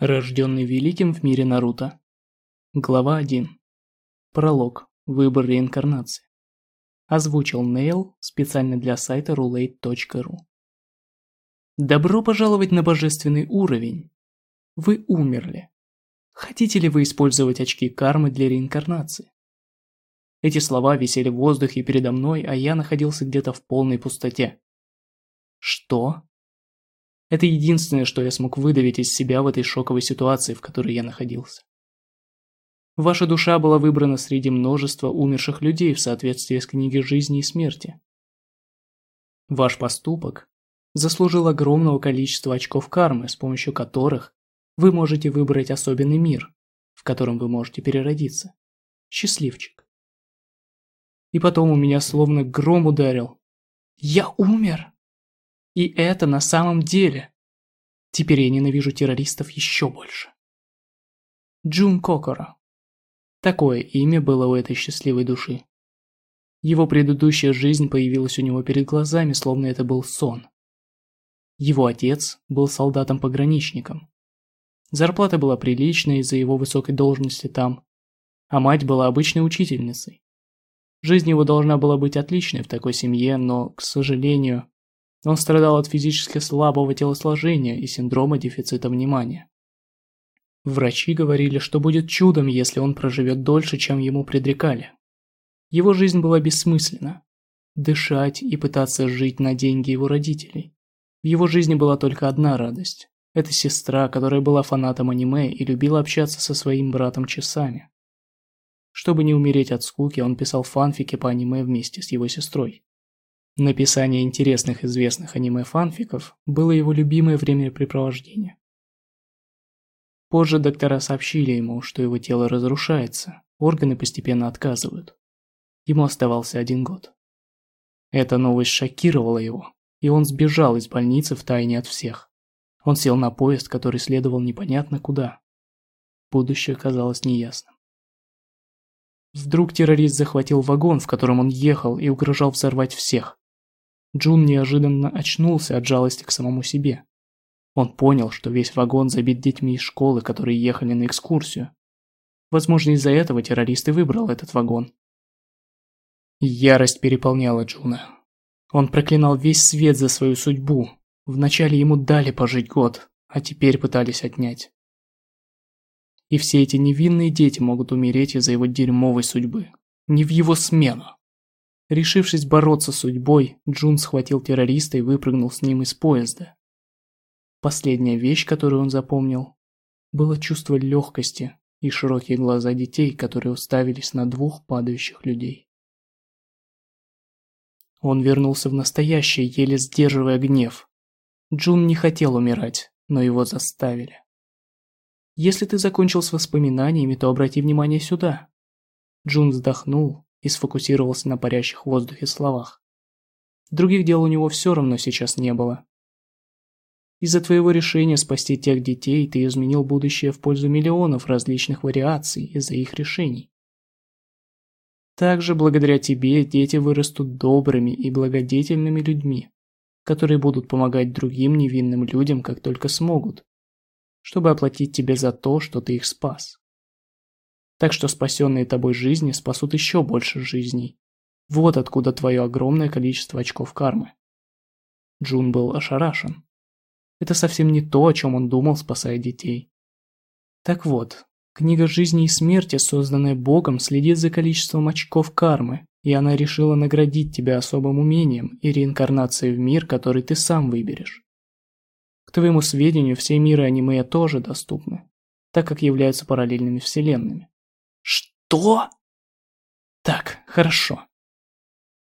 Рожденный великим в мире Наруто. Глава 1. Пролог. Выбор реинкарнации. Озвучил Нейл специально для сайта roulette.ru. Добро пожаловать на божественный уровень. Вы умерли. Хотите ли вы использовать очки кармы для реинкарнации? Эти слова висели в воздухе передо мной, а я находился где-то в полной пустоте. Что? Это единственное, что я смог выдавить из себя в этой шоковой ситуации, в которой я находился. Ваша душа была выбрана среди множества умерших людей в соответствии с книгой жизни и смерти. Ваш поступок заслужил огромного количества очков кармы, с помощью которых вы можете выбрать особенный мир, в котором вы можете переродиться. Счастливчик. И потом у меня словно гром ударил. Я умер! И это на самом деле. Теперь я ненавижу террористов еще больше. Джун Кокора. Такое имя было у этой счастливой души. Его предыдущая жизнь появилась у него перед глазами, словно это был сон. Его отец был солдатом-пограничником. Зарплата была приличной из-за его высокой должности там, а мать была обычной учительницей. Жизнь его должна была быть отличной в такой семье, но, к сожалению, он страдал от физически слабого телосложения и синдрома дефицита внимания. Врачи говорили, что будет чудом, если он проживет дольше, чем ему предрекали. Его жизнь была бессмысленна. Дышать и пытаться жить на деньги его родителей. В его жизни была только одна радость. Это сестра, которая была фанатом аниме и любила общаться со своим братом часами. Чтобы не умереть от скуки, он писал фанфики по аниме вместе с его сестрой. Написание интересных известных аниме-фанфиков было его любимое времяпрепровождение. Позже доктора сообщили ему, что его тело разрушается, органы постепенно отказывают. Ему оставался один год. Эта новость шокировала его, и он сбежал из больницы в тайне от всех. Он сел на поезд, который следовал непонятно куда. Будущее казалось неясным. Вдруг террорист захватил вагон, в котором он ехал, и угрожал взорвать всех. Джун неожиданно очнулся от жалости к самому себе. Он понял, что весь вагон забит детьми из школы, которые ехали на экскурсию. Возможно, из-за этого террорист и выбрал этот вагон. Ярость переполняла Джуна. Он проклинал весь свет за свою судьбу. Вначале ему дали пожить год, а теперь пытались отнять. И все эти невинные дети могут умереть из-за его дерьмовой судьбы. Не в его смену. Решившись бороться с судьбой, Джун схватил террориста и выпрыгнул с ним из поезда. Последняя вещь, которую он запомнил, было чувство легкости и широкие глаза детей, которые уставились на двух падающих людей. Он вернулся в настоящее, еле сдерживая гнев. Джун не хотел умирать, но его заставили. Если ты закончил с воспоминаниями, то обрати внимание сюда. Джун вздохнул и сфокусировался на парящих в воздухе словах. Других дел у него все равно сейчас не было. Из-за твоего решения спасти тех детей ты изменил будущее в пользу миллионов различных вариаций из-за их решений. Также благодаря тебе дети вырастут добрыми и благодетельными людьми, которые будут помогать другим невинным людям как только смогут, чтобы оплатить тебе за то, что ты их спас. Так что спасенные тобой жизни спасут еще больше жизней. Вот откуда твое огромное количество очков кармы. Джун был ошарашен. Это совсем не то, о чем он думал, спасая детей. Так вот, книга жизни и смерти, созданная Богом, следит за количеством очков кармы, и она решила наградить тебя особым умением и реинкарнацией в мир, который ты сам выберешь. К твоему сведению, все миры аниме тоже доступны, так как являются параллельными вселенными. Что? Так, хорошо.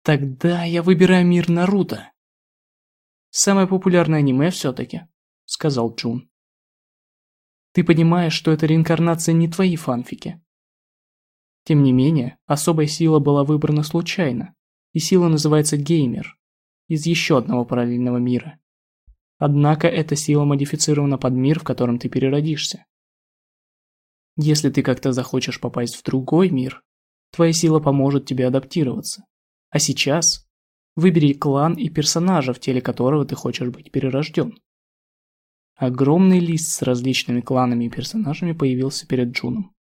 Тогда я выбираю мир Наруто. Самое популярное аниме все-таки, сказал Джун. Ты понимаешь, что это реинкарнация не твои фанфики. Тем не менее, особая сила была выбрана случайно, и сила называется Геймер, из еще одного параллельного мира. Однако эта сила модифицирована под мир, в котором ты переродишься. Если ты как-то захочешь попасть в другой мир, твоя сила поможет тебе адаптироваться. А сейчас выбери клан и персонажа, в теле которого ты хочешь быть перерожден. Огромный лист с различными кланами и персонажами появился перед Джуном.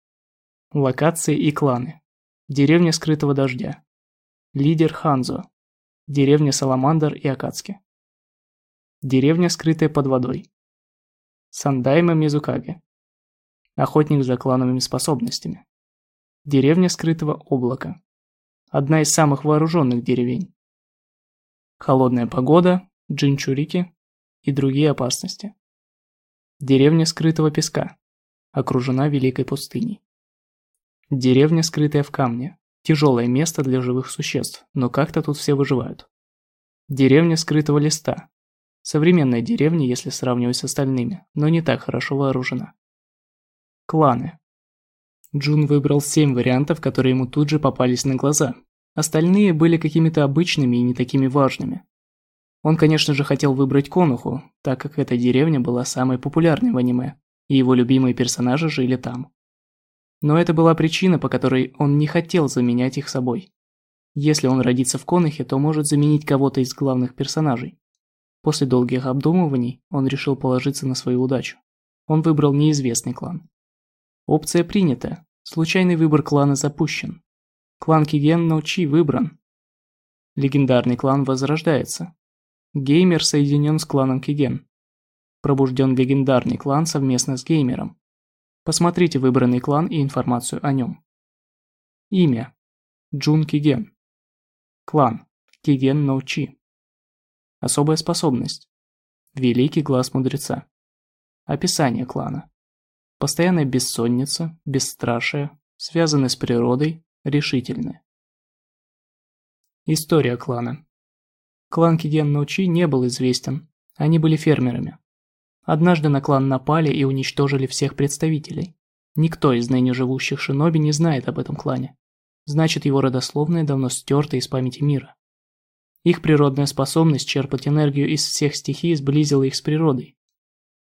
Локации и кланы. Деревня Скрытого Дождя. Лидер Ханзо. Деревня Саламандр и Акацки. Деревня, скрытая под водой. Сандайма Мизукаге. Охотник за клановыми способностями. Деревня Скрытого Облака. Одна из самых вооруженных деревень. Холодная погода, джинчурики и другие опасности. Деревня Скрытого Песка. Окружена великой пустыней. Деревня, скрытая в камне. Тяжелое место для живых существ, но как-то тут все выживают. Деревня скрытого листа. Современная деревня, если сравнивать с остальными, но не так хорошо вооружена. Кланы. Джун выбрал семь вариантов, которые ему тут же попались на глаза. Остальные были какими-то обычными и не такими важными. Он, конечно же, хотел выбрать Конуху, так как эта деревня была самой популярной в аниме, и его любимые персонажи жили там. Но это была причина, по которой он не хотел заменять их собой. Если он родится в Конухе, то может заменить кого-то из главных персонажей. После долгих обдумываний он решил положиться на свою удачу. Он выбрал неизвестный клан. Опция принята. Случайный выбор клана запущен. Клан Киген Научи выбран. Легендарный клан возрождается. Геймер соединен с кланом Киген. Пробужден легендарный клан совместно с геймером. Посмотрите выбранный клан и информацию о нем. Имя. Джун Киген. Клан. Киген Научи. Особая способность. Великий глаз мудреца. Описание клана. Постоянная бессонница, бесстрашие, связаны с природой, решительны. История клана. Клан Киген Научи не был известен, они были фермерами. Однажды на клан напали и уничтожили всех представителей. Никто из ныне живущих шиноби не знает об этом клане. Значит, его родословная давно стерта из памяти мира. Их природная способность черпать энергию из всех стихий сблизила их с природой.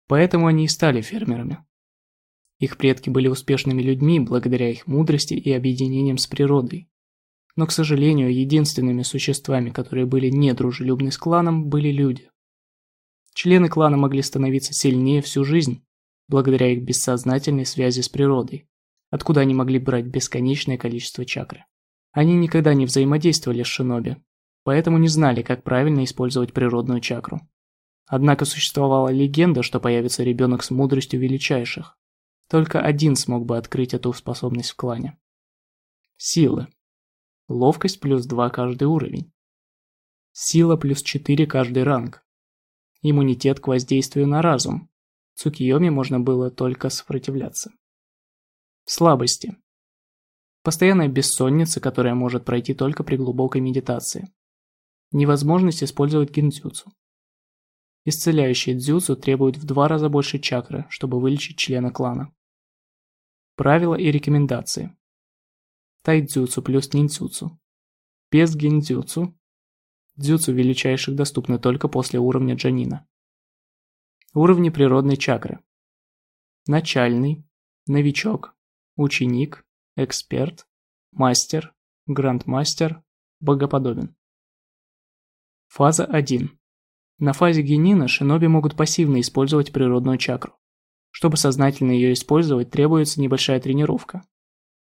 Поэтому они и стали фермерами. Их предки были успешными людьми благодаря их мудрости и объединениям с природой. Но, к сожалению, единственными существами, которые были недружелюбны с кланом, были люди. Члены клана могли становиться сильнее всю жизнь, благодаря их бессознательной связи с природой, откуда они могли брать бесконечное количество чакры. Они никогда не взаимодействовали с шиноби, поэтому не знали, как правильно использовать природную чакру. Однако существовала легенда, что появится ребенок с мудростью величайших. Только один смог бы открыть эту способность в клане. Силы. Ловкость плюс 2 каждый уровень. Сила плюс 4 каждый ранг. Иммунитет к воздействию на разум. Цукиоми можно было только сопротивляться. Слабости. Постоянная бессонница, которая может пройти только при глубокой медитации. Невозможность использовать гиндзюцу. Исцеляющие дзюцу требуют в два раза больше чакры, чтобы вылечить члена клана. Правила и рекомендации. Тайдзюцу плюс ниндзюцу. Без гиндзюцу. Дзюцу величайших доступны только после уровня джанина. Уровни природной чакры. Начальный, новичок, ученик, эксперт, мастер, грандмастер, богоподобен. Фаза 1. На фазе генина шиноби могут пассивно использовать природную чакру. Чтобы сознательно ее использовать, требуется небольшая тренировка.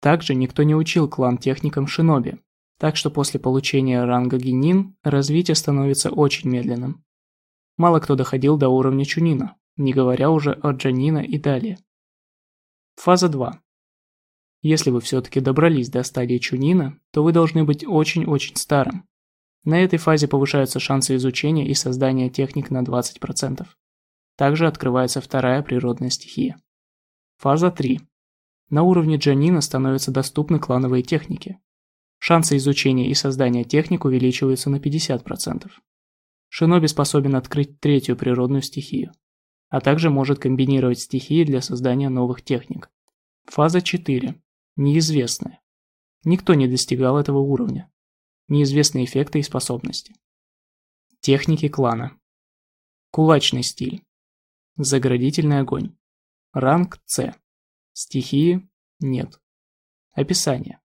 Также никто не учил клан техникам шиноби, так что после получения ранга генин развитие становится очень медленным. Мало кто доходил до уровня чунина, не говоря уже о джанина и далее. Фаза 2. Если вы все-таки добрались до стадии чунина, то вы должны быть очень-очень старым. На этой фазе повышаются шансы изучения и создания техник на 20%. Также открывается вторая природная стихия. Фаза 3. На уровне Джанина становятся доступны клановые техники. Шансы изучения и создания техник увеличиваются на 50%. Шиноби способен открыть третью природную стихию, а также может комбинировать стихии для создания новых техник. Фаза 4. Неизвестная. Никто не достигал этого уровня. Неизвестные эффекты и способности. Техники клана. Кулачный стиль. Заградительный огонь. Ранг С. Стихии нет. Описание.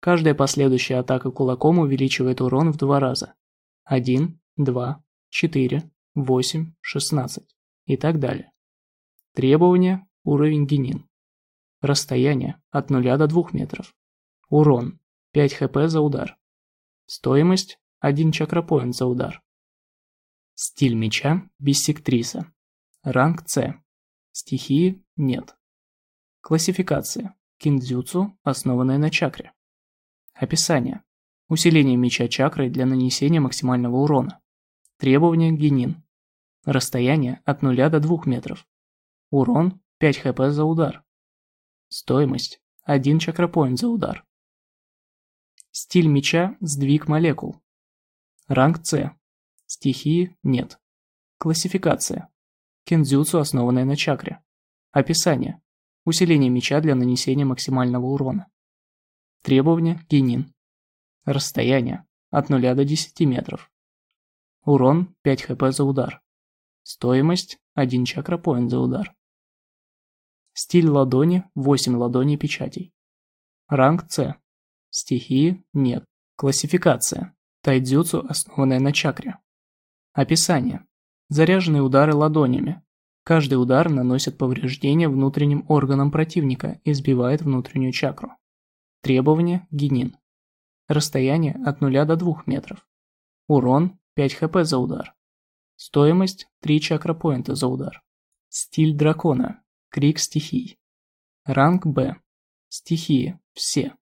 Каждая последующая атака кулаком увеличивает урон в два раза. 1, 2, 4, 8, 16 и так далее. Требования – уровень генин. Расстояние от 0 до 2 метров. Урон – 5 хп за удар. Стоимость – 1 чакропоинт за удар. Стиль меча – биссектриса. Ранг С. Стихии – нет. Классификация. Киндзюцу, основанная на чакре. Описание. Усиление меча чакрой для нанесения максимального урона. Требования генин. Расстояние от 0 до 2 метров. Урон 5 хп за удар. Стоимость 1 чакропоинт за удар. Стиль меча – сдвиг молекул. Ранг С. Стихии – нет. Классификация. Кендзюцу, основанная на чакре. Описание. Усиление меча для нанесения максимального урона. Требования – генин. Расстояние – от 0 до 10 метров. Урон – 5 хп за удар. Стоимость – 1 чакропоинт за удар. Стиль ладони – 8 ладоней печатей. Ранг С. Стихии – нет. Классификация. Тайдзюцу, основанная на чакре. Описание. Заряженные удары ладонями. Каждый удар наносит повреждение внутренним органам противника и сбивает внутреннюю чакру. Требование – генин. Расстояние от 0 до 2 метров. Урон – 5 хп за удар. Стоимость – 3 чакропоинта за удар. Стиль дракона. Крик стихий. Ранг Б. Стихии. Все.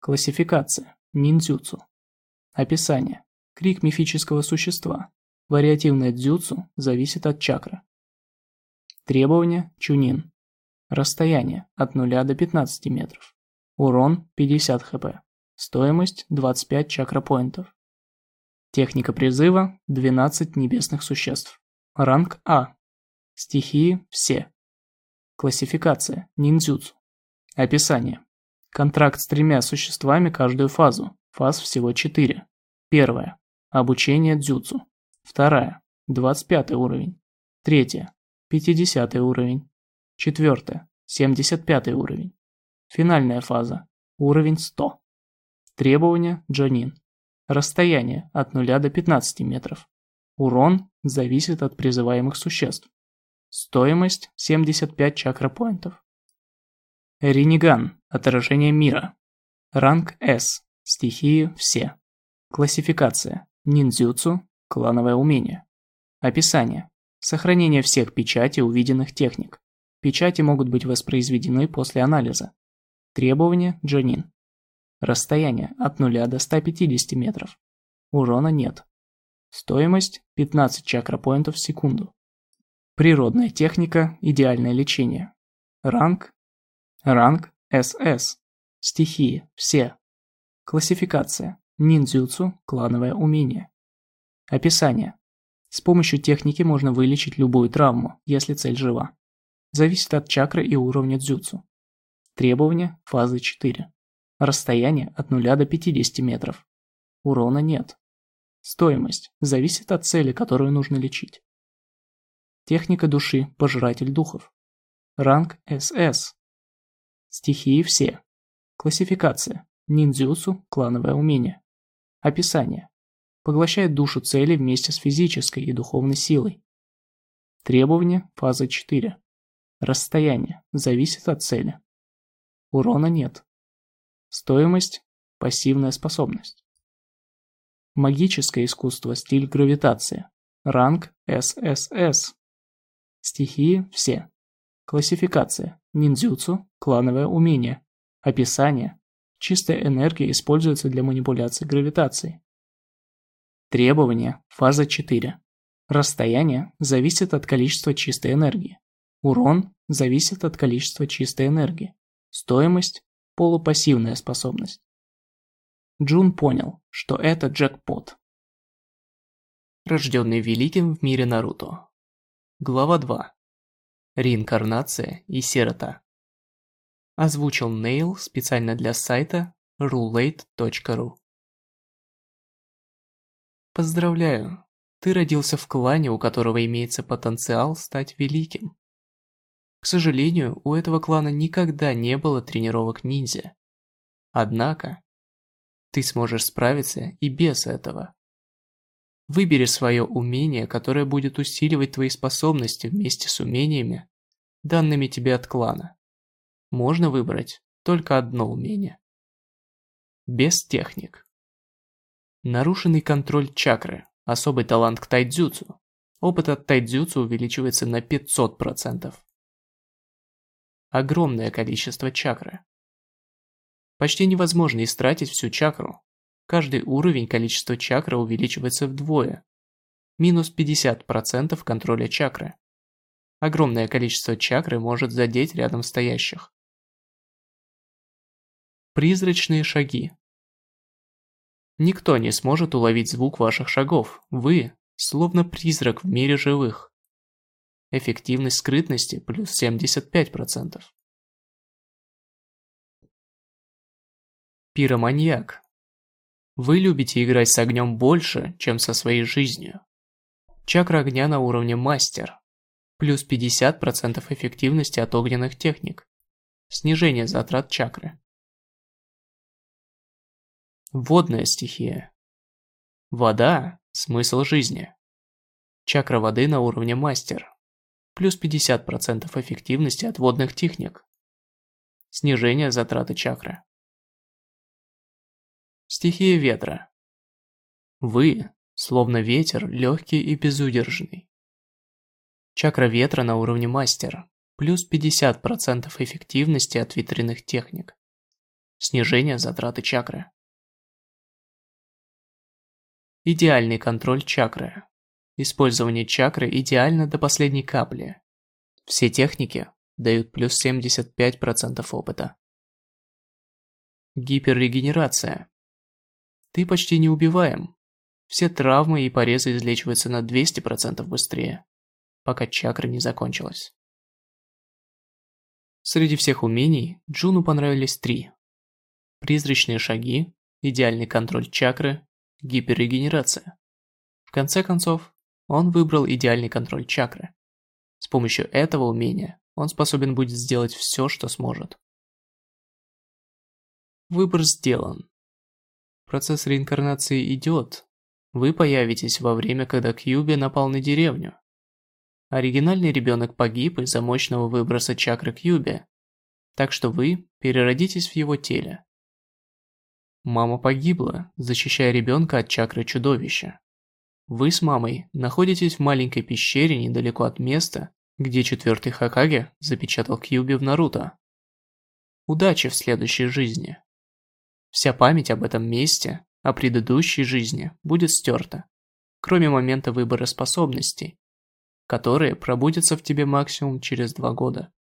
Классификация. Ниндзюцу. Описание. Крик мифического существа. Вариативное дзюцу зависит от чакры. Требования – чунин. Расстояние от 0 до 15 метров. Урон – 50 хп. Стоимость – 25 чакропоинтов. Техника призыва – 12 небесных существ. Ранг А. Стихии – все. Классификация – ниндзюцу. Описание. Контракт с тремя существами каждую фазу. Фаз всего 4. Первая. Обучение дзюцу. Вторая. 25 уровень. Третья. 50 уровень. Четвертая. 75 уровень. Финальная фаза. Уровень 100. Требования Джанин. Расстояние от 0 до 15 метров. Урон зависит от призываемых существ. Стоимость 75 чакропоинтов. Риниган. Отражение мира. Ранг S. Стихии все. Классификация. Ниндзюцу. Клановое умение. Описание. Сохранение всех печатей увиденных техник. Печати могут быть воспроизведены после анализа. Требования Джанин. Расстояние от 0 до 150 метров. Урона нет. Стоимость 15 чакропоинтов в секунду. Природная техника, идеальное лечение. Ранг. Ранг СС. Стихии. Все. Классификация. Ниндзюцу. Клановое умение. Описание. С помощью техники можно вылечить любую травму, если цель жива. Зависит от чакры и уровня дзюцу. Требования фазы 4. Расстояние от 0 до 50 метров. Урона нет. Стоимость зависит от цели, которую нужно лечить. Техника души – пожиратель духов. Ранг СС. Стихии все. Классификация. Ниндзюцу – клановое умение. Описание поглощает душу цели вместе с физической и духовной силой. Требования фазы 4. Расстояние зависит от цели. Урона нет. Стоимость – пассивная способность. Магическое искусство стиль гравитация. Ранг ССС. Стихии все. Классификация. Ниндзюцу. Клановое умение. Описание. Чистая энергия используется для манипуляции гравитацией. Требования. Фаза 4. Расстояние зависит от количества чистой энергии. Урон зависит от количества чистой энергии. Стоимость – полупассивная способность. Джун понял, что это джекпот. Рожденный великим в мире Наруто. Глава 2. Реинкарнация и сирота. Озвучил Нейл специально для сайта rulate.ru Поздравляю, ты родился в клане, у которого имеется потенциал стать великим. К сожалению, у этого клана никогда не было тренировок ниндзя. Однако, ты сможешь справиться и без этого. Выбери свое умение, которое будет усиливать твои способности вместе с умениями, данными тебе от клана. Можно выбрать только одно умение. Без техник. Нарушенный контроль чакры, особый талант к тайдзюцу. Опыт от тайдзюцу увеличивается на 500%. Огромное количество чакры. Почти невозможно истратить всю чакру. Каждый уровень количество чакры увеличивается вдвое. Минус 50% контроля чакры. Огромное количество чакры может задеть рядом стоящих. Призрачные шаги. Никто не сможет уловить звук ваших шагов. Вы, словно призрак в мире живых. Эффективность скрытности плюс 75%. Пироманьяк. Вы любите играть с огнем больше, чем со своей жизнью. Чакра огня на уровне мастер. Плюс 50% эффективности от огненных техник. Снижение затрат чакры. Водная стихия. Вода – смысл жизни. Чакра воды на уровне мастер. Плюс 50% эффективности от водных техник. Снижение затраты чакры. Стихия ветра. Вы, словно ветер, легкий и безудержный. Чакра ветра на уровне мастер. Плюс 50% эффективности от ветряных техник. Снижение затраты чакры. Идеальный контроль чакры. Использование чакры идеально до последней капли. Все техники дают плюс 75% опыта. Гиперрегенерация. Ты почти не убиваем. Все травмы и порезы излечиваются на 200% быстрее, пока чакра не закончилась. Среди всех умений Джуну понравились три. Призрачные шаги, идеальный контроль чакры гиперрегенерация. В конце концов, он выбрал идеальный контроль чакры. С помощью этого умения он способен будет сделать все, что сможет. Выбор сделан. Процесс реинкарнации идет. Вы появитесь во время, когда Кьюби напал на деревню. Оригинальный ребенок погиб из-за мощного выброса чакры Кьюби, так что вы переродитесь в его теле. Мама погибла, защищая ребенка от чакры чудовища. Вы с мамой находитесь в маленькой пещере недалеко от места, где четвертый Хакаге запечатал Кьюби в Наруто. Удачи в следующей жизни. Вся память об этом месте, о предыдущей жизни, будет стерта, кроме момента выбора способностей, которые пробудятся в тебе максимум через два года.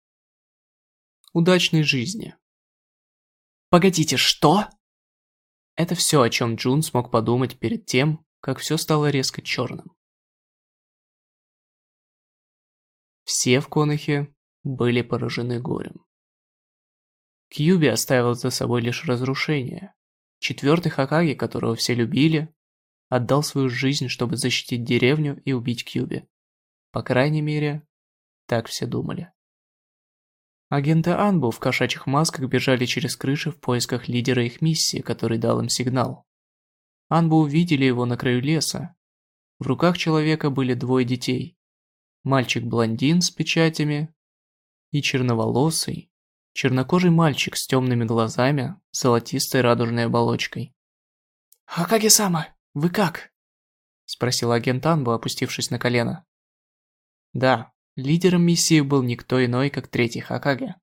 Удачной жизни. Погодите, что? Это все, о чем Джун смог подумать перед тем, как все стало резко черным. Все в Конахе были поражены горем. Кьюби оставил за собой лишь разрушение. Четвертый Хакаги, которого все любили, отдал свою жизнь, чтобы защитить деревню и убить Кьюби. По крайней мере, так все думали. Агенты Анбу в кошачьих масках бежали через крыши в поисках лидера их миссии, который дал им сигнал. Анбу увидели его на краю леса. В руках человека были двое детей. Мальчик-блондин с печатями и черноволосый, чернокожий мальчик с темными глазами, золотистой радужной оболочкой. «Хакаги-сама, вы как?» – спросил агент Анбу, опустившись на колено. «Да, Лидером миссии был никто иной, как третий Хакаге.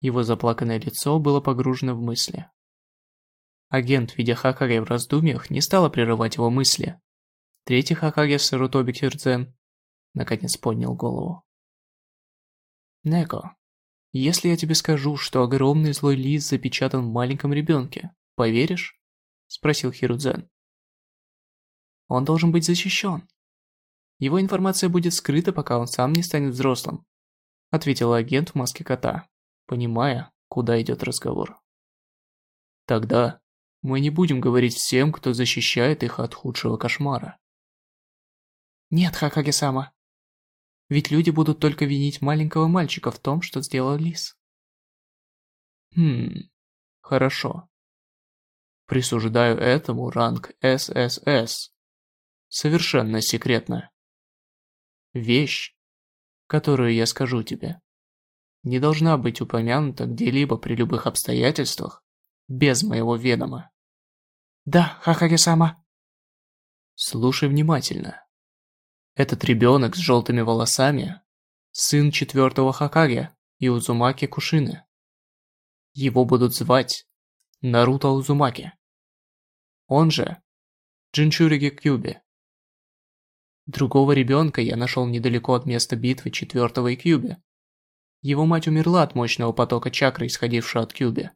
Его заплаканное лицо было погружено в мысли. Агент, видя Хакаге в раздумьях, не стала прерывать его мысли. Третий Хакаге Сарутоби Кирдзен наконец поднял голову. «Неко, если я тебе скажу, что огромный злой лис запечатан в маленьком ребенке, поверишь?» – спросил Хирудзен. «Он должен быть защищен. Его информация будет скрыта, пока он сам не станет взрослым», ответил агент в маске кота, понимая, куда идет разговор. «Тогда мы не будем говорить всем, кто защищает их от худшего кошмара». «Нет, Хакаге-сама. Ведь люди будут только винить маленького мальчика в том, что сделал лис». «Хм, хорошо. Присуждаю этому ранг ССС. Совершенно секретно вещь, которую я скажу тебе, не должна быть упомянута где-либо при любых обстоятельствах без моего ведома. Да, Хакаге-сама. Слушай внимательно. Этот ребенок с желтыми волосами – сын четвертого Хакаге и Узумаки Кушины. Его будут звать Наруто Узумаки. Он же Джинчуриги Кьюби. Другого ребенка я нашел недалеко от места битвы четвертого Кьюби. Его мать умерла от мощного потока чакры, исходившего от Кьюби.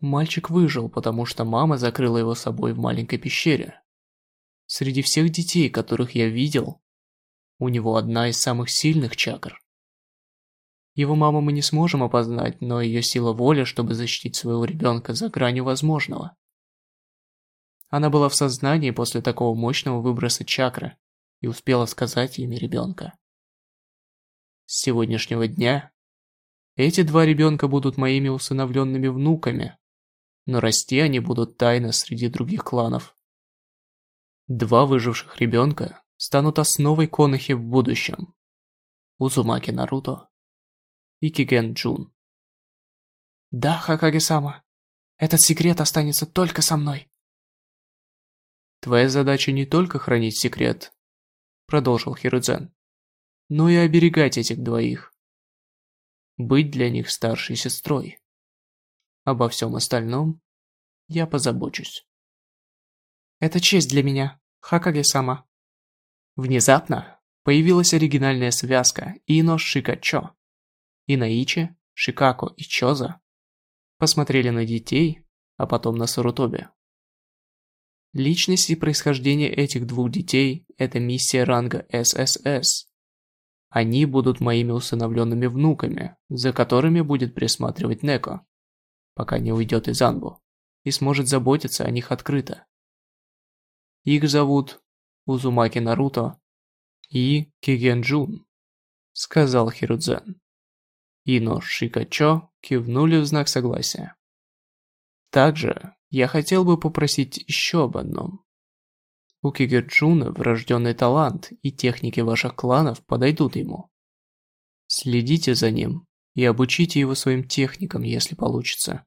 Мальчик выжил, потому что мама закрыла его собой в маленькой пещере. Среди всех детей, которых я видел, у него одна из самых сильных чакр. Его маму мы не сможем опознать, но ее сила воли, чтобы защитить своего ребенка за гранью возможного. Она была в сознании после такого мощного выброса чакры и успела сказать имя ребенка. С сегодняшнего дня эти два ребенка будут моими усыновленными внуками, но расти они будут тайно среди других кланов. Два выживших ребенка станут основой Конохи в будущем. Узумаки Наруто и Киген Джун. Да, Хакаге-сама, этот секрет останется только со мной. Твоя задача не только хранить секрет, продолжил Хирудзен, но и оберегать этих двоих. Быть для них старшей сестрой. Обо всем остальном я позабочусь. Это честь для меня, Хакаге-сама. Внезапно появилась оригинальная связка Ино Шикачо. Инаичи, Шикако и Чоза посмотрели на детей, а потом на Сарутоби. Личность и происхождение этих двух детей – это миссия ранга ССС. Они будут моими усыновленными внуками, за которыми будет присматривать Неко пока не уйдет из Анбу, и сможет заботиться о них открыто. Их зовут Узумаки Наруто и Кигенджун, сказал Хирудзен. Ино Шикачо кивнули в знак согласия. Также я хотел бы попросить еще об одном. У Кигерджуна врожденный талант, и техники ваших кланов подойдут ему. Следите за ним и обучите его своим техникам, если получится.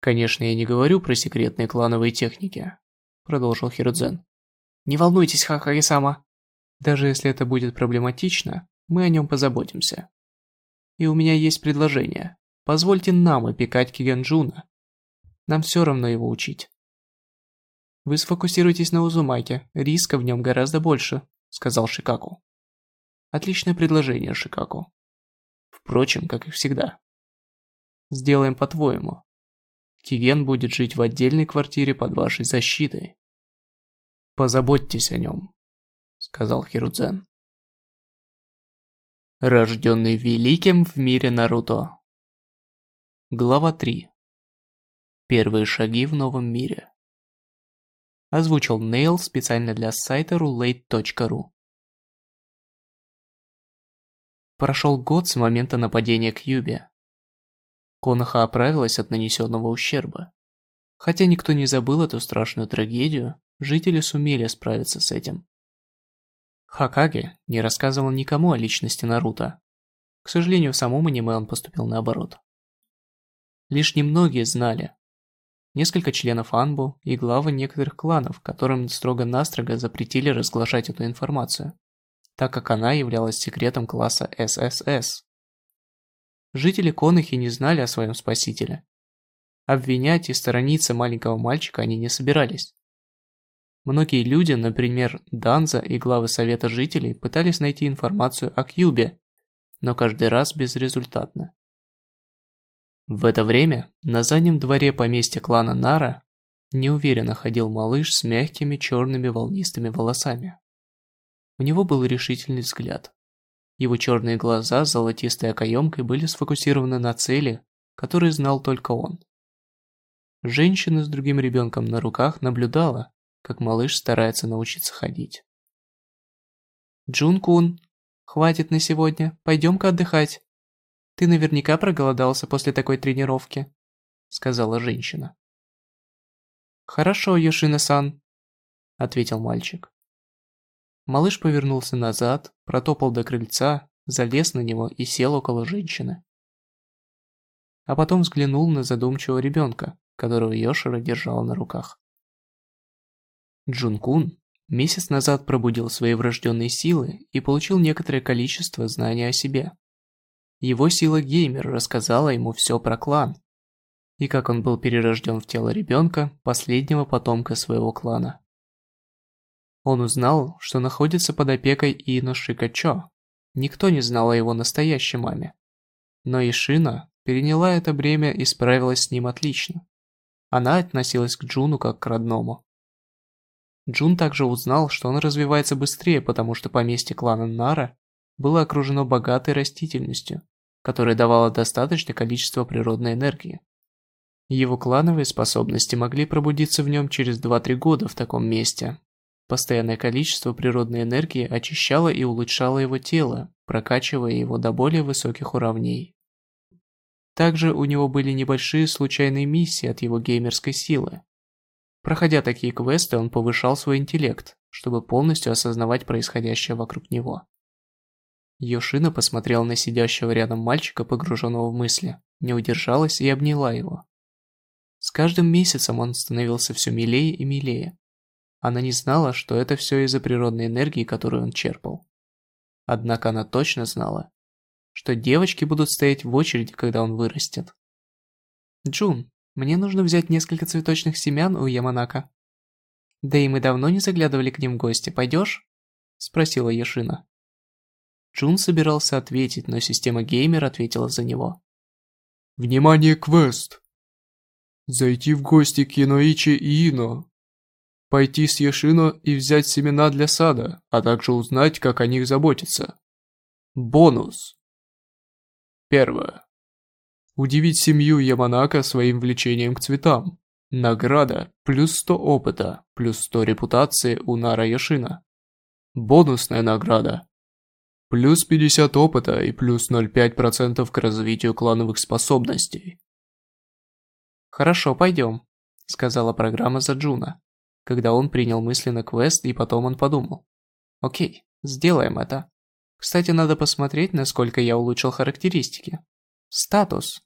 Конечно, я не говорю про секретные клановые техники, продолжил Хирудзен. Не волнуйтесь, Хахари-сама. Даже если это будет проблематично, мы о нем позаботимся. И у меня есть предложение. Позвольте нам опекать Кигенджуна. Нам все равно его учить. Вы сфокусируйтесь на Узумаке, риска в нем гораздо больше, сказал Шикаку. Отличное предложение, Шикаку. Впрочем, как и всегда. Сделаем по-твоему. Киген будет жить в отдельной квартире под вашей защитой. Позаботьтесь о нем, сказал Хирудзен. Рожденный великим в мире Наруто. Глава 3. Первые шаги в новом мире. Озвучил Нейл специально для сайта roulette.ru. Прошел год с момента нападения Кьюби. Коноха оправилась от нанесенного ущерба. Хотя никто не забыл эту страшную трагедию, жители сумели справиться с этим. Хакаге не рассказывал никому о личности Наруто. К сожалению, в самом аниме он поступил наоборот. Лишь немногие знали. Несколько членов Анбу и главы некоторых кланов, которым строго-настрого запретили разглашать эту информацию так как она являлась секретом класса ССС. Жители Конахи не знали о своем спасителе. Обвинять и сторониться маленького мальчика они не собирались. Многие люди, например, Данза и главы Совета жителей, пытались найти информацию о Кьюбе, но каждый раз безрезультатно. В это время на заднем дворе поместья клана Нара неуверенно ходил малыш с мягкими черными волнистыми волосами. У него был решительный взгляд. Его черные глаза с золотистой окоемкой были сфокусированы на цели, которые знал только он. Женщина с другим ребенком на руках наблюдала, как малыш старается научиться ходить. «Джун-кун, хватит на сегодня, пойдем-ка отдыхать. Ты наверняка проголодался после такой тренировки», — сказала женщина. «Хорошо, Йошина-сан», — ответил мальчик. Малыш повернулся назад, протопал до крыльца залез на него и сел около женщины. А потом взглянул на задумчивого ребенка, которого Йошира держала на руках. Джункун месяц назад пробудил свои врожденные силы и получил некоторое количество знаний о себе. Его сила геймер рассказала ему все про клан, и как он был перерожден в тело ребенка, последнего потомка своего клана. Он узнал, что находится под опекой Ино Шикачо. Никто не знал о его настоящей маме. Но Ишина переняла это бремя и справилась с ним отлично. Она относилась к Джуну как к родному. Джун также узнал, что он развивается быстрее, потому что поместье клана Нара было окружено богатой растительностью, которая давала достаточное количество природной энергии. Его клановые способности могли пробудиться в нем через 2-3 года в таком месте. Постоянное количество природной энергии очищало и улучшало его тело, прокачивая его до более высоких уровней. Также у него были небольшие случайные миссии от его геймерской силы. Проходя такие квесты, он повышал свой интеллект, чтобы полностью осознавать происходящее вокруг него. Йошина посмотрела на сидящего рядом мальчика, погруженного в мысли, не удержалась и обняла его. С каждым месяцем он становился все милее и милее. Она не знала, что это все из-за природной энергии, которую он черпал. Однако она точно знала, что девочки будут стоять в очереди, когда он вырастет. «Джун, мне нужно взять несколько цветочных семян у Яманака. Да и мы давно не заглядывали к ним в гости, пойдешь?» Спросила Яшина. Джун собирался ответить, но система геймер ответила за него. «Внимание, квест! Зайти в гости к Яноичи и Ино. Пойти с Яшино и взять семена для сада, а также узнать, как о них заботиться. Бонус. Первое. Удивить семью Яманака своим влечением к цветам. Награда плюс 100 опыта, плюс 100 репутации у Нара Яшина. Бонусная награда. Плюс 50 опыта и плюс 0,5% к развитию клановых способностей. «Хорошо, пойдем», — сказала программа за Джуна, когда он принял мысленно квест и потом он подумал. «Окей, сделаем это. Кстати, надо посмотреть, насколько я улучшил характеристики. Статус».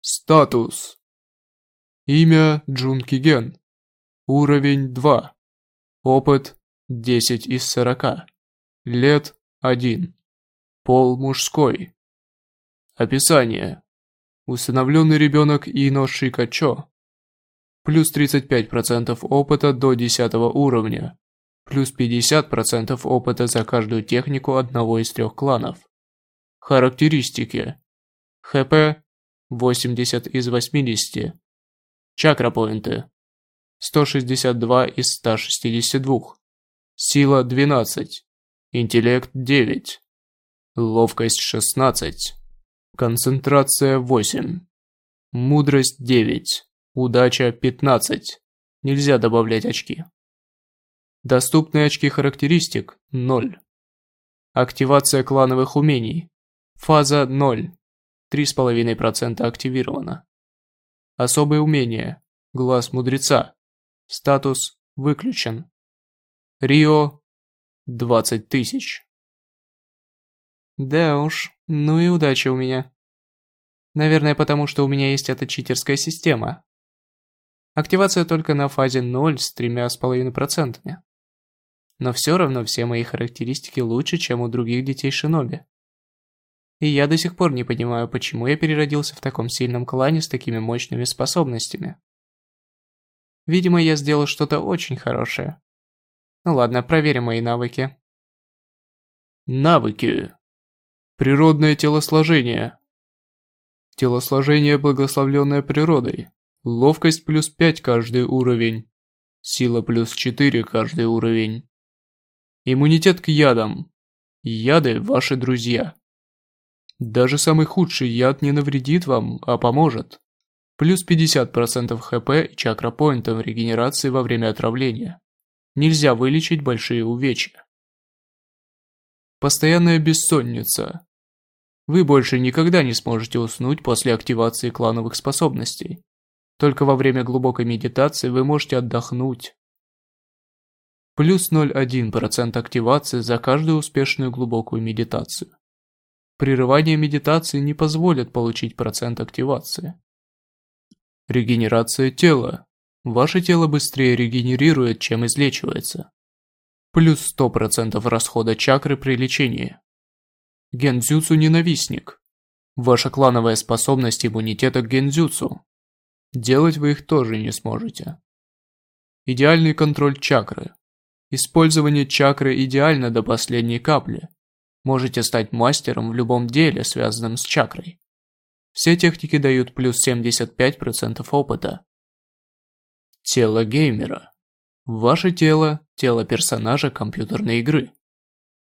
Статус. Имя Джун Киген. Уровень 2. Опыт 10 из 40. Лет 1. Пол мужской. Описание. Усыновленный ребенок Ино Шикачо. Плюс 35% опыта до 10 уровня. Плюс 50% опыта за каждую технику одного из трех кланов. Характеристики. ХП 80 из 80. Чакра-поинты. 162 из 162. Сила 12. Интеллект 9. Ловкость 16. Концентрация 8. Мудрость 9. Удача 15. Нельзя добавлять очки. Доступные очки характеристик 0. Активация клановых умений. Фаза 0. 3,5% активировано. Особые умения. Глаз мудреца. Статус выключен. Рио 20 тысяч. Да уж, ну и удача у меня. Наверное, потому что у меня есть эта читерская система. Активация только на фазе 0 с тремя с половиной процентами. Но все равно все мои характеристики лучше, чем у других детей Шиноби. И я до сих пор не понимаю, почему я переродился в таком сильном клане с такими мощными способностями. Видимо, я сделал что-то очень хорошее. Ну ладно, проверим мои навыки. Навыки. Природное телосложение. Телосложение, благословленное природой. Ловкость плюс 5 каждый уровень. Сила плюс 4 каждый уровень. Иммунитет к ядам. Яды – ваши друзья. Даже самый худший яд не навредит вам, а поможет. Плюс 50% хп и чакра-поинтов регенерации во время отравления. Нельзя вылечить большие увечья. Постоянная бессонница. Вы больше никогда не сможете уснуть после активации клановых способностей. Только во время глубокой медитации вы можете отдохнуть. Плюс 0,1% активации за каждую успешную глубокую медитацию. Прерывание медитации не позволит получить процент активации. Регенерация тела. Ваше тело быстрее регенерирует, чем излечивается. Плюс 100% расхода чакры при лечении. Гензюцу ненавистник. Ваша клановая способность иммунитета к гензюцу. Делать вы их тоже не сможете. Идеальный контроль чакры. Использование чакры идеально до последней капли. Можете стать мастером в любом деле, связанном с чакрой. Все техники дают плюс 75% опыта. Тело геймера. Ваше тело – тело персонажа компьютерной игры.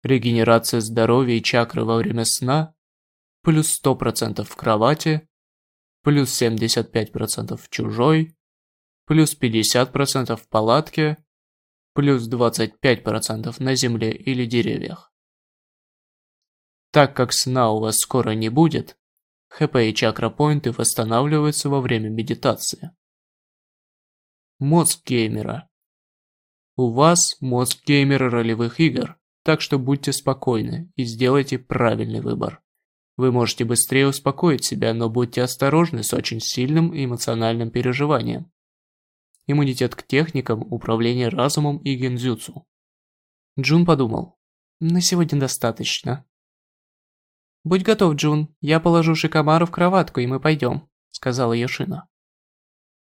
Регенерация здоровья и чакры во время сна – плюс 100% в кровати, плюс 75% в чужой, плюс 50% в палатке, плюс 25% на земле или деревьях. Так как сна у вас скоро не будет, ХП и чакра-поинты восстанавливаются во время медитации. Мозг геймера. У вас мозг геймера ролевых игр, так что будьте спокойны и сделайте правильный выбор. Вы можете быстрее успокоить себя, но будьте осторожны с очень сильным эмоциональным переживанием. Иммунитет к техникам, управление разумом и гензюцу. Джун подумал. На сегодня достаточно. «Будь готов, Джун, я положу Шикамару в кроватку, и мы пойдем», — сказала Йошина.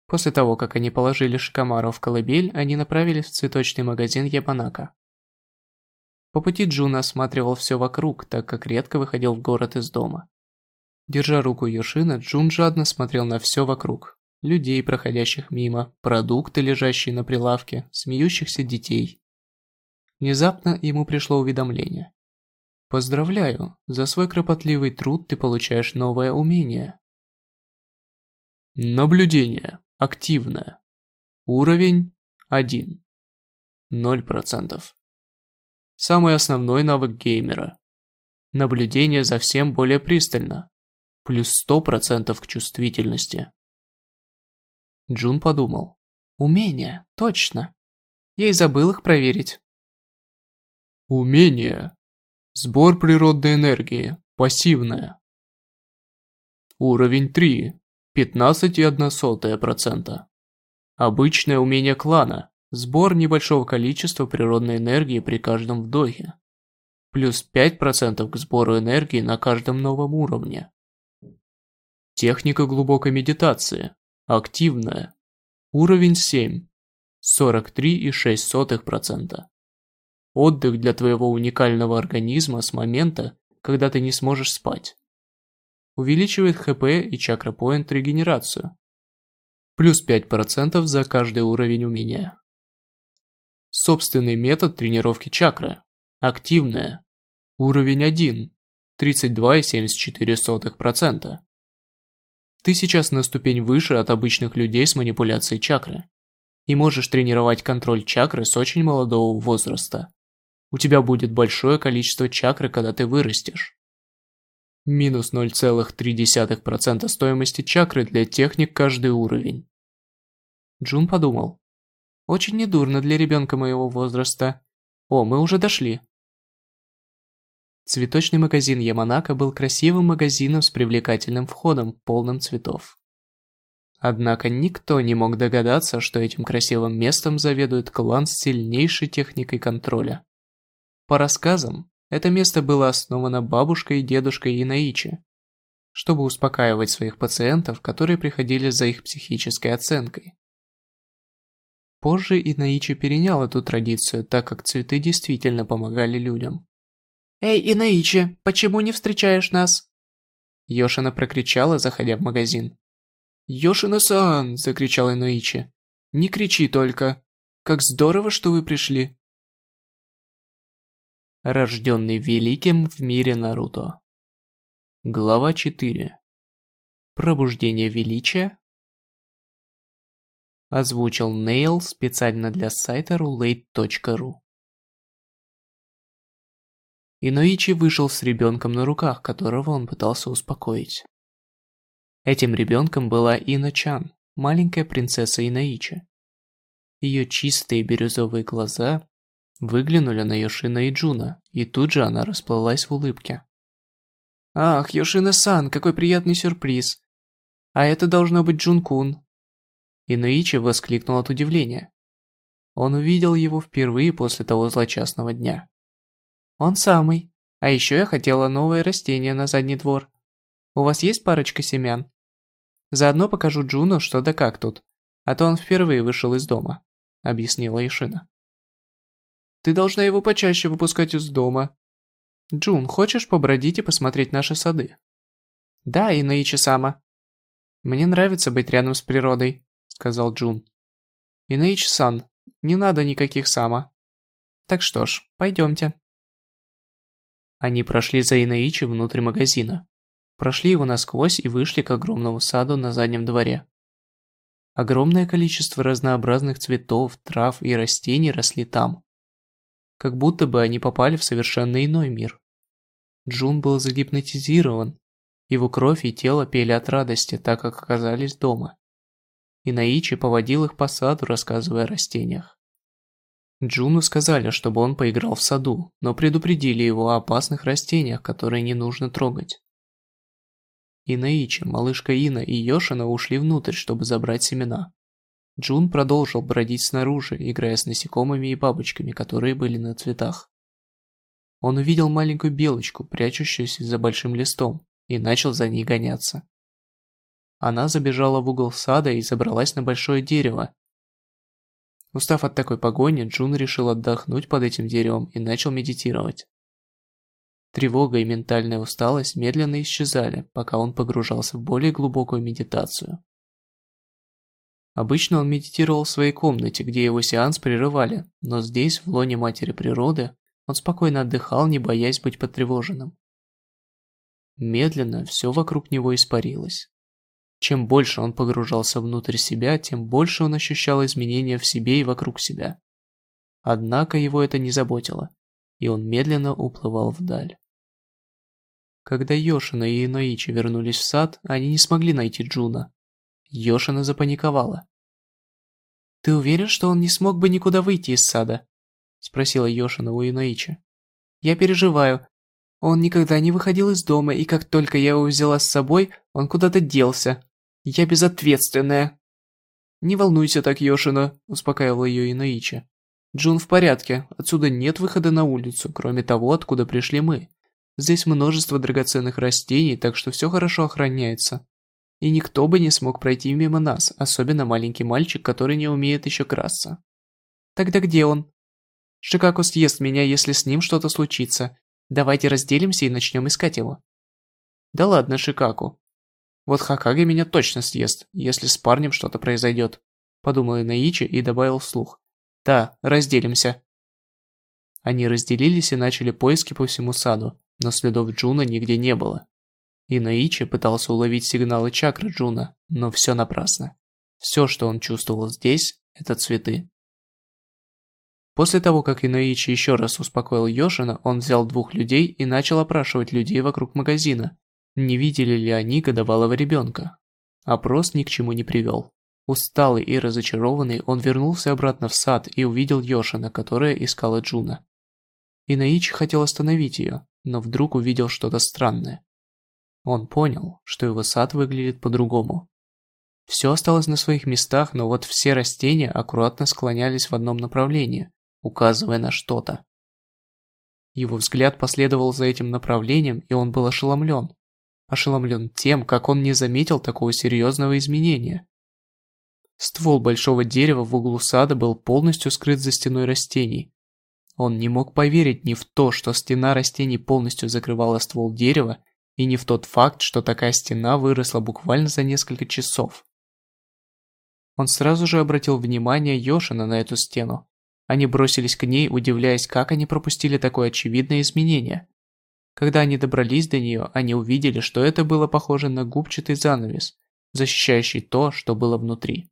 После того, как они положили Шикамару в колыбель, они направились в цветочный магазин Ябанака. По пути Джун осматривал все вокруг, так как редко выходил в город из дома. Держа руку Йошина, Джун жадно смотрел на все вокруг. Людей, проходящих мимо, продукты, лежащие на прилавке, смеющихся детей. Внезапно ему пришло уведомление. Поздравляю, за свой кропотливый труд ты получаешь новое умение. Наблюдение. Активное. Уровень 1. 0%. Самый основной навык геймера. Наблюдение за всем более пристально. Плюс 100% к чувствительности. Джун подумал. Умение, точно. Я и забыл их проверить. Умение. Сбор природной энергии. Пассивная. Уровень 3. 15,1%. Обычное умение клана. Сбор небольшого количества природной энергии при каждом вдохе. Плюс 5% к сбору энергии на каждом новом уровне. Техника глубокой медитации. Активная. Уровень 7. 43,6%. Отдых для твоего уникального организма с момента, когда ты не сможешь спать. Увеличивает ХП и чакра-поинт регенерацию. Плюс 5% за каждый уровень умения. Собственный метод тренировки чакры. Активная. Уровень 1. 32,74%. Ты сейчас на ступень выше от обычных людей с манипуляцией чакры. И можешь тренировать контроль чакры с очень молодого возраста. У тебя будет большое количество чакры, когда ты вырастешь. Минус 0,3% стоимости чакры для техник каждый уровень. Джун подумал. Очень недурно для ребенка моего возраста. О, мы уже дошли. Цветочный магазин Яманака был красивым магазином с привлекательным входом, полным цветов. Однако никто не мог догадаться, что этим красивым местом заведует клан с сильнейшей техникой контроля. По рассказам, это место было основано бабушкой и дедушкой Инаичи, чтобы успокаивать своих пациентов, которые приходили за их психической оценкой. Позже Инаичи перенял эту традицию, так как цветы действительно помогали людям. «Эй, Инаичи, почему не встречаешь нас?» Йошина прокричала, заходя в магазин. «Йошина-сан!» – закричал Инаичи. «Не кричи только! Как здорово, что вы пришли!» Рожденный великим в мире Наруто. Глава 4. Пробуждение величия. Озвучил Нейл специально для сайта rulate.ru. Иноичи вышел с ребенком на руках, которого он пытался успокоить. Этим ребенком была Ино-чан, маленькая принцесса Иноичи. Ее чистые бирюзовые глаза взглянули на Йошина и Джуна, и тут же она расплылась в улыбке. Ах, Йошина-сан, какой приятный сюрприз. А это должно быть Джун-кун. Инуичи воскликнул от удивления. Он увидел его впервые после того злочастного дня. Он самый. А еще я хотела новое растение на задний двор. У вас есть парочка семян? Заодно покажу Джуну, что да как тут. А то он впервые вышел из дома, объяснила Ишина. Ты должна его почаще выпускать из дома. Джун, хочешь побродить и посмотреть наши сады? Да, Инаичи-сама. Мне нравится быть рядом с природой, сказал Джун. Инаичи-сан, не надо никаких сама. Так что ж, пойдемте. Они прошли за Инаичи внутрь магазина. Прошли его насквозь и вышли к огромному саду на заднем дворе. Огромное количество разнообразных цветов, трав и растений росли там. Как будто бы они попали в совершенно иной мир. Джун был загипнотизирован. Его кровь и тело пели от радости, так как оказались дома. И Наичи поводил их по саду, рассказывая о растениях. Джуну сказали, чтобы он поиграл в саду, но предупредили его о опасных растениях, которые не нужно трогать. Инаичи, малышка Ина и Йошина ушли внутрь, чтобы забрать семена. Джун продолжил бродить снаружи, играя с насекомыми и бабочками, которые были на цветах. Он увидел маленькую белочку, прячущуюся за большим листом, и начал за ней гоняться. Она забежала в угол сада и забралась на большое дерево, Устав от такой погони, Джун решил отдохнуть под этим деревом и начал медитировать. Тревога и ментальная усталость медленно исчезали, пока он погружался в более глубокую медитацию. Обычно он медитировал в своей комнате, где его сеанс прерывали, но здесь, в лоне матери природы, он спокойно отдыхал, не боясь быть потревоженным. Медленно все вокруг него испарилось. Чем больше он погружался внутрь себя, тем больше он ощущал изменения в себе и вокруг себя. Однако его это не заботило, и он медленно уплывал вдаль. Когда Йошина и Иноичи вернулись в сад, они не смогли найти Джуна. Йошина запаниковала. «Ты уверен, что он не смог бы никуда выйти из сада?» Спросила Йошина у Иноичи. «Я переживаю. Он никогда не выходил из дома, и как только я его взяла с собой, он куда-то делся. Я безответственная. Не волнуйся так, Йошина, успокаивал ее Инаичи. Джун в порядке, отсюда нет выхода на улицу, кроме того, откуда пришли мы. Здесь множество драгоценных растений, так что все хорошо охраняется. И никто бы не смог пройти мимо нас, особенно маленький мальчик, который не умеет еще красться. Тогда где он? Шикаку съест меня, если с ним что-то случится. Давайте разделимся и начнем искать его. Да ладно, Шикаку. Вот Хокаге меня точно съест, если с парнем что-то произойдет. Подумал Иноичи и добавил вслух. Да, разделимся. Они разделились и начали поиски по всему саду, но следов Джуна нигде не было. Иноичи пытался уловить сигналы чакры Джуна, но все напрасно. Все, что он чувствовал здесь, это цветы. После того, как Иноичи еще раз успокоил Йошина, он взял двух людей и начал опрашивать людей вокруг магазина, не видели ли они годовалого ребенка. Опрос ни к чему не привел. Усталый и разочарованный, он вернулся обратно в сад и увидел Йошина, которая искала Джуна. Инаичи хотел остановить ее, но вдруг увидел что-то странное. Он понял, что его сад выглядит по-другому. Все осталось на своих местах, но вот все растения аккуратно склонялись в одном направлении, указывая на что-то. Его взгляд последовал за этим направлением, и он был ошеломлен ошеломлен тем, как он не заметил такого серьезного изменения. Ствол большого дерева в углу сада был полностью скрыт за стеной растений. Он не мог поверить ни в то, что стена растений полностью закрывала ствол дерева, и ни в тот факт, что такая стена выросла буквально за несколько часов. Он сразу же обратил внимание Йошина на эту стену. Они бросились к ней, удивляясь, как они пропустили такое очевидное изменение. Когда они добрались до нее, они увидели, что это было похоже на губчатый занавес, защищающий то, что было внутри.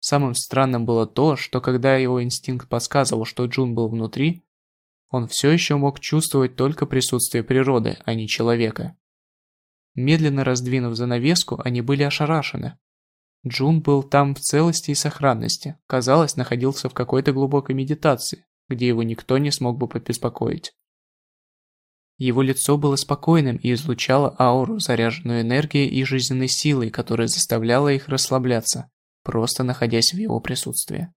Самым странным было то, что когда его инстинкт подсказывал, что Джун был внутри, он все еще мог чувствовать только присутствие природы, а не человека. Медленно раздвинув занавеску, они были ошарашены. Джун был там в целости и сохранности, казалось, находился в какой-то глубокой медитации, где его никто не смог бы побеспокоить. Его лицо было спокойным и излучало ауру, заряженную энергией и жизненной силой, которая заставляла их расслабляться, просто находясь в его присутствии.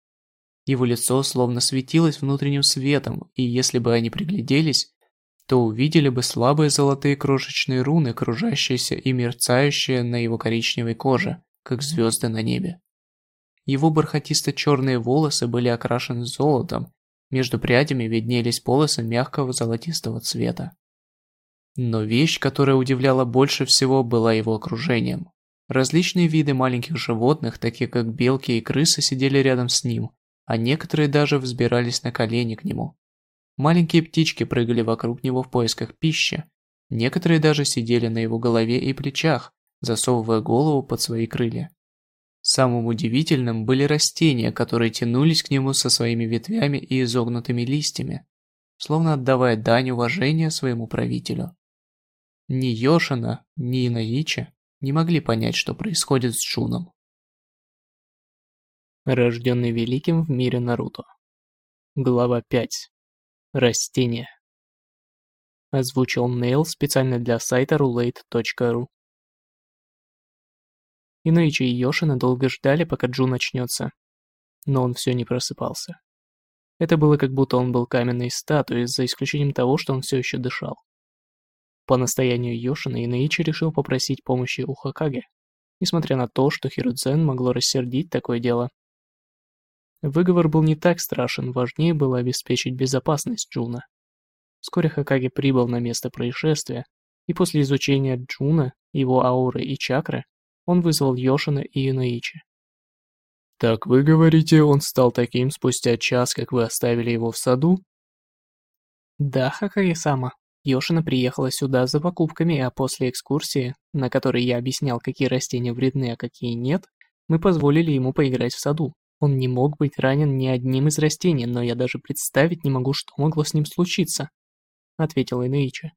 Его лицо словно светилось внутренним светом, и если бы они пригляделись, то увидели бы слабые золотые крошечные руны, кружащиеся и мерцающие на его коричневой коже, как звезды на небе. Его бархатисто-черные волосы были окрашены золотом, между прядями виднелись полосы мягкого золотистого цвета. Но вещь, которая удивляла больше всего, была его окружением. Различные виды маленьких животных, такие как белки и крысы, сидели рядом с ним, а некоторые даже взбирались на колени к нему. Маленькие птички прыгали вокруг него в поисках пищи, некоторые даже сидели на его голове и плечах, засовывая голову под свои крылья. Самым удивительным были растения, которые тянулись к нему со своими ветвями и изогнутыми листьями, словно отдавая дань уважения своему правителю. Ни Йошина, ни Инаичи не могли понять, что происходит с Джуном. Рожденный великим в мире Наруто. Глава 5. Растения. Озвучил Нейл специально для сайта rulate.ru. Иноичи и Йошина долго ждали, пока Джун очнется. Но он все не просыпался. Это было как будто он был каменной статуей, за исключением того, что он все еще дышал. По настоянию Йошина Иноичи решил попросить помощи у Хокаге, несмотря на то, что Хирузен могло рассердить такое дело. Выговор был не так страшен, важнее было обеспечить безопасность Джуна. Вскоре Хакаге прибыл на место происшествия, и после изучения Джуна, его ауры и чакры, он вызвал Йошина и Инаичи. «Так вы говорите, он стал таким спустя час, как вы оставили его в саду?» «Да, Хакаге-сама», Йошина приехала сюда за покупками, а после экскурсии, на которой я объяснял, какие растения вредны, а какие нет, мы позволили ему поиграть в саду. Он не мог быть ранен ни одним из растений, но я даже представить не могу, что могло с ним случиться», — ответила Инаича.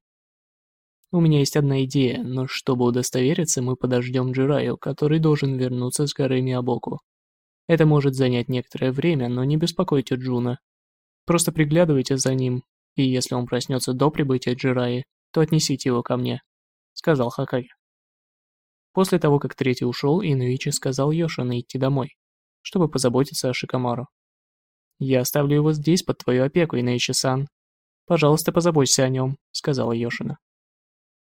«У меня есть одна идея, но чтобы удостовериться, мы подождем Джираю, который должен вернуться с горы Миабоку. Это может занять некоторое время, но не беспокойте Джуна. Просто приглядывайте за ним, и если он проснется до прибытия Джираи, то отнесите его ко мне», — сказал Хакаги. После того, как третий ушел, Инуичи сказал Йошина идти домой, чтобы позаботиться о Шикамару. «Я оставлю его здесь под твою опеку, Инуичи-сан. Пожалуйста, позаботься о нем», — сказала Йошина.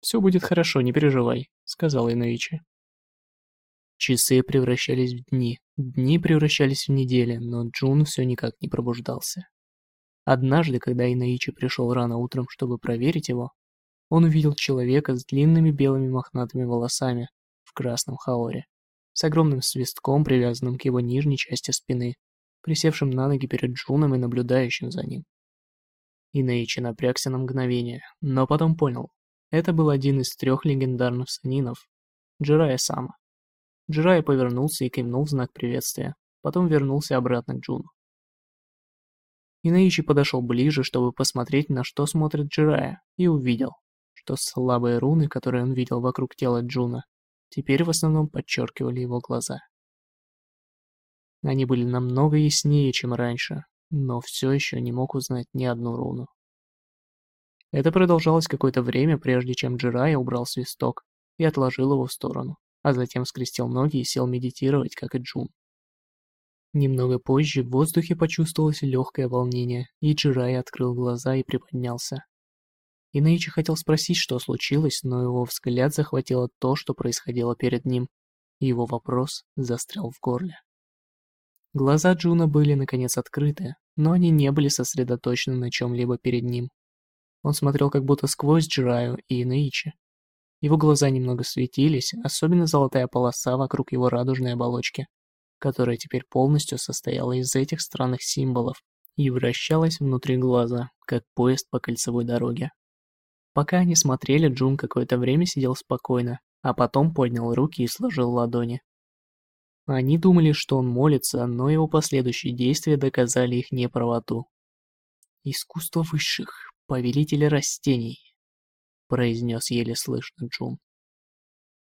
«Все будет хорошо, не переживай», — сказал Инуичи. Часы превращались в дни, дни превращались в недели, но Джун все никак не пробуждался. Однажды, когда Инаичи пришел рано утром, чтобы проверить его, он увидел человека с длинными белыми мохнатыми волосами в красном хаоре, с огромным свитком, привязанным к его нижней части спины, присевшим на ноги перед Джуном и наблюдающим за ним. Иноичи напрягся на мгновение, но потом понял. Это был один из трех легендарных санинов, Джирая Сама. Джирая повернулся и кивнул в знак приветствия, потом вернулся обратно к Джуну. Иноичи подошел ближе, чтобы посмотреть, на что смотрит Джирая, и увидел, что слабые руны, которые он видел вокруг тела Джуна, теперь в основном подчеркивали его глаза. Они были намного яснее, чем раньше, но все еще не мог узнать ни одну руну. Это продолжалось какое-то время, прежде чем Джирая убрал свисток и отложил его в сторону, а затем скрестил ноги и сел медитировать, как и Джун. Немного позже в воздухе почувствовалось легкое волнение, и Джирай открыл глаза и приподнялся. Инаичи хотел спросить, что случилось, но его взгляд захватило то, что происходило перед ним, его вопрос застрял в горле. Глаза Джуна были наконец открыты, но они не были сосредоточены на чем-либо перед ним. Он смотрел как будто сквозь Джираю и Инаичи. Его глаза немного светились, особенно золотая полоса вокруг его радужной оболочки которая теперь полностью состояла из этих странных символов и вращалась внутри глаза, как поезд по кольцевой дороге. Пока они смотрели, Джун какое-то время сидел спокойно, а потом поднял руки и сложил ладони. Они думали, что он молится, но его последующие действия доказали их неправоту. «Искусство высших, повелители растений», — произнес еле слышно Джун.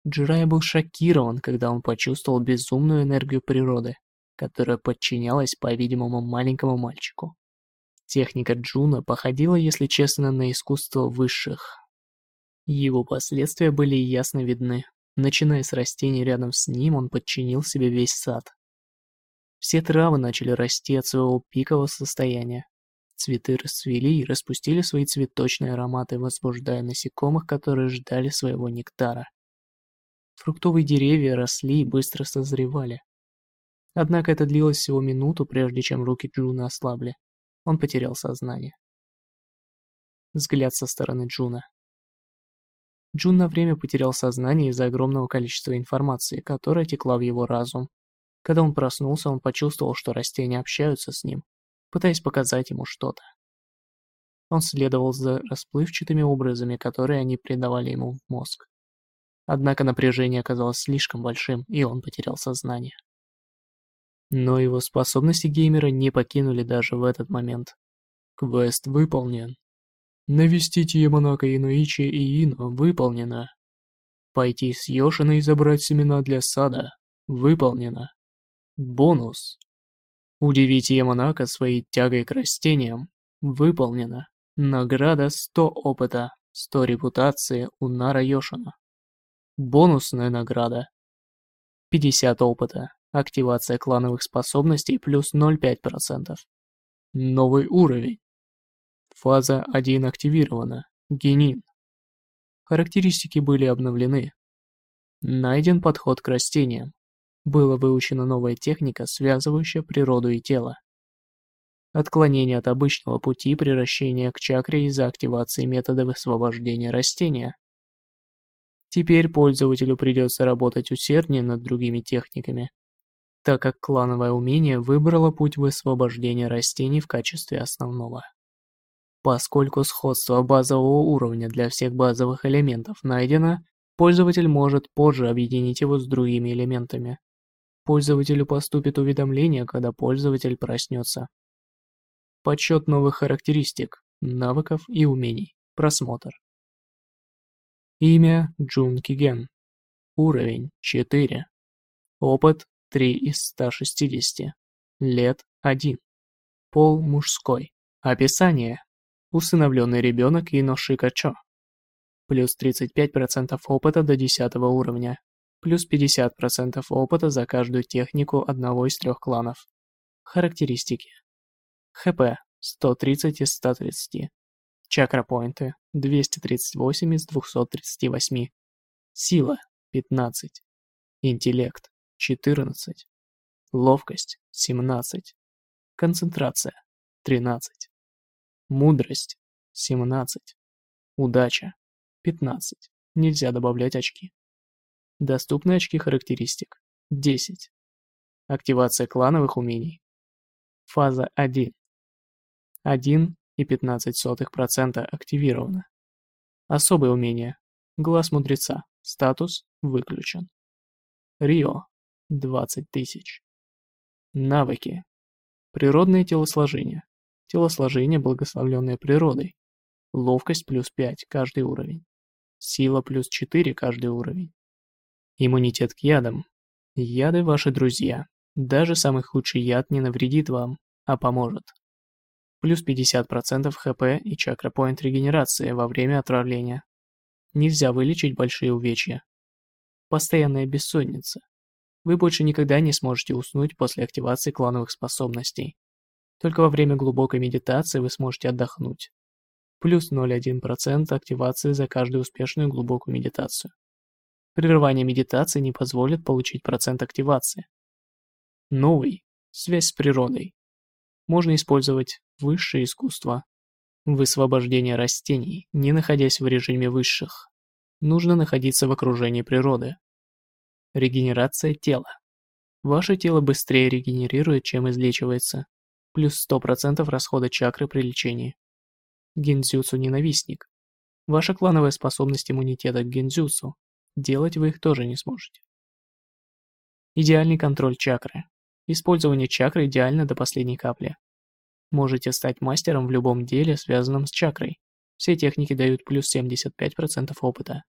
Джирай был шокирован, когда он почувствовал безумную энергию природы, которая подчинялась, по-видимому, маленькому мальчику. Техника Джуна походила, если честно, на искусство высших, Его последствия были ясно видны. Начиная с растений рядом с ним, он подчинил себе весь сад. Все травы начали расти от своего пикового состояния. Цветы расцвели и распустили свои цветочные ароматы, возбуждая насекомых, которые ждали своего нектара. Фруктовые деревья росли и быстро созревали. Однако это длилось всего минуту, прежде чем руки Джуна ослабли. Он потерял сознание. Взгляд со стороны Джуна. Джун на время потерял сознание из-за огромного количества информации, которая текла в его разум. Когда он проснулся, он почувствовал, что растения общаются с ним, пытаясь показать ему что-то. Он следовал за расплывчатыми образами, которые они придавали ему в мозг. Однако напряжение оказалось слишком большим, и он потерял сознание. Но его способности геймера не покинули даже в этот момент. Квест выполнен. Навестить Яманака Инуичи и Ино выполнено. Пойти с Йошиной и забрать семена для сада выполнено. Бонус. Удивить Яманака своей тягой к растениям выполнено. Награда 100 опыта, 100 репутации у Нара Йошина. Бонусная награда. 50 опыта. Активация клановых способностей плюс 0,5%. Новый уровень. Фаза 1 активирована. Генин. Характеристики были обновлены. Найден подход к растениям. Была выучена новая техника, связывающая природу и тело. Отклонение от обычного пути превращения к чакре из-за активации метода высвобождения растения. Теперь пользователю придется работать усерднее над другими техниками, так как клановое умение выбрало путь высвобождения растений в качестве основного. Поскольку сходство базового уровня для всех базовых элементов найдено, пользователь может позже объединить его с другими элементами. Пользователю поступит уведомление, когда пользователь проснется. Подсчет новых характеристик, навыков и умений. Просмотр. Имя Джун Киген. Уровень 4. Опыт 3 из 160. Лет 1. Пол мужской. Описание. Усыновленный ребенок Иношика Чо. Плюс 35% опыта до 10 уровня. Плюс 50% опыта за каждую технику одного из трех кланов. Характеристики. ХП 130 из 130. Чакра-поинты 238 из 238. Сила 15. Интеллект 14. Ловкость 17. Концентрация 13. Мудрость 17. Удача 15. Нельзя добавлять очки. Доступны очки характеристик 10. Активация клановых умений. Фаза 1. 1 и 15% активировано. Особые умения. Глаз мудреца. Статус выключен. Рио. 20 тысяч. Навыки. Природное телосложение. Телосложение, благословленное природой. Ловкость плюс 5 каждый уровень. Сила плюс 4 каждый уровень. Иммунитет к ядам. Яды ваши друзья. Даже самый худший яд не навредит вам, а поможет плюс 50% хп и чакра-поинт регенерации во время отравления. Нельзя вылечить большие увечья. Постоянная бессонница. Вы больше никогда не сможете уснуть после активации клановых способностей. Только во время глубокой медитации вы сможете отдохнуть. Плюс 0,1% активации за каждую успешную глубокую медитацию. Прерывание медитации не позволит получить процент активации. Новый. Связь с природой можно использовать высшее искусство. Высвобождение растений, не находясь в режиме высших. Нужно находиться в окружении природы. Регенерация тела. Ваше тело быстрее регенерирует, чем излечивается. Плюс 100% расхода чакры при лечении. Гензюцу-ненавистник. Ваша клановая способность иммунитета к гензюцу. Делать вы их тоже не сможете. Идеальный контроль чакры. Использование чакры идеально до последней капли. Можете стать мастером в любом деле, связанном с чакрой. Все техники дают плюс 75% опыта.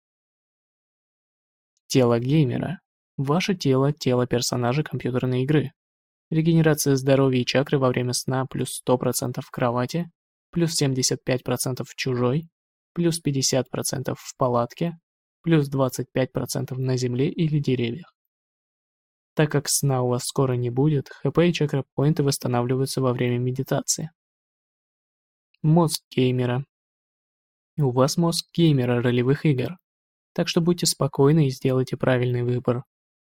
Тело геймера. Ваше тело – тело персонажа компьютерной игры. Регенерация здоровья и чакры во время сна плюс 100% в кровати, плюс 75% в чужой, плюс 50% в палатке, плюс 25% на земле или деревьях. Так как сна у вас скоро не будет, ХП и чакропоинты восстанавливаются во время медитации. Мозг геймера. У вас мозг геймера ролевых игр, так что будьте спокойны и сделайте правильный выбор.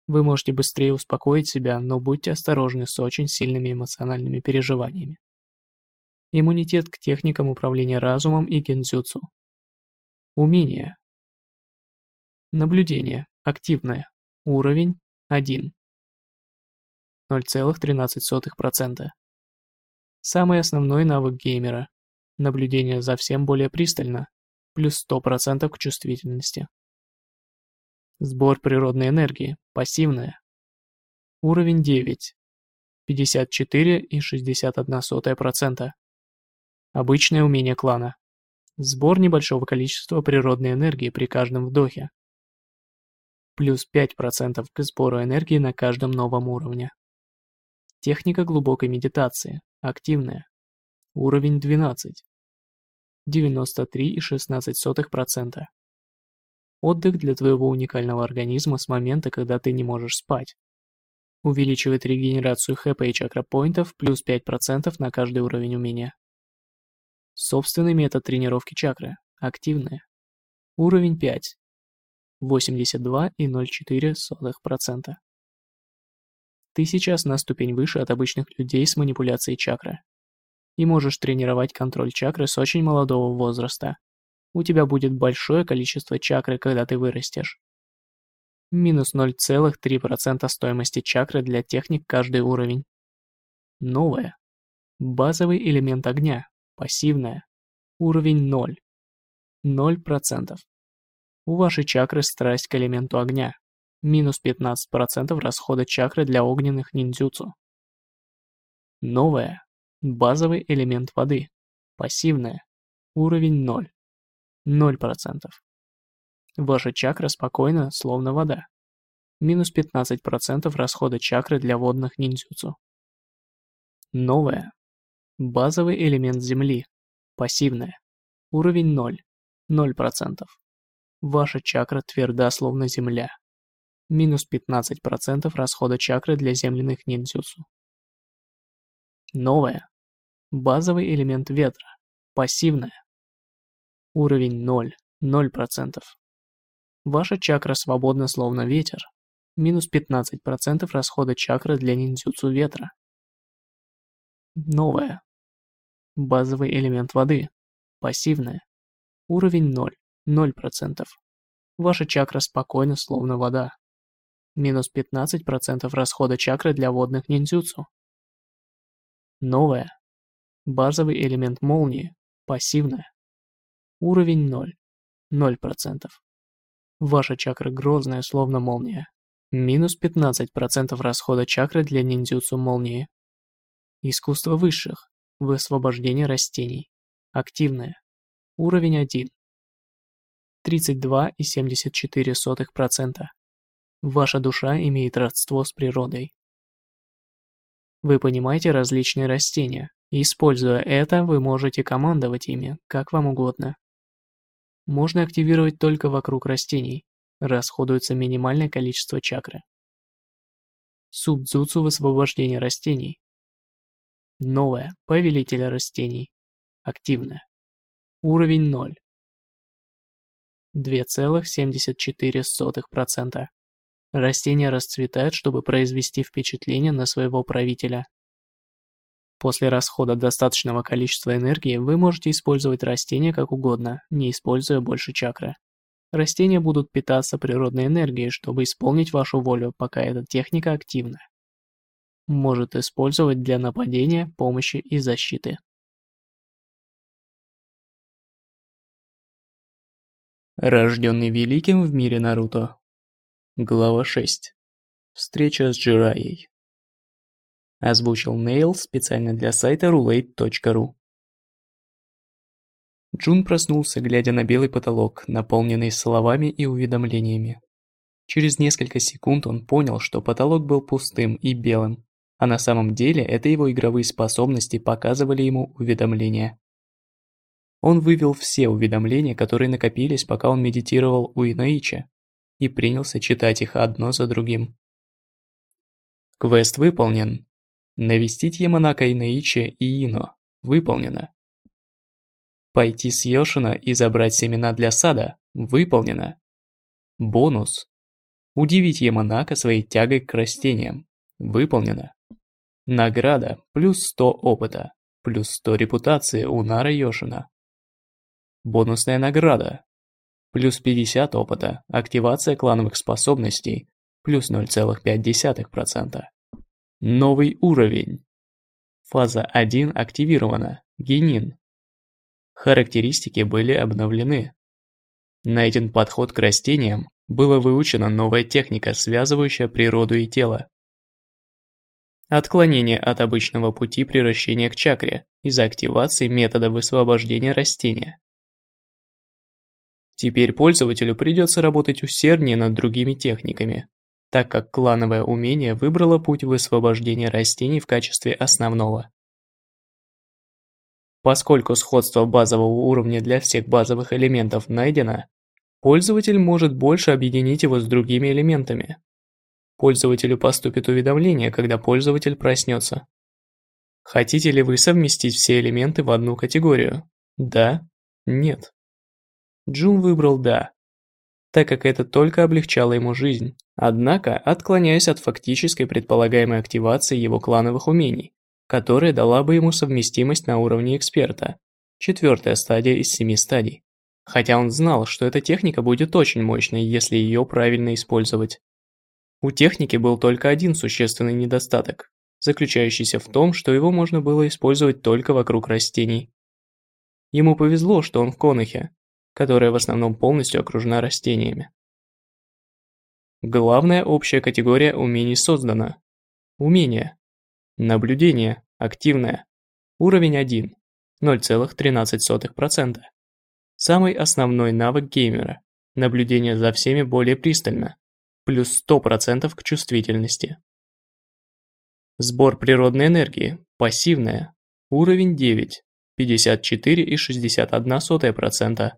Вы можете быстрее успокоить себя, но будьте осторожны с очень сильными эмоциональными переживаниями. Иммунитет к техникам управления разумом и гензюцу. Умение. Наблюдение. Активное. Уровень 1. 0,13%. Самый основной навык геймера. Наблюдение за всем более пристально. Плюс 100% к чувствительности. Сбор природной энергии. Пассивная. Уровень 9. 54,61%. Обычное умение клана. Сбор небольшого количества природной энергии при каждом вдохе. Плюс 5% к сбору энергии на каждом новом уровне. Техника глубокой медитации. Активная. Уровень 12. 93,16%. Отдых для твоего уникального организма с момента, когда ты не можешь спать. Увеличивает регенерацию хп и чакропоинтов плюс 5% на каждый уровень умения. Собственный метод тренировки чакры. Активная. Уровень 5. 82,04%. Ты сейчас на ступень выше от обычных людей с манипуляцией чакры. И можешь тренировать контроль чакры с очень молодого возраста. У тебя будет большое количество чакры, когда ты вырастешь. Минус 0,3% стоимости чакры для техник каждый уровень. Новое. Базовый элемент огня. Пассивная. Уровень 0. 0%. У вашей чакры страсть к элементу огня минус 15% расхода чакры для огненных ниндзюцу. Новое. Базовый элемент воды. Пассивное. Уровень 0. 0%. Ваша чакра спокойна, словно вода. Минус 15% расхода чакры для водных ниндзюцу. Новое. Базовый элемент земли. Пассивное. Уровень 0. 0%. Ваша чакра тверда, словно земля минус 15% расхода чакры для земляных ниндзюцу. Новое. Базовый элемент ветра. Пассивное. Уровень 0. 0%. Ваша чакра свободна словно ветер. Минус 15% расхода чакры для ниндзюцу ветра. Новое. Базовый элемент воды. Пассивное. Уровень 0. 0%. Ваша чакра спокойна словно вода минус 15% расхода чакры для водных ниндзюцу. Новое. Базовый элемент молнии. Пассивная. Уровень 0. 0%. Ваша чакра грозная, словно молния. Минус 15% расхода чакры для ниндзюцу молнии. Искусство высших. Высвобождение растений. Активное. Уровень 1. 32,74%. Ваша душа имеет родство с природой. Вы понимаете различные растения, используя это, вы можете командовать ими, как вам угодно. Можно активировать только вокруг растений, расходуется минимальное количество чакры. Субдзуцу высвобождение растений. Новое, повелителя растений. Активное. Уровень 0. 2,74%. Растения расцветают, чтобы произвести впечатление на своего правителя. После расхода достаточного количества энергии вы можете использовать растения как угодно, не используя больше чакры. Растения будут питаться природной энергией, чтобы исполнить вашу волю, пока эта техника активна. Может использовать для нападения, помощи и защиты. Рожденный великим в мире Наруто Глава 6. Встреча с Джираей. Озвучил Нейл специально для сайта roulette.ru. Джун проснулся, глядя на белый потолок, наполненный словами и уведомлениями. Через несколько секунд он понял, что потолок был пустым и белым, а на самом деле это его игровые способности показывали ему уведомления. Он вывел все уведомления, которые накопились, пока он медитировал у Инаича, и принялся читать их одно за другим. Квест выполнен. Навестить Яманака Инаича и Ино. Выполнено. Пойти с Йошина и забрать семена для сада. Выполнено. Бонус. Удивить Яманака своей тягой к растениям. Выполнено. Награда плюс 100 опыта, плюс 100 репутации у Нара Йошина. Бонусная награда. Плюс 50 опыта, активация клановых способностей, плюс 0,5%. Новый уровень. Фаза 1 активирована, генин. Характеристики были обновлены. Найден подход к растениям, была выучена новая техника, связывающая природу и тело. Отклонение от обычного пути превращения к чакре из-за активации метода высвобождения растения. Теперь пользователю придется работать усерднее над другими техниками, так как клановое умение выбрало путь высвобождения растений в качестве основного. Поскольку сходство базового уровня для всех базовых элементов найдено, пользователь может больше объединить его с другими элементами. Пользователю поступит уведомление, когда пользователь проснется. Хотите ли вы совместить все элементы в одну категорию? Да? Нет? Джун выбрал «да», так как это только облегчало ему жизнь, однако отклоняясь от фактической предполагаемой активации его клановых умений, которая дала бы ему совместимость на уровне эксперта, четвертая стадия из семи стадий. Хотя он знал, что эта техника будет очень мощной, если ее правильно использовать. У техники был только один существенный недостаток, заключающийся в том, что его можно было использовать только вокруг растений. Ему повезло, что он в Конахе, которая в основном полностью окружена растениями. Главная общая категория умений создана. Умение. Наблюдение. Активное. Уровень 1. 0,13%. Самый основной навык геймера. Наблюдение за всеми более пристально плюс 100% к чувствительности. Сбор природной энергии, пассивная, уровень 9, 54,61%.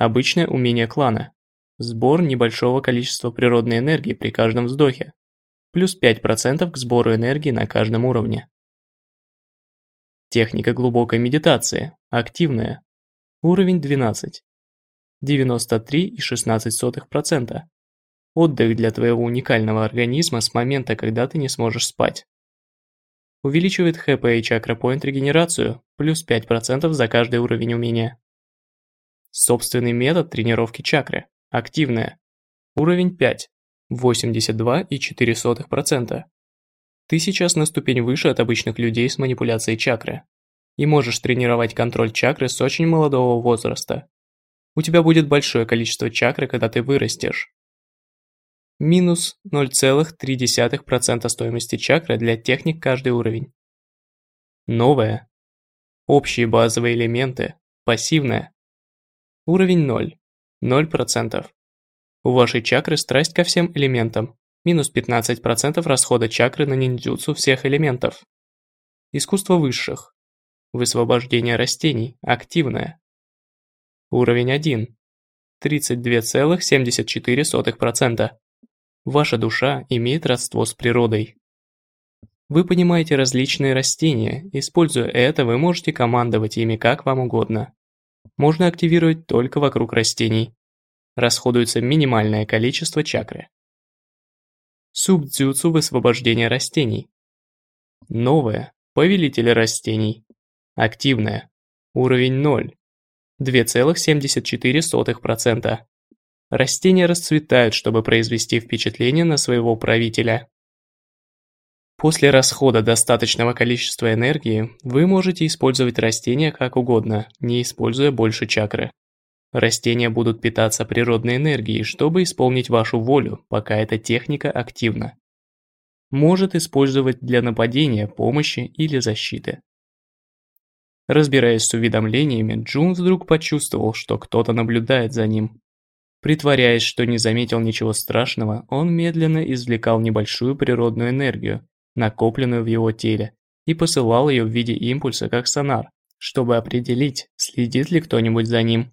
Обычное умение клана, сбор небольшого количества природной энергии при каждом вздохе, плюс 5% к сбору энергии на каждом уровне. Техника глубокой медитации, активная, уровень 12, 93,16%. Отдых для твоего уникального организма с момента, когда ты не сможешь спать. Увеличивает ХП и чакра-поинт регенерацию, плюс 5% за каждый уровень умения. Собственный метод тренировки чакры. Активная. Уровень 5. 82,4%. Ты сейчас на ступень выше от обычных людей с манипуляцией чакры. И можешь тренировать контроль чакры с очень молодого возраста. У тебя будет большое количество чакры, когда ты вырастешь минус 0,3% стоимости чакры для техник каждый уровень. Новое. Общие базовые элементы. Пассивное. Уровень 0. 0%. У вашей чакры страсть ко всем элементам. Минус 15% расхода чакры на ниндзюцу всех элементов. Искусство высших. Высвобождение растений. Активное. Уровень 1. 32,74%. Ваша душа имеет родство с природой. Вы понимаете различные растения, используя это вы можете командовать ими как вам угодно. Можно активировать только вокруг растений. Расходуется минимальное количество чакры. Субдзюцу высвобождения растений. Новое. Повелитель растений. Активное. Уровень 0. 2,74%. Растения расцветают, чтобы произвести впечатление на своего правителя. После расхода достаточного количества энергии, вы можете использовать растения как угодно, не используя больше чакры. Растения будут питаться природной энергией, чтобы исполнить вашу волю, пока эта техника активна. Может использовать для нападения, помощи или защиты. Разбираясь с уведомлениями, Джун вдруг почувствовал, что кто-то наблюдает за ним. Притворяясь, что не заметил ничего страшного, он медленно извлекал небольшую природную энергию, накопленную в его теле, и посылал ее в виде импульса как сонар, чтобы определить, следит ли кто-нибудь за ним.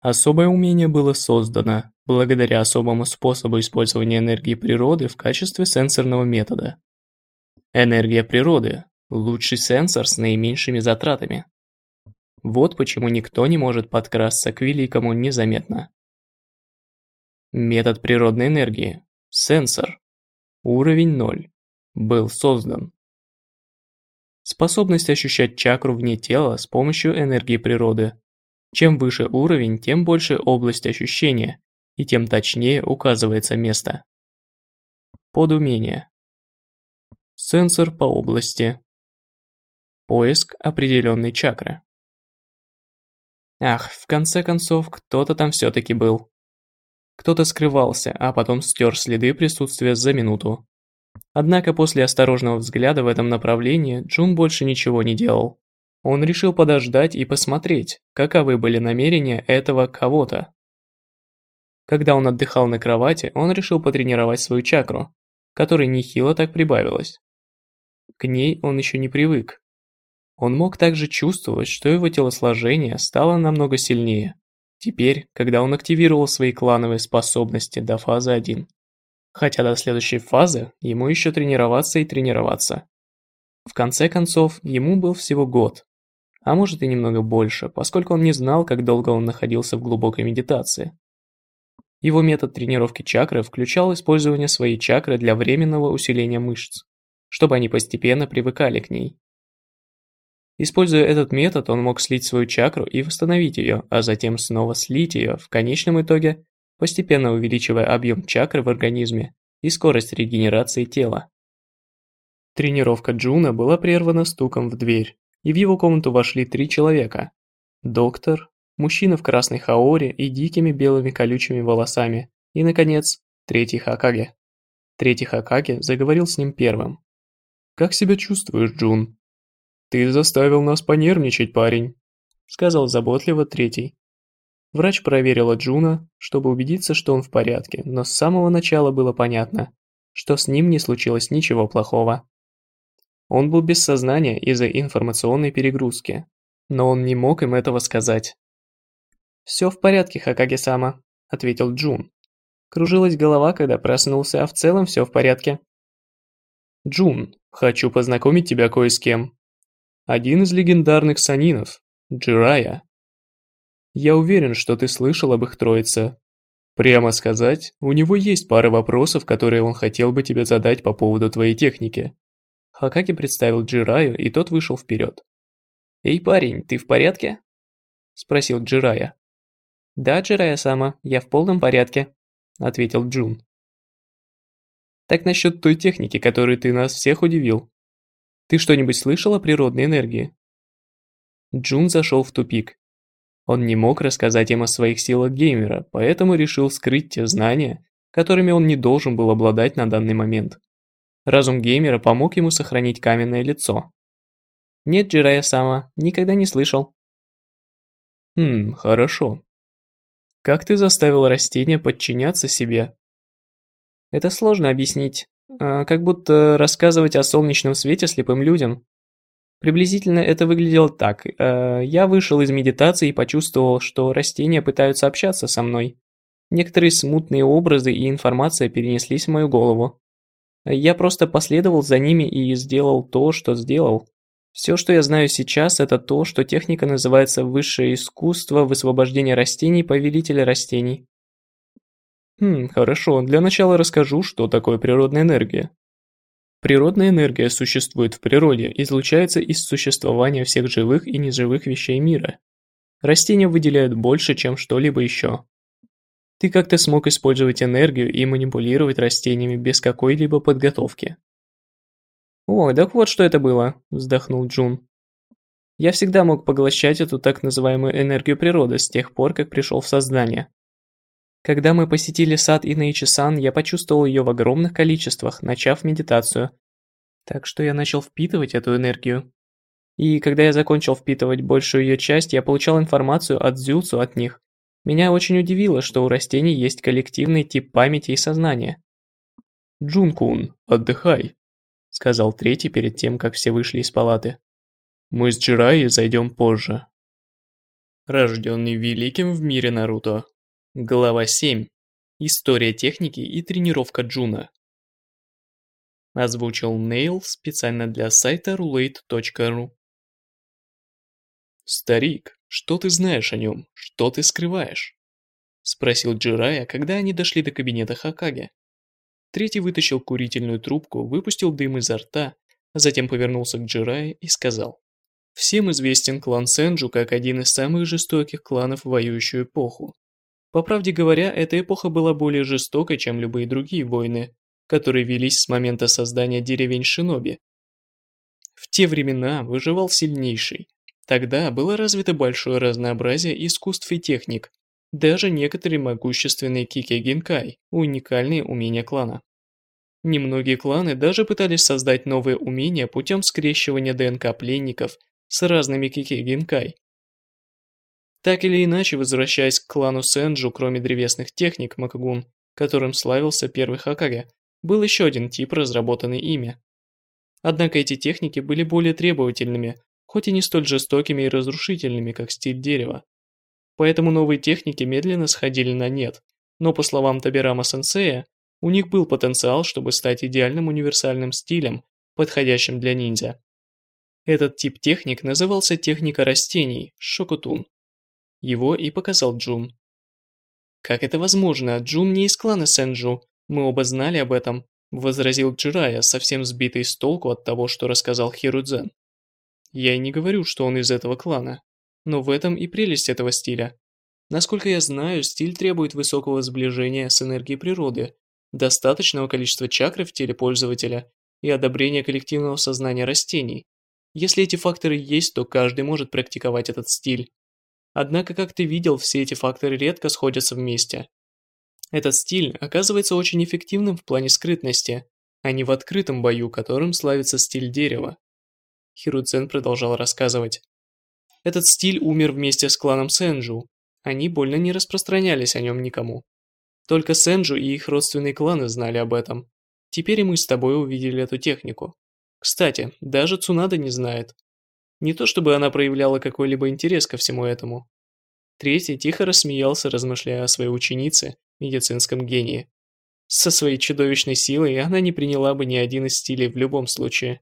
Особое умение было создано благодаря особому способу использования энергии природы в качестве сенсорного метода. Энергия природы – лучший сенсор с наименьшими затратами. Вот почему никто не может подкрасться к великому незаметно. Метод природной энергии. Сенсор. Уровень 0. Был создан. Способность ощущать чакру вне тела с помощью энергии природы. Чем выше уровень, тем больше область ощущения, и тем точнее указывается место. Подумение. Сенсор по области. Поиск определенной чакры. Ах, в конце концов, кто-то там все-таки был. Кто-то скрывался, а потом стер следы присутствия за минуту. Однако после осторожного взгляда в этом направлении Джун больше ничего не делал. Он решил подождать и посмотреть, каковы были намерения этого кого-то. Когда он отдыхал на кровати, он решил потренировать свою чакру, которой нехило так прибавилось. К ней он еще не привык, он мог также чувствовать, что его телосложение стало намного сильнее. Теперь, когда он активировал свои клановые способности до фазы 1. Хотя до следующей фазы ему еще тренироваться и тренироваться. В конце концов, ему был всего год. А может и немного больше, поскольку он не знал, как долго он находился в глубокой медитации. Его метод тренировки чакры включал использование своей чакры для временного усиления мышц, чтобы они постепенно привыкали к ней. Используя этот метод, он мог слить свою чакру и восстановить ее, а затем снова слить ее, в конечном итоге постепенно увеличивая объем чакры в организме и скорость регенерации тела. Тренировка Джуна была прервана стуком в дверь, и в его комнату вошли три человека. Доктор, мужчина в красной хаори и дикими белыми колючими волосами, и, наконец, третий Хокаге. Третий Хокаге заговорил с ним первым. «Как себя чувствуешь, Джун?» «Ты заставил нас понервничать, парень», — сказал заботливо третий. Врач проверила Джуна, чтобы убедиться, что он в порядке, но с самого начала было понятно, что с ним не случилось ничего плохого. Он был без сознания из-за информационной перегрузки, но он не мог им этого сказать. «Все в порядке, Хакаги-сама», — ответил Джун. Кружилась голова, когда проснулся, а в целом все в порядке. «Джун, хочу познакомить тебя кое с кем», один из легендарных санинов, Джирая. Я уверен, что ты слышал об их троице. Прямо сказать, у него есть пара вопросов, которые он хотел бы тебе задать по поводу твоей техники. Хакаки представил Джираю, и тот вышел вперед. «Эй, парень, ты в порядке?» Спросил Джирая. «Да, Джирая-сама, я в полном порядке», ответил Джун. «Так насчет той техники, которой ты нас всех удивил. Ты что-нибудь слышал о природной энергии?» Джун зашел в тупик. Он не мог рассказать им о своих силах геймера, поэтому решил скрыть те знания, которыми он не должен был обладать на данный момент. Разум геймера помог ему сохранить каменное лицо. «Нет, Джирая Сама, никогда не слышал». «Хм, хорошо. Как ты заставил растения подчиняться себе?» «Это сложно объяснить. А, как будто рассказывать о солнечном свете слепым людям. Приблизительно это выглядело так. А, я вышел из медитации и почувствовал, что растения пытаются общаться со мной. Некоторые смутные образы и информация перенеслись в мою голову. Я просто последовал за ними и сделал то, что сделал. Все, что я знаю сейчас, это то, что техника называется «Высшее искусство высвобождения растений повелителя растений». Хм, хорошо, для начала расскажу, что такое природная энергия. Природная энергия существует в природе, излучается из существования всех живых и неживых вещей мира. Растения выделяют больше, чем что-либо еще. Ты как-то смог использовать энергию и манипулировать растениями без какой-либо подготовки. «О, так вот что это было», – вздохнул Джун. «Я всегда мог поглощать эту так называемую энергию природы с тех пор, как пришел в сознание. Когда мы посетили сад Инаичи-сан, я почувствовал ее в огромных количествах, начав медитацию. Так что я начал впитывать эту энергию. И когда я закончил впитывать большую ее часть, я получал информацию от дзюцу от них. Меня очень удивило, что у растений есть коллективный тип памяти и сознания. «Джункун, отдыхай», — сказал третий перед тем, как все вышли из палаты. Мы с Джирайей зайдем позже. Рожденный великим в мире Наруто. Глава 7. История техники и тренировка Джуна. Озвучил Нейл специально для сайта roulette.ru. «Старик, что ты знаешь о нем? Что ты скрываешь?» Спросил Джирая, когда они дошли до кабинета Хакаги. Третий вытащил курительную трубку, выпустил дым изо рта, затем повернулся к Джирае и сказал. Всем известен клан Сенджу как один из самых жестоких кланов в воюющую эпоху. По правде говоря, эта эпоха была более жестокой, чем любые другие войны, которые велись с момента создания деревень Шиноби. В те времена выживал сильнейший. Тогда было развито большое разнообразие искусств и техник, даже некоторые могущественные кики-гинкай, уникальные умения клана. Немногие кланы даже пытались создать новые умения путем скрещивания ДНК пленников с разными кики-гинкай. Так или иначе, возвращаясь к клану Сенджу, кроме древесных техник Макагун, которым славился первый Хакаге, был еще один тип, разработанный ими. Однако эти техники были более требовательными, хоть и не столь жестокими и разрушительными, как стиль дерева. Поэтому новые техники медленно сходили на нет, но по словам Табирама Сенсея, у них был потенциал, чтобы стать идеальным универсальным стилем, подходящим для ниндзя. Этот тип техник назывался техника растений, шокутун. Его и показал Джун. «Как это возможно? Джун не из клана Сенджу. Мы оба знали об этом», – возразил Джирая, совсем сбитый с толку от того, что рассказал Хирудзен. «Я и не говорю, что он из этого клана. Но в этом и прелесть этого стиля. Насколько я знаю, стиль требует высокого сближения с энергией природы, достаточного количества чакр в теле пользователя и одобрения коллективного сознания растений. Если эти факторы есть, то каждый может практиковать этот стиль. Однако, как ты видел, все эти факторы редко сходятся вместе. Этот стиль оказывается очень эффективным в плане скрытности, а не в открытом бою, которым славится стиль дерева. Хируцен продолжал рассказывать. Этот стиль умер вместе с кланом Сенджу. Они больно не распространялись о нем никому. Только Сенджу и их родственные кланы знали об этом. Теперь и мы с тобой увидели эту технику. Кстати, даже Цунада не знает. Не то чтобы она проявляла какой-либо интерес ко всему этому. Третий тихо рассмеялся, размышляя о своей ученице, медицинском гении. Со своей чудовищной силой она не приняла бы ни один из стилей в любом случае.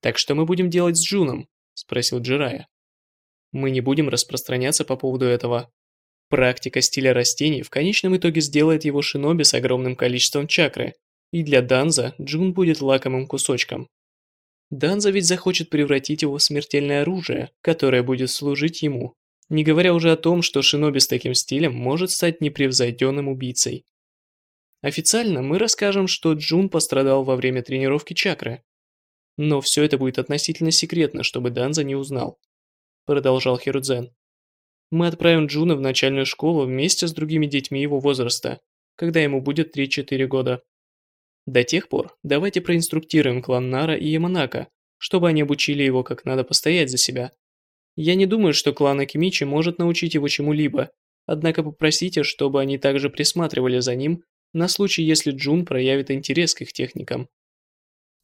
«Так что мы будем делать с Джуном?» – спросил Джирая. Мы не будем распространяться по поводу этого. Практика стиля растений в конечном итоге сделает его шиноби с огромным количеством чакры, и для Данзо Джун будет лакомым кусочком. Данзо ведь захочет превратить его в смертельное оружие, которое будет служить ему, не говоря уже о том, что шиноби с таким стилем может стать непревзойденным убийцей. Официально мы расскажем, что Джун пострадал во время тренировки чакры. Но все это будет относительно секретно, чтобы Данзо не узнал продолжал Хирудзен. Мы отправим Джуна в начальную школу вместе с другими детьми его возраста, когда ему будет 3-4 года. До тех пор давайте проинструктируем клан Нара и Яманака, чтобы они обучили его как надо постоять за себя. Я не думаю, что клан Акимичи может научить его чему-либо, однако попросите, чтобы они также присматривали за ним на случай, если Джун проявит интерес к их техникам.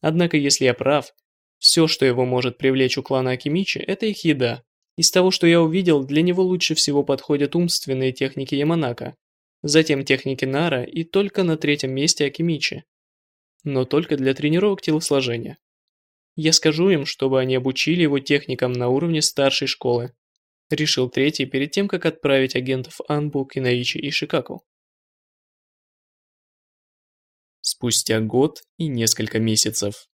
Однако, если я прав, все, что его может привлечь у клана Акимичи, это их еда. Из того, что я увидел, для него лучше всего подходят умственные техники Яманака, затем техники Нара и только на третьем месте Акимичи. Но только для тренировок телосложения. Я скажу им, чтобы они обучили его техникам на уровне старшей школы. Решил третий перед тем, как отправить агентов Анбу, Кинаичи и Шикаку. Спустя год и несколько месяцев.